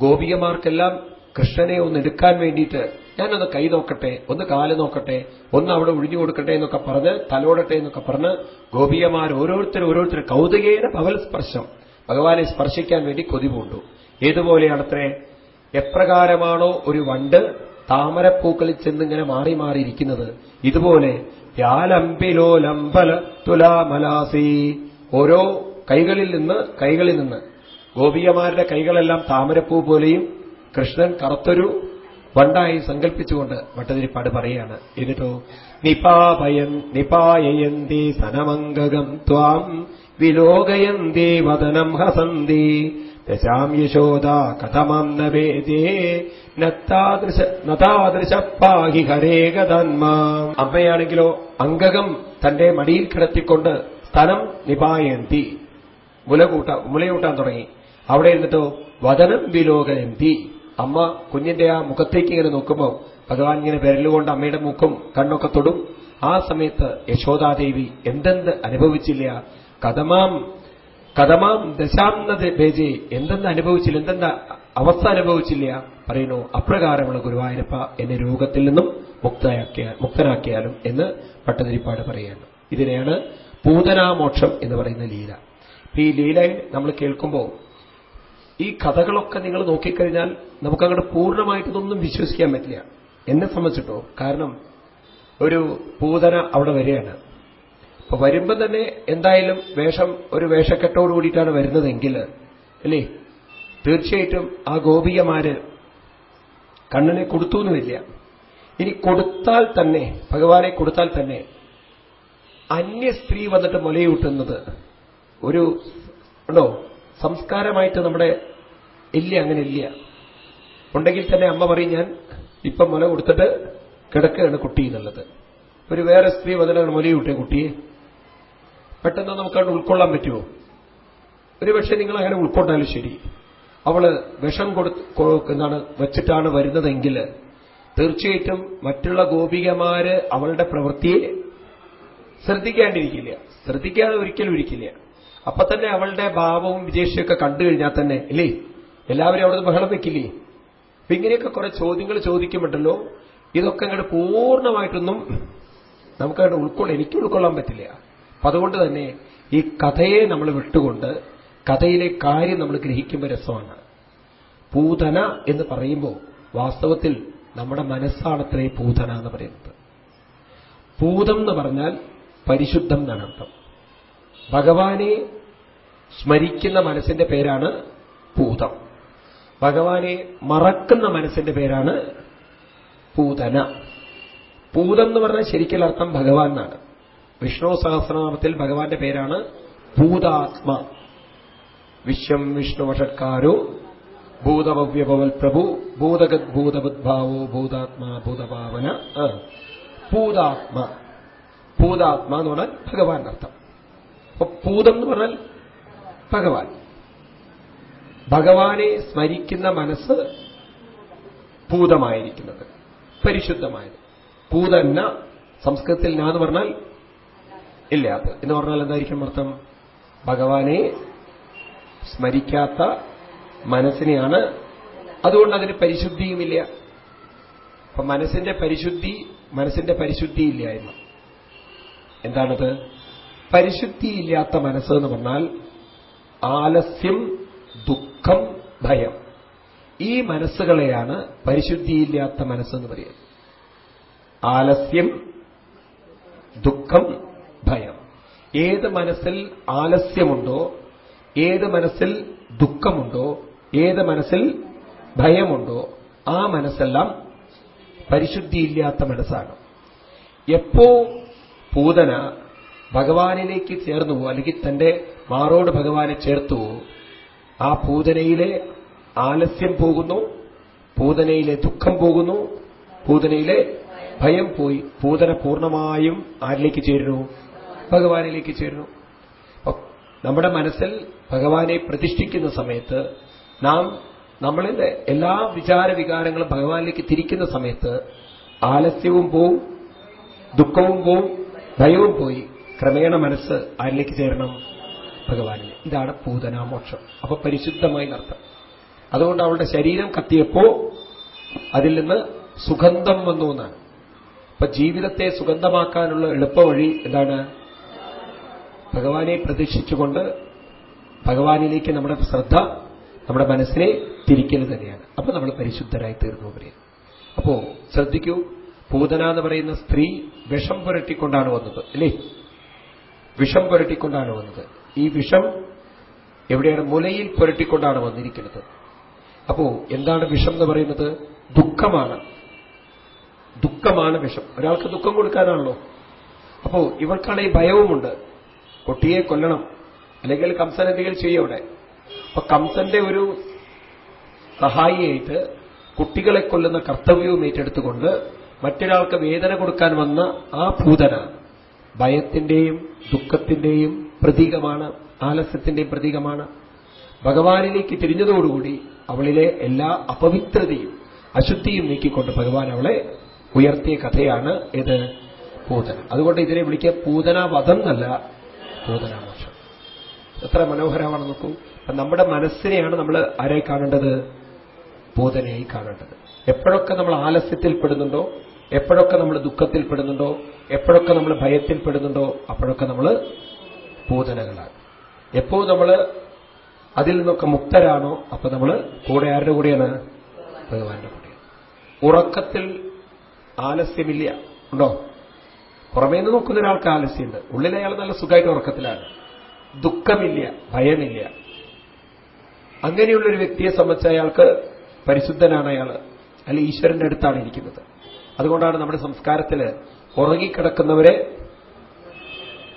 ഗോപികമാർക്കെല്ലാം കൃഷ്ണനെ ഒന്ന് എടുക്കാൻ വേണ്ടിയിട്ട് ഞാനൊന്ന് കൈ നോക്കട്ടെ ഒന്ന് കാൽ നോക്കട്ടെ ഒന്ന് അവിടെ ഒഴിഞ്ഞു കൊടുക്കട്ടെ എന്നൊക്കെ പറഞ്ഞ് തലോടട്ടെ എന്നൊക്കെ പറഞ്ഞ് ഗോപികമാർ ഓരോരുത്തർ ഓരോരുത്തർ കൗതുകേന പവൽ സ്പർശം ഭഗവാനെ സ്പർശിക്കാൻ വേണ്ടി കൊതി പൂണ്ടു. ഏതുപോലെയാണത്രേ എപ്രകാരമാണോ ഒരു വണ്ട് താമരപ്പൂക്കളിൽ ചെന്നിങ്ങനെ മാറി മാറിയിരിക്കുന്നത് ഇതുപോലെ വ്യാലംബിലോലംബല തുലാമലാസി. ഓരോ കൈകളിൽ നിന്ന് കൈകളിൽ നിന്ന്. ഗോപികമാരുടെ കൈകളെല്ലാം താമരപ്പൂ പോലെയും കൃഷ്ണൻ കറുത്തൊരു വണ്ടായി സങ്കല്പിച്ചുകൊണ്ട് ഭട്ടതിരിപ്പാട് പറയാണ് എന്നിട്ടോ നിപാപയൻ നിപായയന്തി സനമംഗകം ത്വാം വിലോകയന്തി വദനം ഹസന്തി. ദശാം യശോദ കഥമം നത്താദൃശ നതാദൃശ പാഹി ഹരേ ഗതന്മാം അമ്മയാണെങ്കിലോ അംഗകം തന്റെ മടിയിൽ കിടത്തിക്കൊണ്ട് സ്ഥലം നിപായന്തി. മുലകൂട്ട മുലയൂട്ടാൻ തുടങ്ങി. അവിടെ ഇരുന്നിട്ടോ വദനം വിലോകയന്തി. അമ്മ കുഞ്ഞിന്റെ ആ മുഖത്തേക്ക് ഇങ്ങനെ നോക്കുമ്പോൾ ഭഗവാൻ ഇങ്ങനെ വിരലുകൊണ്ട് അമ്മയുടെ മുഖം കണ്ണൊക്കെ തൊടും. ആ സമയത്ത് യശോദാദേവി എന്തെന്ത് അനുഭവിച്ചില്ല. കഥമാം കഥമാം ദശാംനത് ബേജെ. എന്തെന്ന് അനുഭവിച്ചില്ല എന്തെന്ന് അവസ്ഥ അനുഭവിച്ചില്ല. പറയുന്നു അപ്രകാരമുള്ള ഗുരുവായൂരപ്പ എന്നെ രോഗത്തിൽ നിന്നും മുക്തയാക്കിയാൽ മുക്തനാക്കിയാലും എന്ന് പട്ടതിരിപ്പാട് പറയുകയാണ്. ഇതിനെയാണ് പൂതനാമോക്ഷം എന്ന് പറയുന്ന ലീല. ഈ ലീല നമ്മൾ കേൾക്കുമ്പോൾ ഈ കഥകളൊക്കെ നിങ്ങൾ നോക്കിക്കഴിഞ്ഞാൽ നമുക്കങ്ങോട്ട് പൂർണമായിട്ട് ഇതൊന്നും വിശ്വസിക്കാൻ പറ്റില്ല. എന്നെ സംബന്ധിച്ചിട്ടോ കാരണം ഒരു പൂതന അവിടെ വരികയാണ്. അപ്പൊ വരുമ്പോ തന്നെ എന്തായാലും വേഷം ഒരു വേഷക്കെട്ടോട് കൂടിയിട്ടാണ് വരുന്നതെങ്കിൽ അല്ലേ? തീർച്ചയായിട്ടും ആ ഗോപികമാര് കണ്ണനെ കൊടുത്തുന്നുമില്ല ഇനി കൊടുത്താൽ തന്നെ ഭഗവാനെ കൊടുത്താൽ തന്നെ അന്യ സ്ത്രീ വന്നിട്ട് മുലയൂട്ടുന്നത് ഒരു ഉണ്ടോ? സംസ്കാരമായിട്ട് നമ്മുടെ ഇല്ല അങ്ങനെ ഇല്ല. ഉണ്ടെങ്കിൽ തന്നെ അമ്മ പറയും ഞാൻ ഇപ്പം മുല കൊടുത്തിട്ട് കിടക്കുകയാണ് കുട്ടി എന്നുള്ളത്. ഒരു വേറെ സ്ത്രീ വന്നിട്ടാണ് മുലയൂട്ടേ കുട്ടിയെ. പെട്ടെന്ന് നമുക്ക് അത് ഉൾക്കൊള്ളാൻ പറ്റുമോ? ഒരു പക്ഷേ നിങ്ങൾ അങ്ങനെ ഉൾക്കൊണ്ടാലും ശരി. അവൾ വിഷം കൊടുത്ത് എന്താണ് വെച്ചിട്ടാണ് വരുന്നതെങ്കിൽ തീർച്ചയായിട്ടും മറ്റുള്ള ഗോപികമാര് അവളുടെ പ്രവൃത്തിയെ ശ്രദ്ധിക്കാണ്ടിരിക്കില്ല ശ്രദ്ധിക്കാതെ ഒരിക്കലും ഇരിക്കില്ല. അപ്പൊ തന്നെ അവളുടെ ഭാവവും വിജേഷിയൊക്കെ കണ്ടു കഴിഞ്ഞാൽ തന്നെ ഇല്ലേ? എല്ലാവരും അവിടുന്ന് ബഹളം വെക്കില്ലേ? അപ്പൊ ഇങ്ങനെയൊക്കെ കുറെ ചോദ്യങ്ങൾ ചോദിക്കുമ്പോണ്ടല്ലോ ഇതൊക്കെ അങ്ങോട്ട് പൂർണമായിട്ടൊന്നും നമുക്കങ്ങോട്ട് ഉൾക്കൊള്ളാൻ എനിക്ക് ഉൾക്കൊള്ളാൻ പറ്റില്ല. അതുകൊണ്ട് തന്നെ ഈ കഥയെ നമ്മൾ വിട്ടുകൊണ്ട് കഥയിലെ കാര്യം നമ്മൾ ഗ്രഹിക്കുമ്പോൾ രസമാണ്. പൂതന എന്ന് പറയുമ്പോൾ വാസ്തവത്തിൽ നമ്മുടെ മനസ്സാണത്രേ പൂതന എന്ന് പറയുന്നത്. പൂതം എന്ന് പറഞ്ഞാൽ പരിശുദ്ധം എന്നാണ് അർത്ഥം. ഭഗവാനെ സ്മരിക്കുന്ന മനസ്സിന്റെ പേരാണ് പൂതം. ഭഗവാനെ മറക്കുന്ന മനസ്സിന്റെ പേരാണ് പൂതന. പൂതം എന്ന് പറഞ്ഞാൽ ശരിക്കുള്ള അർത്ഥം ഭഗവാൻ എന്നാണ്. വിഷ്ണു സഹസ്രനാമത്തിൽ ഭഗവാന്റെ പേരാണ് ഭൂതാത്മ. വിശ്വം വിഷ്ണുവഷത്കാരോ ഭൂതഭവ്യഭവൽ പ്രഭു ഭൂതഗത് ഭൂതബുദ്ഭാവോ ഭൂതാത്മാ ഭൂതഭാവന. ഭൂതാത്മ. ഭൂതാത്മ എന്ന് പറഞ്ഞാൽ ഭഗവാന്റെ അർത്ഥം. അപ്പൊ ഭൂതം എന്ന് പറഞ്ഞാൽ ഭഗവാൻ. ഭഗവാനെ സ്മരിക്കുന്ന മനസ്സ് ഭൂതമായിരിക്കുന്നത് പരിശുദ്ധമായത്. ഭൂതന്ന സംസ്കൃതത്തിൽ ഞാൻ പറഞ്ഞാൽ ഇല്ലാത്ത എന്ന് പറഞ്ഞാൽ എന്തായിരിക്കും അർത്ഥം? ഭഗവാനെ സ്മരിക്കാത്ത മനസ്സിനെയാണ്. അതുകൊണ്ട് അതിന് പരിശുദ്ധിയുമില്ല. അപ്പൊ മനസ്സിന്റെ പരിശുദ്ധി മനസ്സിന്റെ പരിശുദ്ധി ഇല്ലായ്മ എന്താണത്? പരിശുദ്ധിയില്ലാത്ത മനസ്സ് എന്ന് പറഞ്ഞാൽ ആലസ്യം ദുഃഖം ഭയം. ഈ മനസ്സുകളെയാണ് പരിശുദ്ധിയില്ലാത്ത മനസ്സെന്ന് പറയുന്നത്. ആലസ്യം ദുഃഖം ഭയം. ഏത് മനസ്സിൽ ആലസ്യമുണ്ടോ ഏത് മനസ്സിൽ ദുഃഖമുണ്ടോ ഏത് മനസ്സിൽ ഭയമുണ്ടോ ആ മനസ്സെല്ലാം പരിശുദ്ധിയില്ലാത്ത മനസ്സാണ്. എപ്പോ പൂതന ഭഗവാനിലേക്ക് ചേർന്നുവോ അല്ലെങ്കിൽ തന്റെ മാറോട് ഭഗവാനെ ചേർത്തുവോ ആ പൂതനയിലെ ആലസ്യം പോകുന്നു പൂതനയിലെ ദുഃഖം പോകുന്നു പൂതനയിലെ ഭയം പോയി പൂതന പൂർണമായും ആരിലേക്ക് ചേരുന്നു? ഭഗവാനിലേക്ക് ചേരുന്നു. നമ്മുടെ മനസ്സിൽ ഭഗവാനെ പ്രതിഷ്ഠിക്കുന്ന സമയത്ത് നാം നമ്മളിലെ എല്ലാ വിചാര വികാരങ്ങളും ഭഗവാനിലേക്ക് തിരിക്കുന്ന സമയത്ത് ആലസ്യവും പോവും ദുഃഖവും പോവും ഭയവും പോയി ക്രമേണ മനസ്സ് ആരിലേക്ക് ചേരണം? ഭഗവാനിൽ. ഇതാണ് പൂതനാമോക്ഷം. അപ്പൊ പരിശുദ്ധമായി നർത്തം അതുകൊണ്ട് അവളുടെ ശരീരം കത്തിയപ്പോ അതിൽ നിന്ന് സുഗന്ധം വന്നു എന്നാണ്. അപ്പൊ ജീവിതത്തെ സുഗന്ധമാക്കാനുള്ള എളുപ്പവഴി എന്താണ്? ഭഗവാനെ പ്രതീക്ഷിച്ചുകൊണ്ട് ഭഗവാനിലേക്ക് നമ്മുടെ ശ്രദ്ധ നമ്മുടെ മനസ്സിനെ തിരിക്കൽ തന്നെയാണ്. അപ്പൊ നമ്മൾ പരിശുദ്ധരായി തീർന്നു പറയാം അപ്പോ ശ്രദ്ധിക്കൂ പൂതന എന്ന് പറയുന്ന സ്ത്രീ വിഷം പുരട്ടിക്കൊണ്ടാണ് വന്നത് അല്ലേ? വിഷം പുരട്ടിക്കൊണ്ടാണ് വന്നത്. ഈ വിഷം എവിടെയാണ്? മുലയിൽ പുരട്ടിക്കൊണ്ടാണ് വന്നിരിക്കുന്നത്. അപ്പോ എന്താണ് വിഷം എന്ന് പറയുന്നത്? ദുഃഖമാണ്. ദുഃഖമാണ് വിഷം. ഒരാൾക്ക് ദുഃഖം കൊടുക്കാനാണല്ലോ. അപ്പോ ഇവർക്കാണെങ്കിൽ ഭയവുമുണ്ട്. കുട്ടിയെ കൊല്ലണം. അല്ലെങ്കിൽ കംസൻ എന്തെങ്കിലും ചെയ്യും അവിടെ. അപ്പൊ കംസന്റെ ഒരു സഹായിയായിട്ട് കുട്ടികളെ കൊല്ലുന്ന കർത്തവ്യവും ഏറ്റെടുത്തുകൊണ്ട് മറ്റൊരാൾക്ക് വേദന കൊടുക്കാൻ വന്ന ആ പൂതന ഭയത്തിന്റെയും ദുഃഖത്തിന്റെയും പ്രതീകമാണ് ആലസ്യത്തിന്റെയും പ്രതീകമാണ്. ഭഗവാനിലേക്ക് തിരിഞ്ഞതോടുകൂടി അവളിലെ എല്ലാ അപവിത്രതയും അശുദ്ധിയും നീക്കിക്കൊണ്ട് ഭഗവാൻ അവളെ ഉയർത്തിയ കഥയാണ് ഇത്. പൂതന അതുകൊണ്ട് ഇതിനെ വിളിക്കുക പൂതന വധം എന്നല്ല പൂതനാമോക്ഷം എത്ര മനോഹരമാണ് നോക്കൂ. നമ്മുടെ മനസ്സിനെയാണ് നമ്മൾ ആരെ കാണേണ്ടത്? ബോധനയായി കാണേണ്ടത്. എപ്പോഴൊക്കെ നമ്മൾ ആലസ്യത്തിൽ പെടുന്നുണ്ടോ? എപ്പോഴൊക്കെ നമ്മൾ ദുഃഖത്തിൽ പെടുന്നുണ്ടോ? എപ്പോഴൊക്കെ നമ്മൾ ഭയത്തിൽ പെടുന്നുണ്ടോ? അപ്പോഴൊക്കെ നമ്മൾ ബോധനകളാണ്. എപ്പോ നമ്മൾ അതിൽ നിന്നൊക്കെ മുക്തരാണോ? അപ്പൊ നമ്മൾ കൂടെ ആരുടെ കൂടെയാണ്? ഭഗവാന്റെ കൂടെയാണ്. ഉറക്കത്തിൽ ആലസ്യമില്ല. ഉണ്ടോ? പുറമേ നിന്ന് നോക്കുന്ന ഒരാൾക്ക് ആലസ്യമുണ്ട് ഉള്ളിൽ അയാൾ നല്ല സുഖമായിട്ട് ഉറക്കത്തിലാണ്. ദുഃഖമില്ല ഭയമില്ല. അങ്ങനെയുള്ള ഒരു വ്യക്തിയെ സംബന്ധിച്ച് അയാൾക്ക് പരിശുദ്ധനാണ് അയാൾ അല്ലെ ഈശ്വരന്റെ അടുത്താണ് ഇരിക്കുന്നത്. അതുകൊണ്ടാണ് നമ്മുടെ സംസ്കാരത്തിൽ ഉറങ്ങിക്കിടക്കുന്നവരെ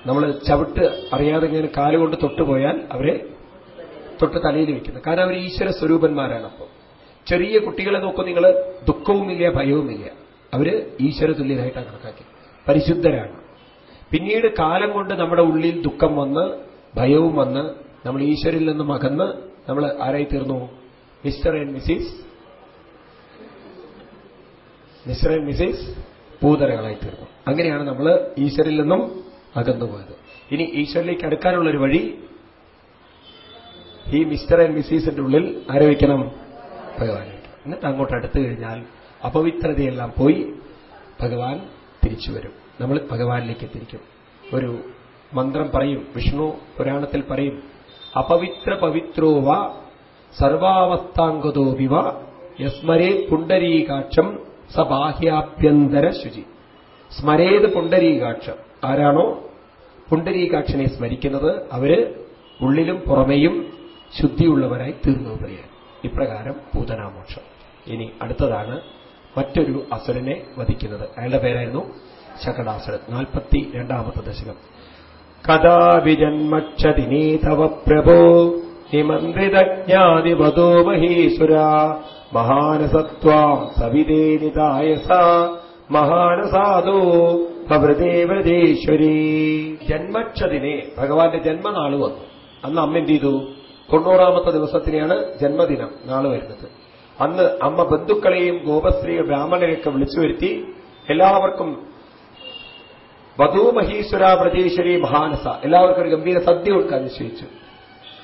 നമ്മൾ ചവിട്ട് അറിയാതെ ഇങ്ങനെ കാലുകൊണ്ട് തൊട്ടുപോയാൽ അവരെ തൊട്ട് തലയിൽ വയ്ക്കുന്നത് കാരണം അവർ ഈശ്വര സ്വരൂപന്മാരാണ് അപ്പോൾ ചെറിയ കുട്ടികളെ നോക്കുമ്പോൾ നിങ്ങൾ ദുഃഖവുമില്ല ഭയവുമില്ല. അവർ ഈശ്വര തുല്യരായിട്ടാണ് കണക്കാക്കി പരിശുദ്ധരാണ്. പിന്നീട് കാലം കൊണ്ട് നമ്മുടെ ഉള്ളിൽ ദുഃഖം വന്ന് ഭയവും വന്ന് നമ്മൾ ഈശ്വരിൽ നിന്ന് അകന്ന് നമ്മൾ ആരായി തീർന്നു? Mr and Mrs Mr and Mrs പൂതരകളായി തീർന്നു. അങ്ങനെയാണ് നമ്മൾ ഈശ്വരിൽ നിന്നും അകന്നുപോയത് ഇനി ഈശ്വരിലേക്ക് അടുക്കാനുള്ളൊരു വഴി ഈ മിസ്റ്റർ ആൻഡ് മിസ്സീസിന്റെ ഉള്ളിൽ ആരോപിക്കണം ഭഗവാനായിട്ട് എന്നിട്ട് അങ്ങോട്ട് അടുത്തു കഴിഞ്ഞാൽ അപവിത്രതയെല്ലാം പോയി ഭഗവാൻ തിരിച്ചു വരും. നമ്മൾ ഭഗവാനിലേക്ക് എത്തിരിക്കും ഒരു മന്ത്രം പറയും വിഷ്ണു പുരാണത്തിൽ പറയും അപവിത്ര പവിത്രോവ സർവാവസ്ഥാംഗതോ വിവ യസ്മരേ പുണ്ടരീകാക്ഷം സബാഹ്യാഭ്യന്തര ശുചി. സ്മരേത് പുണ്ടരീകാക്ഷം ആരാണോ പുണ്ടരീകാക്ഷനെ സ്മരിക്കുന്നത് അവർ ഉള്ളിലും പുറമെയും ശുദ്ധിയുള്ളവരായി തീർന്നു പറയാൻ. ഇപ്രകാരം പൂതനാമോക്ഷം ഇനി അടുത്തതാണ് മറ്റൊരു അസുരനെ വധിക്കുന്നത്. അയാളുടെ പേരായിരുന്നു ശകടാസുരൻ നാൽപ്പത്തി രണ്ടാമത്തെ ദശകം കഥാവിജന്മക്ഷതിനീതവ തവ പ്രഭോ നിമന്ത്രിതജ്ഞാതിവതോ മഹീസുര മഹാനസത്വാം സവിതേ നിതായസ മഹാനസാദോ ജന്മക്ഷതിനെ ഭഗവാന്റെ ജന്മനാൾ വന്നു. അന്ന് അമ്മ എന്ത് ചെയ്തു? തൊണ്ണൂറാമത്തെ ദിവസത്തിനെയാണ് ജന്മദിനം നാളെ വരുന്നത്. അന്ന് അമ്മ ബന്ധുക്കളെയും ഗോപശ്രീയെ ബ്രാഹ്മണരെയൊക്കെ വിളിച്ചു വരുത്തി എല്ലാവർക്കും വധൂമഹീശ്വര പ്രതീശ്വരി മഹാനസ. എല്ലാവർക്കും ഒരു ഗംഭീര സദ്യ കൊടുക്കാൻ നിശ്ചയിച്ചു.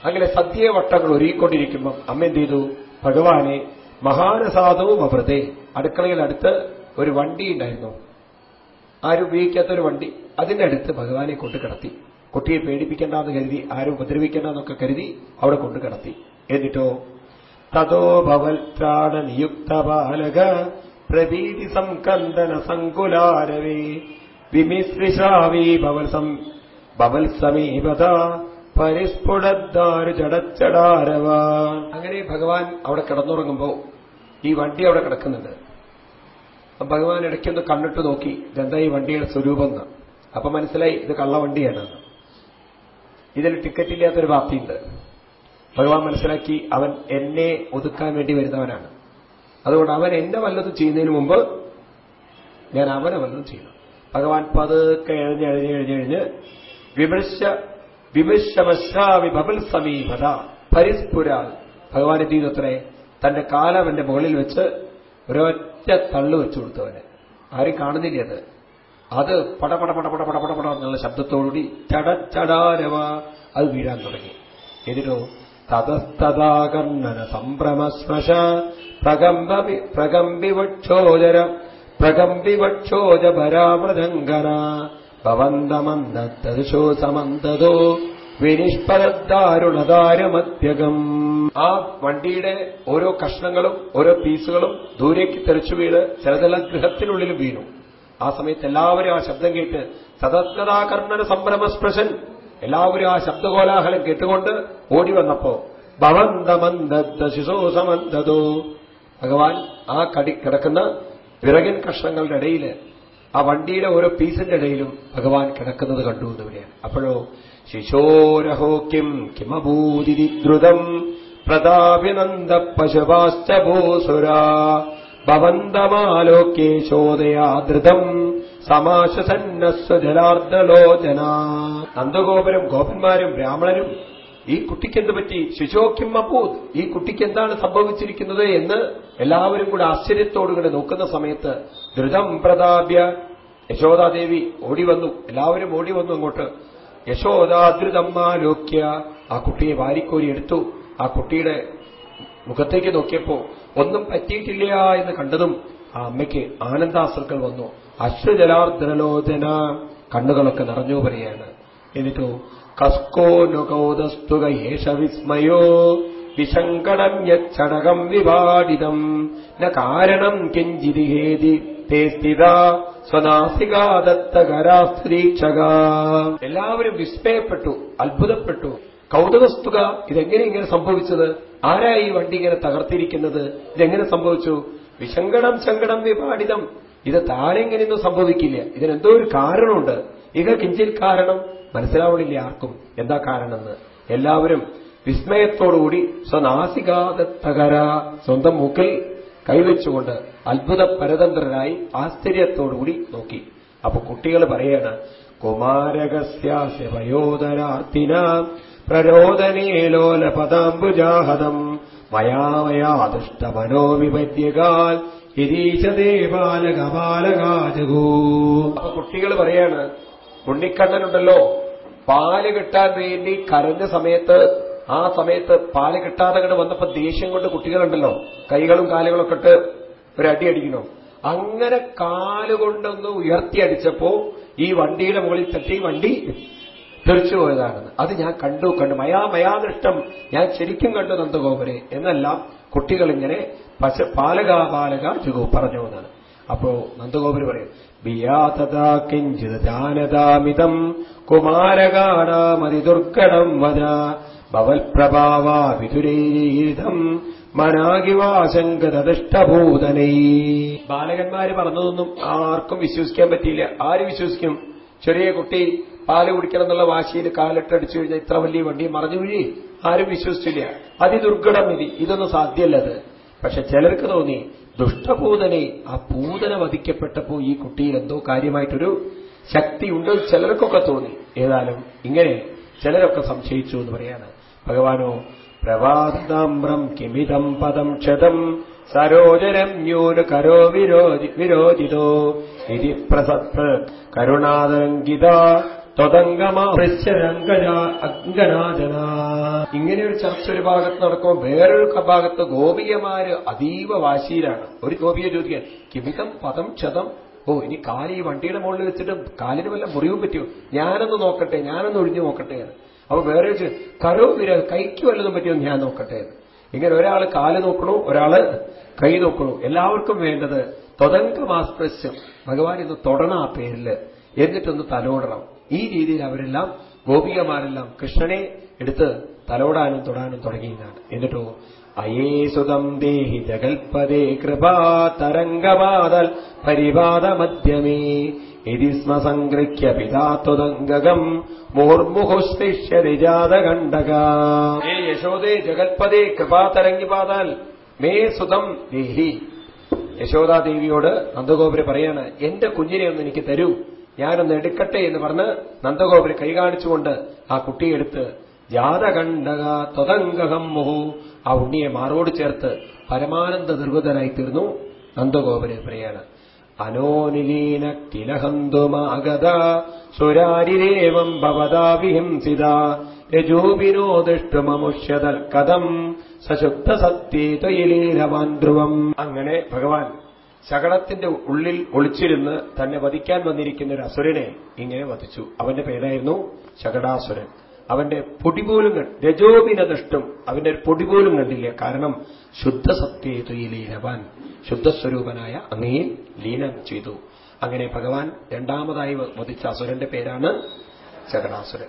അങ്ങനെ സദ്യ വട്ടങ്ങൾ ഒരുങ്ങിക്കൊണ്ടിരിക്കുമ്പം അമ്മ എന്ത് ചെയ്തു? ഭഗവാനെ മഹാനസാധവും അവൃതേ അടുക്കളയിലടുത്ത് ഒരു വണ്ടി ഉണ്ടായിരുന്നു. ആരും ഉപയോഗിക്കാത്ത ഒരു വണ്ടി. അതിന്റെ അടുത്ത് ഭഗവാനെ കൊണ്ട് കിടത്തി. കുട്ടിയെ പേടിപ്പിക്കേണ്ടെന്ന് കരുതി ആരും ഉപദ്രവിക്കേണ്ടെന്നൊക്കെ കരുതി അവിടെ കൊണ്ടു കിടത്തി. എന്നിട്ടോ തതോ ഭവൽ പ്രാണ നിയുക്ത ബാലക പ്രതീതി സംകന്ദന സങ്കുലാരവേ വിമിശ്രിശാവീ ഭവൽ സം ഭവൽ സമീപത പരിസ്ഫുടദ്ദാരു ചടച്ചടാരവ അങ്ങനെ ഭഗവാൻ അവിടെ കിടന്നുറങ്ങുമ്പോ ഈ വണ്ടി അവിടെ കിടക്കുന്നുണ്ട്. ഭഗവാൻ ഇടയ്ക്കൊന്ന് കണ്ണിട്ട് നോക്കി ഇതെന്താ ഈ വണ്ടിയുടെ സ്വരൂപം എന്ന് അപ്പൊ മനസ്സിലായി ഇത് കള്ളവണ്ടിയാണ് ഇതിൽ ടിക്കറ്റ് ഇല്ലാത്തൊരു പാർട്ടിയുണ്ട് ഭഗവാൻ മനസ്സിലാക്കി അവൻ എന്നെ ഒതുക്കാൻ വേണ്ടി വരുന്നവനാണ്. അതുകൊണ്ട് അവൻ എന്നെ വല്ലതും ചെയ്യുന്നതിന് മുമ്പ് ഞാൻ അവനെ വല്ലതും ചെയ്യണം. ഭഗവാൻ പതുക്കെ എഴുതി എഴുതി എഴുതി എഴുതി വിമർശ വിമർശമശ്രാവി ബബൽ സമീപത പരിസ്ഫുരാൽ. ഭഗവാൻ എന്ത് ചെയ്തു അത്രേ? തന്റെ കാലവന്റെ മുകളിൽ വെച്ച് ഒരൊറ്റ തള്ളു വെച്ചു കൊടുത്തവന് ആരും കാണുന്നില്ല അത്. അത് പടപട പടപട പടപട പട എന്നുള്ള ശബ്ദത്തോടുകൂടി ചടച്ചടാരവ അത് വീഴാൻ തുടങ്ങി. എന്നിട്ടോ തതസ്തദാകർണന സംഭ്രമശ്മശ പ്രകമ്പി പ്രകമ്പിവക്ഷോജര പ്രകമ്പിവക്ഷോജ പരാമൃതങ്കന ഭവന്തമന്ദോ സമന്തതോ വിനിഷ്പരദ്ദാരുണതാരമത്യകം ആ വണ്ടിയുടെ ഓരോ കഷ്ണങ്ങളും ഓരോ പീസുകളും ദൂരേക്ക് തെറിച്ചു വീണ് ചിലതെല്ലാം ഗൃഹത്തിനുള്ളിലും വീണു. ആ സമയത്ത് എല്ലാവരും ആ ശബ്ദം കേട്ട് സദസ്കഥാകർണന സംഭ്രമസ്പൃശൻ എല്ലാവരും ആ ശബ്ദകോലാഹലം കേട്ടുകൊണ്ട് ഓടി വന്നപ്പോ ഭവന്തമന്ദ ശിശോ സമന്തതോ ഭഗവാൻ ആ കടി കിടക്കുന്ന വിറകൻ കഷ്ണങ്ങളുടെ ഇടയിൽ ആ വണ്ടിയുടെ ഓരോ പീസിന്റെ ഇടയിലും ഭഗവാൻ കിടക്കുന്നത് കണ്ടു എന്നിവിടെയാണ്. അപ്പോഴോ ശിശോരഹോക്യം കിം കിമഭൂതിരി ദ്രുതം പ്രതാപിനന്ദ പശുപാശ്ച ഭൂസുരാ. ഭവന്തമാലോക്യേ ശോദയാ ധൃതം സമാശസന്നസ്വജലാർദ്ദലോചന നന്ദഗോപുരം ഗോപന്മാരും ബ്രാഹ്മണരും ഈ കുട്ടിക്കെന്ത് പറ്റി? ശിശോക്കിം അപ്പൂത് ഈ കുട്ടിക്ക് എന്താണ് സംഭവിച്ചിരിക്കുന്നത് എന്ന് എല്ലാവരും കൂടെ ആശ്ചര്യത്തോടുകൂടെ നോക്കുന്ന സമയത്ത് ധൃതം പ്രതാപ്യ യശോദാദേവി ഓടി വന്നു. എല്ലാവരും ഓടി വന്നു അങ്ങോട്ട്. യശോദാദ്രുതമ്മാലോക്യ ആ കുട്ടിയെ വാരിക്കോരി എടുത്തു. ആ കുട്ടിയുടെ മുഖത്തേക്ക് നോക്കിയപ്പോ ഒന്നും പറ്റിയിട്ടില്ല എന്ന് കണ്ടതും ആ അമ്മയ്ക്ക് ആനന്ദാശ്രുക്കൾ വന്നു. അശ്രുജലാർദ്രലോചന കണ്ണുകളൊക്കെ നിറഞ്ഞു പറയാണ് എന്നിട്ടോ കസ്കോ നുകൗതസ്തുക യേശ വിശങ്കടം യച്ചടകം വിവാടിതം. ന കാരണം കിഞ്ചിതിഹേതി തേ സ്ഥിത സ്വനാസികാദത്തകരാസ്ത്രീക്ഷക എല്ലാവരും വിസ്മയപ്പെട്ടു അത്ഭുതപ്പെട്ടു. കൗതുകസ്തുക ഇതെങ്ങനെ ഇങ്ങനെ സംഭവിച്ചത്? ആരായി വണ്ടി ഇങ്ങനെ തകർത്തിരിക്കുന്നത്? ഇതെങ്ങനെ സംഭവിച്ചു? വിശങ്കടം ശങ്കടം വിപാടിതം ഇത് താഴെ ഇങ്ങനെയൊന്നും സംഭവിക്കില്ല. ഇതിനെന്തോ ഒരു കാരണമുണ്ട്. ഇക കിഞ്ചിൽ കാരണം? മനസ്സിലാവണില്ല ആർക്കും. എന്താ കാരണമെന്ന്? എല്ലാവരും വിസ്മയത്തോടുകൂടി സ്വനാസികാതകര സ്വന്തം മൂക്കിൽ കൈവച്ചുകൊണ്ട് അത്ഭുത പരതന്ത്രരായി ആശ്ചര്യത്തോടുകൂടി നോക്കി. അപ്പൊ കുട്ടികൾ പറയാണ് കുമാരകസ്യാസ്യ വയോധരാർത്തിന പ്രരോദനേ ലോലപദാംബുജാഹതം. മയാമയാദുഷ്ട യതീശദേവാലകപാലകാജകൂ അപ്പൊ കുട്ടികൾ പറയാണ് ഉണ്ണിക്കണ്ണനുണ്ടല്ലോ പാൽ കിട്ടാൻ വേണ്ടി കരഞ്ഞ സമയത്ത് ആ സമയത്ത് പാൽ കിട്ടാതെ കണ്ട് വന്നപ്പോ ദേഷ്യം കൊണ്ട് കുട്ടികളുണ്ടല്ലോ കൈകളും കാലുകളൊക്കെ ഇട്ട് ഒരു അടി അടിക്കണോ അങ്ങനെ കാലുകൊണ്ടൊന്ന് ഉയർത്തി അടിച്ചപ്പോ ഈ വണ്ടിയുടെ മുകളിൽ തട്ടി വണ്ടി തെറിച്ചു പോയതാണെന്ന് അത് ഞാൻ കണ്ടു കണ്ടു. മയാ മയാദൃഷ്ടം. ഞാൻ ശരിക്കും കണ്ടു നന്ദഗോപരെ എന്നെല്ലാം കുട്ടികളിങ്ങനെ പശ പാലക പാലക ജുഗു പറഞ്ഞു എന്നാണ് അപ്പോ നന്ദഗോപര് പറയും ബിയാതാ കിഞ്ചിത് ജാനതാമിതം കുമാരകാണാമതിദുർഘടം വദ ഭവൽപ്രഭാവാ വിതുരീരീതം മനാകിവാശങ്കതഷ്ടഭൂതനൈ ബാലകന്മാര് പറഞ്ഞതൊന്നും ആർക്കും വിശ്വസിക്കാൻ പറ്റിയില്ല. ആര് വിശ്വസിക്കും? ചെറിയ കുട്ടി പാൽ കുടിക്കണം എന്നുള്ള വാശിയിൽ കാലിട്ടടിച്ചു കഴിഞ്ഞാൽ ഇത്ര വലിയ വണ്ടി മറഞ്ഞു വീഴി. ആരും വിശ്വസിച്ചില്ല. അതിദുർഘടം ഇതി ഇതൊന്നും സാധ്യമല്ലത്. പക്ഷെ ചിലർക്ക് തോന്നി ദുഷ്ടഭൂതനെ ആ പൂതന വധിക്കപ്പെട്ടപ്പോ ഈ കുട്ടിയിൽ എന്തോ കാര്യമായിട്ടൊരു ശക്തി ഉണ്ട് ചിലർക്കൊക്കെ തോന്നി. ഏതായാലും ഇങ്ങനെ ചിലരൊക്കെ സംശയിച്ചു എന്ന് പറയാണ്. ഭഗവാനോ പ്രവാദാമ്രം കിമിതം പദം ക്ഷതം സരോജരം ന്യൂന കരോ വിരോധി വിരോധിതോ. ഇതി പ്രസത്ത് കരുണാതരംഗിത ഇങ്ങനെ ഒരു ചർച്ച ഒരു ഭാഗത്ത് നടക്കുമ്പോൾ വേറൊരു ഭാഗത്ത് ഗോപികമാര് അതീവ വാശിയിലാണ്. ഒരു ഗോപിയെ ചോദിക്കാൻ കിമിതം പദം ക്ഷതം? ഓ ഇനി കാലി ഈ വണ്ടിയുടെ മുകളിൽ വെച്ചിട്ട് കാലിന് വല്ല മുറിവും പറ്റിയോ? ഞാനൊന്ന് നോക്കട്ടെ ഞാനൊന്ന് ഒഴിഞ്ഞു നോക്കട്ടെ അപ്പൊ വേറെ കരോ വിര കൈക്ക് വല്ലതും പറ്റിയോ ഞാൻ നോക്കട്ടെ ഇങ്ങനെ ഒരാൾ കാൽ നോക്കണു ഒരാൾ കൈ നോക്കണു. എല്ലാവർക്കും വേണ്ടത് തൊതങ്കമാസ്പ്രശ്യം ഭഗവാൻ ഇത് തൊടണം ആ പേരിൽ. എന്നിട്ടൊന്ന് തലോടണം. ഈ രീതിയിൽ അവരെല്ലാം ഗോപികമാരെല്ലാം കൃഷ്ണനെ എടുത്ത് തലോടാനും തൊടാനും തുടങ്ങിയതാണ്. എന്നിട്ടോ അയേ സുതം ദേഹി ജഗൽപദേ കൃപാ തരംഗപാതൽ പരിപാദമധ്യമേ. ഇതി സ്മ സംഗൃഹ്യ പിതാത്വതംഗകം മുഹുർമുഹുസ്തിഷ്യതി ജാതകണ്ഡക. ഹേ യശോദേ ജഗൽപദേ കൃപാതരംഗിപാതാൽ മേ സുതം ദേഹി. യശോദാദേവിയോട് നന്ദഗോപുര പറയാണ് എന്റെ കുഞ്ഞിനെ ഒന്ന് എനിക്ക് തരൂ. ഞാനൊന്ന് എടുക്കട്ടെ എന്ന് പറഞ്ഞ് നന്ദഗോപുരി കൈ കാണിച്ചുകൊണ്ട് ആ കുട്ടിയെടുത്ത് ജാതകണ്ഡക ത്വതംഗകം മുഹു. ആ ഉണ്ണിയെ മാറോട് ചേർത്ത് പരമാനന്ദ ദുർഗതനായി തീർന്നു. നന്ദഗോപുര പറയാണ് അനോനിലീന കിലഹന്തുമാഗത സുരാരിരേവം ഭവതാ വിഹിംസിത ദൃഷ്ടുമമുഷ്യതൽ കഥം സശുദ്ധ സത്യേതയിലീലവാൻ ധ്രുവം. അങ്ങനെ ഭഗവാൻ ശകടത്തിന്റെ ഉള്ളിൽ ഒളിച്ചിരുന്ന് തന്നെ വധിക്കാൻ വന്നിരിക്കുന്ന ഒരു അസുരനെ ഇങ്ങനെ വധിച്ചു. അവന്റെ പേരായിരുന്നു ശകടാസുരൻ. അവന്റെ പൊടിപോലും രജോപിന ദൃഷ്ടം അവന്റെ ഒരു പൊടി പോലും കണ്ടില്ല. കാരണം ശുദ്ധ ലീനവാൻ. ശുദ്ധസ്വരൂപനായ അങ്ങയിൽ ലീനം ചെയ്തു. അങ്ങനെ ഭഗവാൻ രണ്ടാമതായി വധിച്ച അസുരന്റെ പേരാണ് ശകടാസുരൻ.